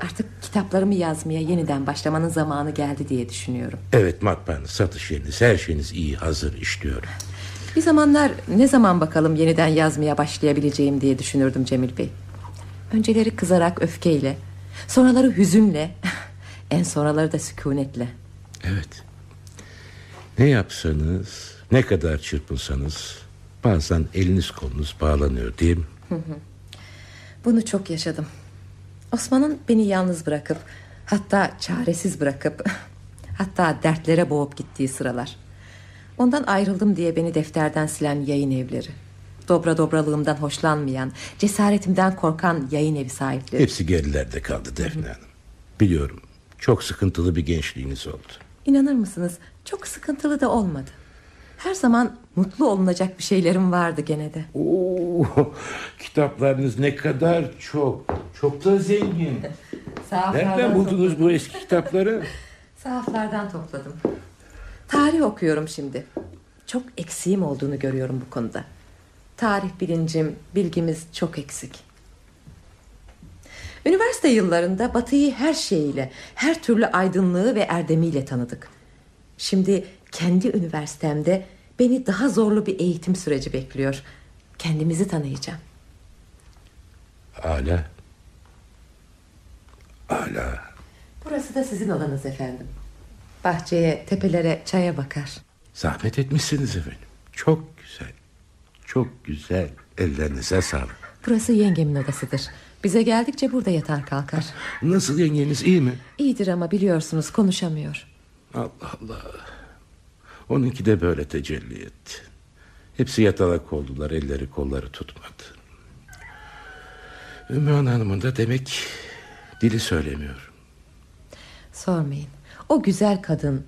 Artık kitaplarımı yazmaya yeniden başlamanın zamanı geldi diye düşünüyorum. Evet matbaanız, satış yeriniz, her şeyiniz iyi, hazır işliyor. Bir zamanlar ne zaman bakalım yeniden yazmaya başlayabileceğim diye düşünürdüm Cemil Bey. Önceleri kızarak öfkeyle, sonraları hüzünle, en sonraları da sükunetle. Evet. Ne yapsanız, ne kadar çırpınsanız bazen eliniz kolunuz bağlanıyor değil mi? Hı hı. Bunu çok yaşadım. Osman'ın beni yalnız bırakıp, hatta çaresiz bırakıp, hatta dertlere boğup gittiği sıralar. Ondan ayrıldım diye beni defterden silen yayın evleri. Dobra dobralığımdan hoşlanmayan, cesaretimden korkan yayın evi sahipleri. Hepsi gerilerde kaldı Defne Hanım. Biliyorum, çok sıkıntılı bir gençliğiniz oldu. İnanır mısınız? Çok sıkıntılı da olmadı. Her zaman mutlu olunacak bir şeylerim vardı gene de. Oo, kitaplarınız ne kadar çok. Çok da zengin. Nereden buldunuz bu eski kitapları? Sahaflardan topladım. Tarih okuyorum şimdi. Çok eksiğim olduğunu görüyorum bu konuda. Tarih bilincim, bilgimiz çok eksik. Üniversite yıllarında Batı'yı her şeyiyle, her türlü aydınlığı ve erdemiyle tanıdık. Şimdi kendi üniversitemde beni daha zorlu bir eğitim süreci bekliyor. Kendimizi tanıyacağım. Hala. Hala. Burası da sizin odanız efendim. Bahçeye, tepelere, çaya bakar. Zahmet etmişsiniz efendim. Çok güzel. Çok güzel. Ellerinize sağlık. Burası yengemin odasıdır. Bize geldikçe burada yatar kalkar. Nasıl yengeniz iyi mi? İyidir ama biliyorsunuz konuşamıyor. Allah Allah. Onunki de böyle tecelli etti. Hepsi yatalak oldular. Elleri kolları tutmadı. Ümmühan Hanım'ın da demek dili söylemiyor. Sormayın. O güzel kadın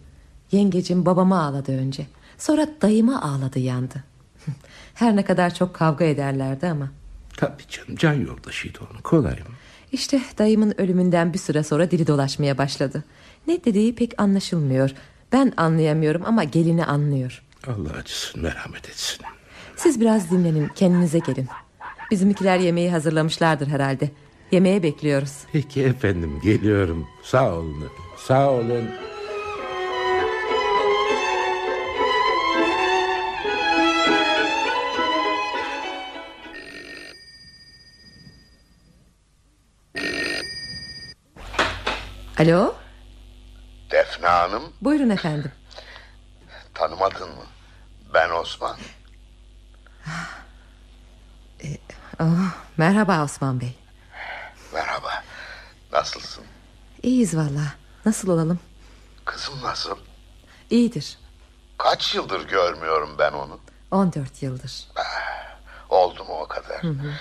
yengecim babama ağladı önce. Sonra dayıma ağladı yandı. Her ne kadar çok kavga ederlerdi ama. Tabii canım can yoldaşıydı onun kolay mı? İşte dayımın ölümünden bir süre sonra dili dolaşmaya başladı. Ne dediği pek anlaşılmıyor. Ben anlayamıyorum ama gelini anlıyor. Allah acısın merhamet etsin. Siz biraz dinlenin kendinize gelin. Bizimkiler yemeği hazırlamışlardır herhalde. Yemeğe bekliyoruz. Peki efendim geliyorum. Sağ olun. Sağ olun. Alo Defne Hanım buyurun efendim. tanımadın mı? Ben Osman. Oh, merhaba Osman Bey. Merhaba. Nasılsın? İyiyiz valla. Nasıl olalım? Kızım nasıl? İyidir. Kaç yıldır görmüyorum ben onu. 14 yıldır. Oldu mu o kadar? Hı hı.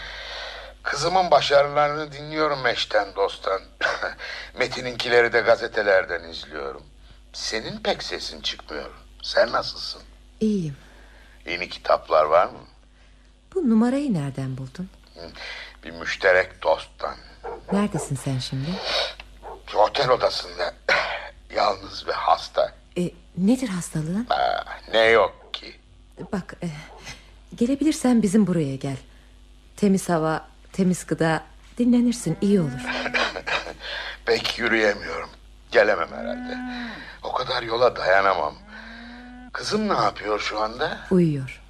Kızımın başarılarını dinliyorum eşten dosttan. Metin'inkileri de gazetelerden izliyorum. Senin pek sesin çıkmıyor. Sen nasılsın? İyiyim. Yeni kitaplar var mı? Bu numarayı nereden buldun? Bir müşterek dosttan. Neredesin sen şimdi? Otel odasında. Yalnız ve hasta. E, nedir hastalığın? Aa, ne yok ki? Bak e, gelebilirsen bizim buraya gel. Temiz hava, temiz gıda dinlenirsin iyi olur. Pek yürüyemiyorum. Gelemem herhalde. O kadar yola dayanamam. Kızım ne yapıyor şu anda? Uyuyor.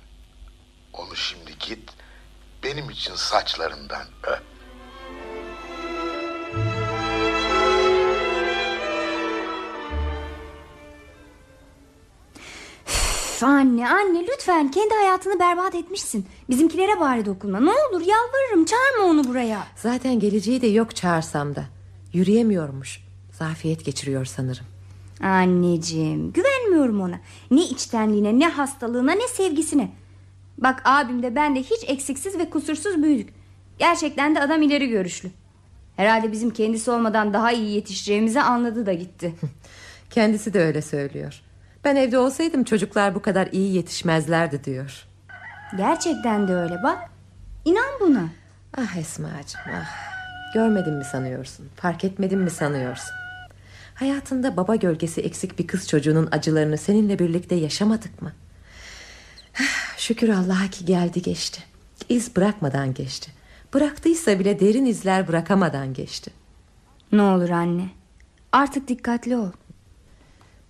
Onu şimdi git benim için saçlarından öp. Üf anne anne lütfen kendi hayatını berbat etmişsin. Bizimkilere bari dokunma. Ne olur yalvarırım çağırma onu buraya. Zaten geleceği de yok çağırsam da. Yürüyemiyormuş. Zafiyet geçiriyor sanırım. Anneciğim güvenmiyorum ona. Ne içtenliğine ne hastalığına ne sevgisine. Bak abim de ben de hiç eksiksiz ve kusursuz büyüdük. Gerçekten de adam ileri görüşlü. Herhalde bizim kendisi olmadan daha iyi yetişeceğimizi anladı da gitti. Kendisi de öyle söylüyor. Ben evde olsaydım çocuklar bu kadar iyi yetişmezlerdi diyor. Gerçekten de öyle bak. İnan buna. Ah Esma'cığım ah. Görmedin mi sanıyorsun? Fark etmedin mi sanıyorsun? Hayatında baba gölgesi eksik bir kız çocuğunun acılarını seninle birlikte yaşamadık mı? Ah, Şükür Allah'a ki geldi geçti. İz bırakmadan geçti. Bıraktıysa bile derin izler bırakamadan geçti. Ne olur anne. Artık dikkatli ol.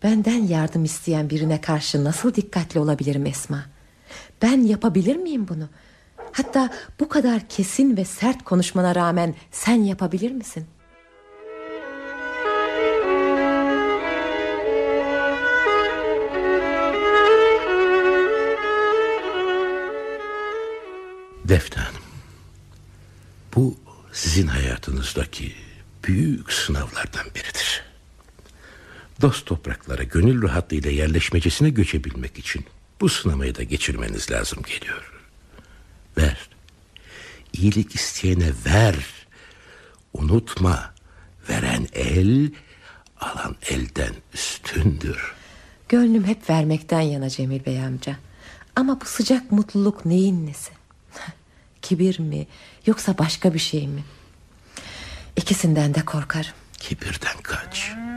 Benden yardım isteyen birine karşı nasıl dikkatli olabilirim Esma? Ben yapabilir miyim bunu? Hatta bu kadar kesin ve sert konuşmana rağmen sen yapabilir misin? Defne Hanım. Bu sizin hayatınızdaki büyük sınavlardan biridir. Dost topraklara gönül rahatlığıyla yerleşmecesine göçebilmek için bu sınamayı da geçirmeniz lazım geliyor. Ver. İyilik isteyene ver. Unutma. Veren el, alan elden üstündür. Gönlüm hep vermekten yana Cemil Bey amca. Ama bu sıcak mutluluk neyin nesi? Kibir mi yoksa başka bir şey mi? İkisinden de korkarım. Kibirden kaç. Kibirden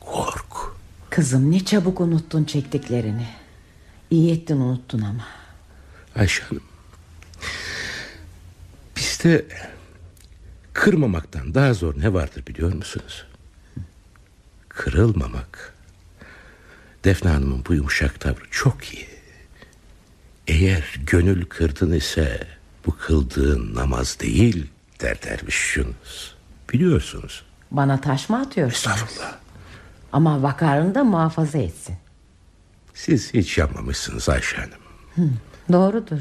kork. Kızım ne çabuk unuttun çektiklerini. İyi ettin unuttun ama. Ayşe Hanım. Bizde kırmamaktan daha zor ne vardır biliyor musunuz? Kırılmamak. Defne Hanım'ın bu yumuşak tavrı çok iyi. Eğer gönül kırdın ise bu kıldığın namaz değil der derviş Yunus. Biliyorsunuz. Bana taş mı atıyorsun? Ama vakarını da muhafaza etsin. Siz hiç yapmamışsınız Ayşe Hanım. Hı, doğrudur.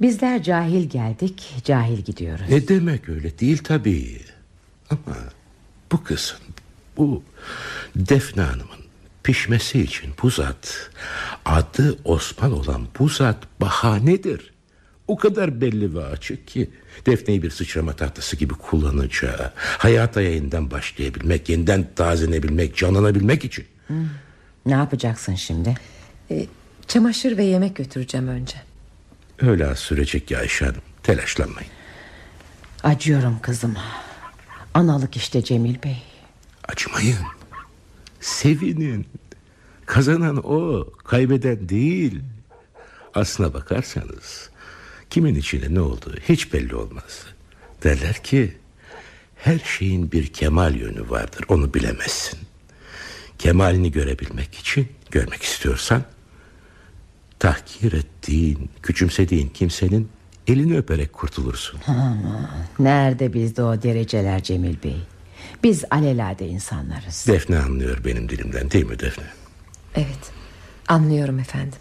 Bizler cahil geldik, cahil gidiyoruz. Ne demek öyle değil tabii. Ama bu kızın, bu Defne Hanım'ın pişmesi için bu zat, adı Osman olan bu zat bahanedir. O kadar belli ve açık ki Defne'yi bir sıçrama tahtası gibi kullanacağı, hayata yayından başlayabilmek, yeniden tazelenebilmek, canlanabilmek için. Hı. Ne yapacaksın şimdi? E, çamaşır ve yemek götüreceğim önce. Öyle az sürecek ya Ayşe Hanım. Telaşlanmayın. Acıyorum kızım. Analık işte Cemil Bey. Acımayın. Sevinin. Kazanan o, kaybeden değil. Aslına bakarsanız kimin içinde ne olduğu hiç belli olmaz. Derler ki her şeyin bir kemal yönü vardır. Onu bilemezsin. Kemalini görebilmek için görmek istiyorsan tahkir ettiğin, küçümsediğin kimsenin elini öperek kurtulursun. Nerede bizde o dereceler Cemil Bey? Biz alelade insanlarız. Defne anlıyor benim dilimden değil mi Defne? Evet anlıyorum efendim.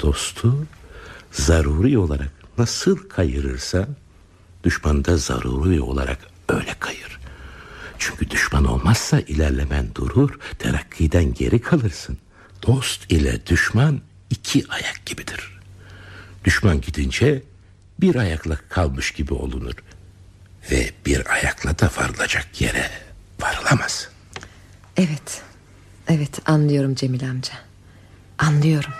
Dostu zaruri olarak nasıl kayırırsa düşman da zaruri olarak öyle kayır. Çünkü düşman olmazsa ilerlemen durur, terakkiden geri kalırsın. Dost ile düşman iki ayak gibidir. Düşman gidince bir ayakla kalmış gibi olunur. Ve bir ayakla da varılacak yere varılamaz. Evet. Evet anlıyorum Cemil amca. Anlıyorum.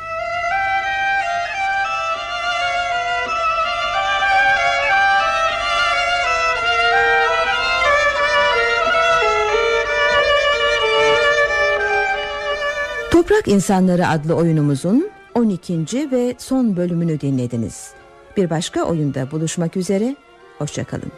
Toprak İnsanları adlı oyunumuzun 12. ve son bölümünü dinlediniz. Bir başka oyunda buluşmak üzere, hoşçakalın.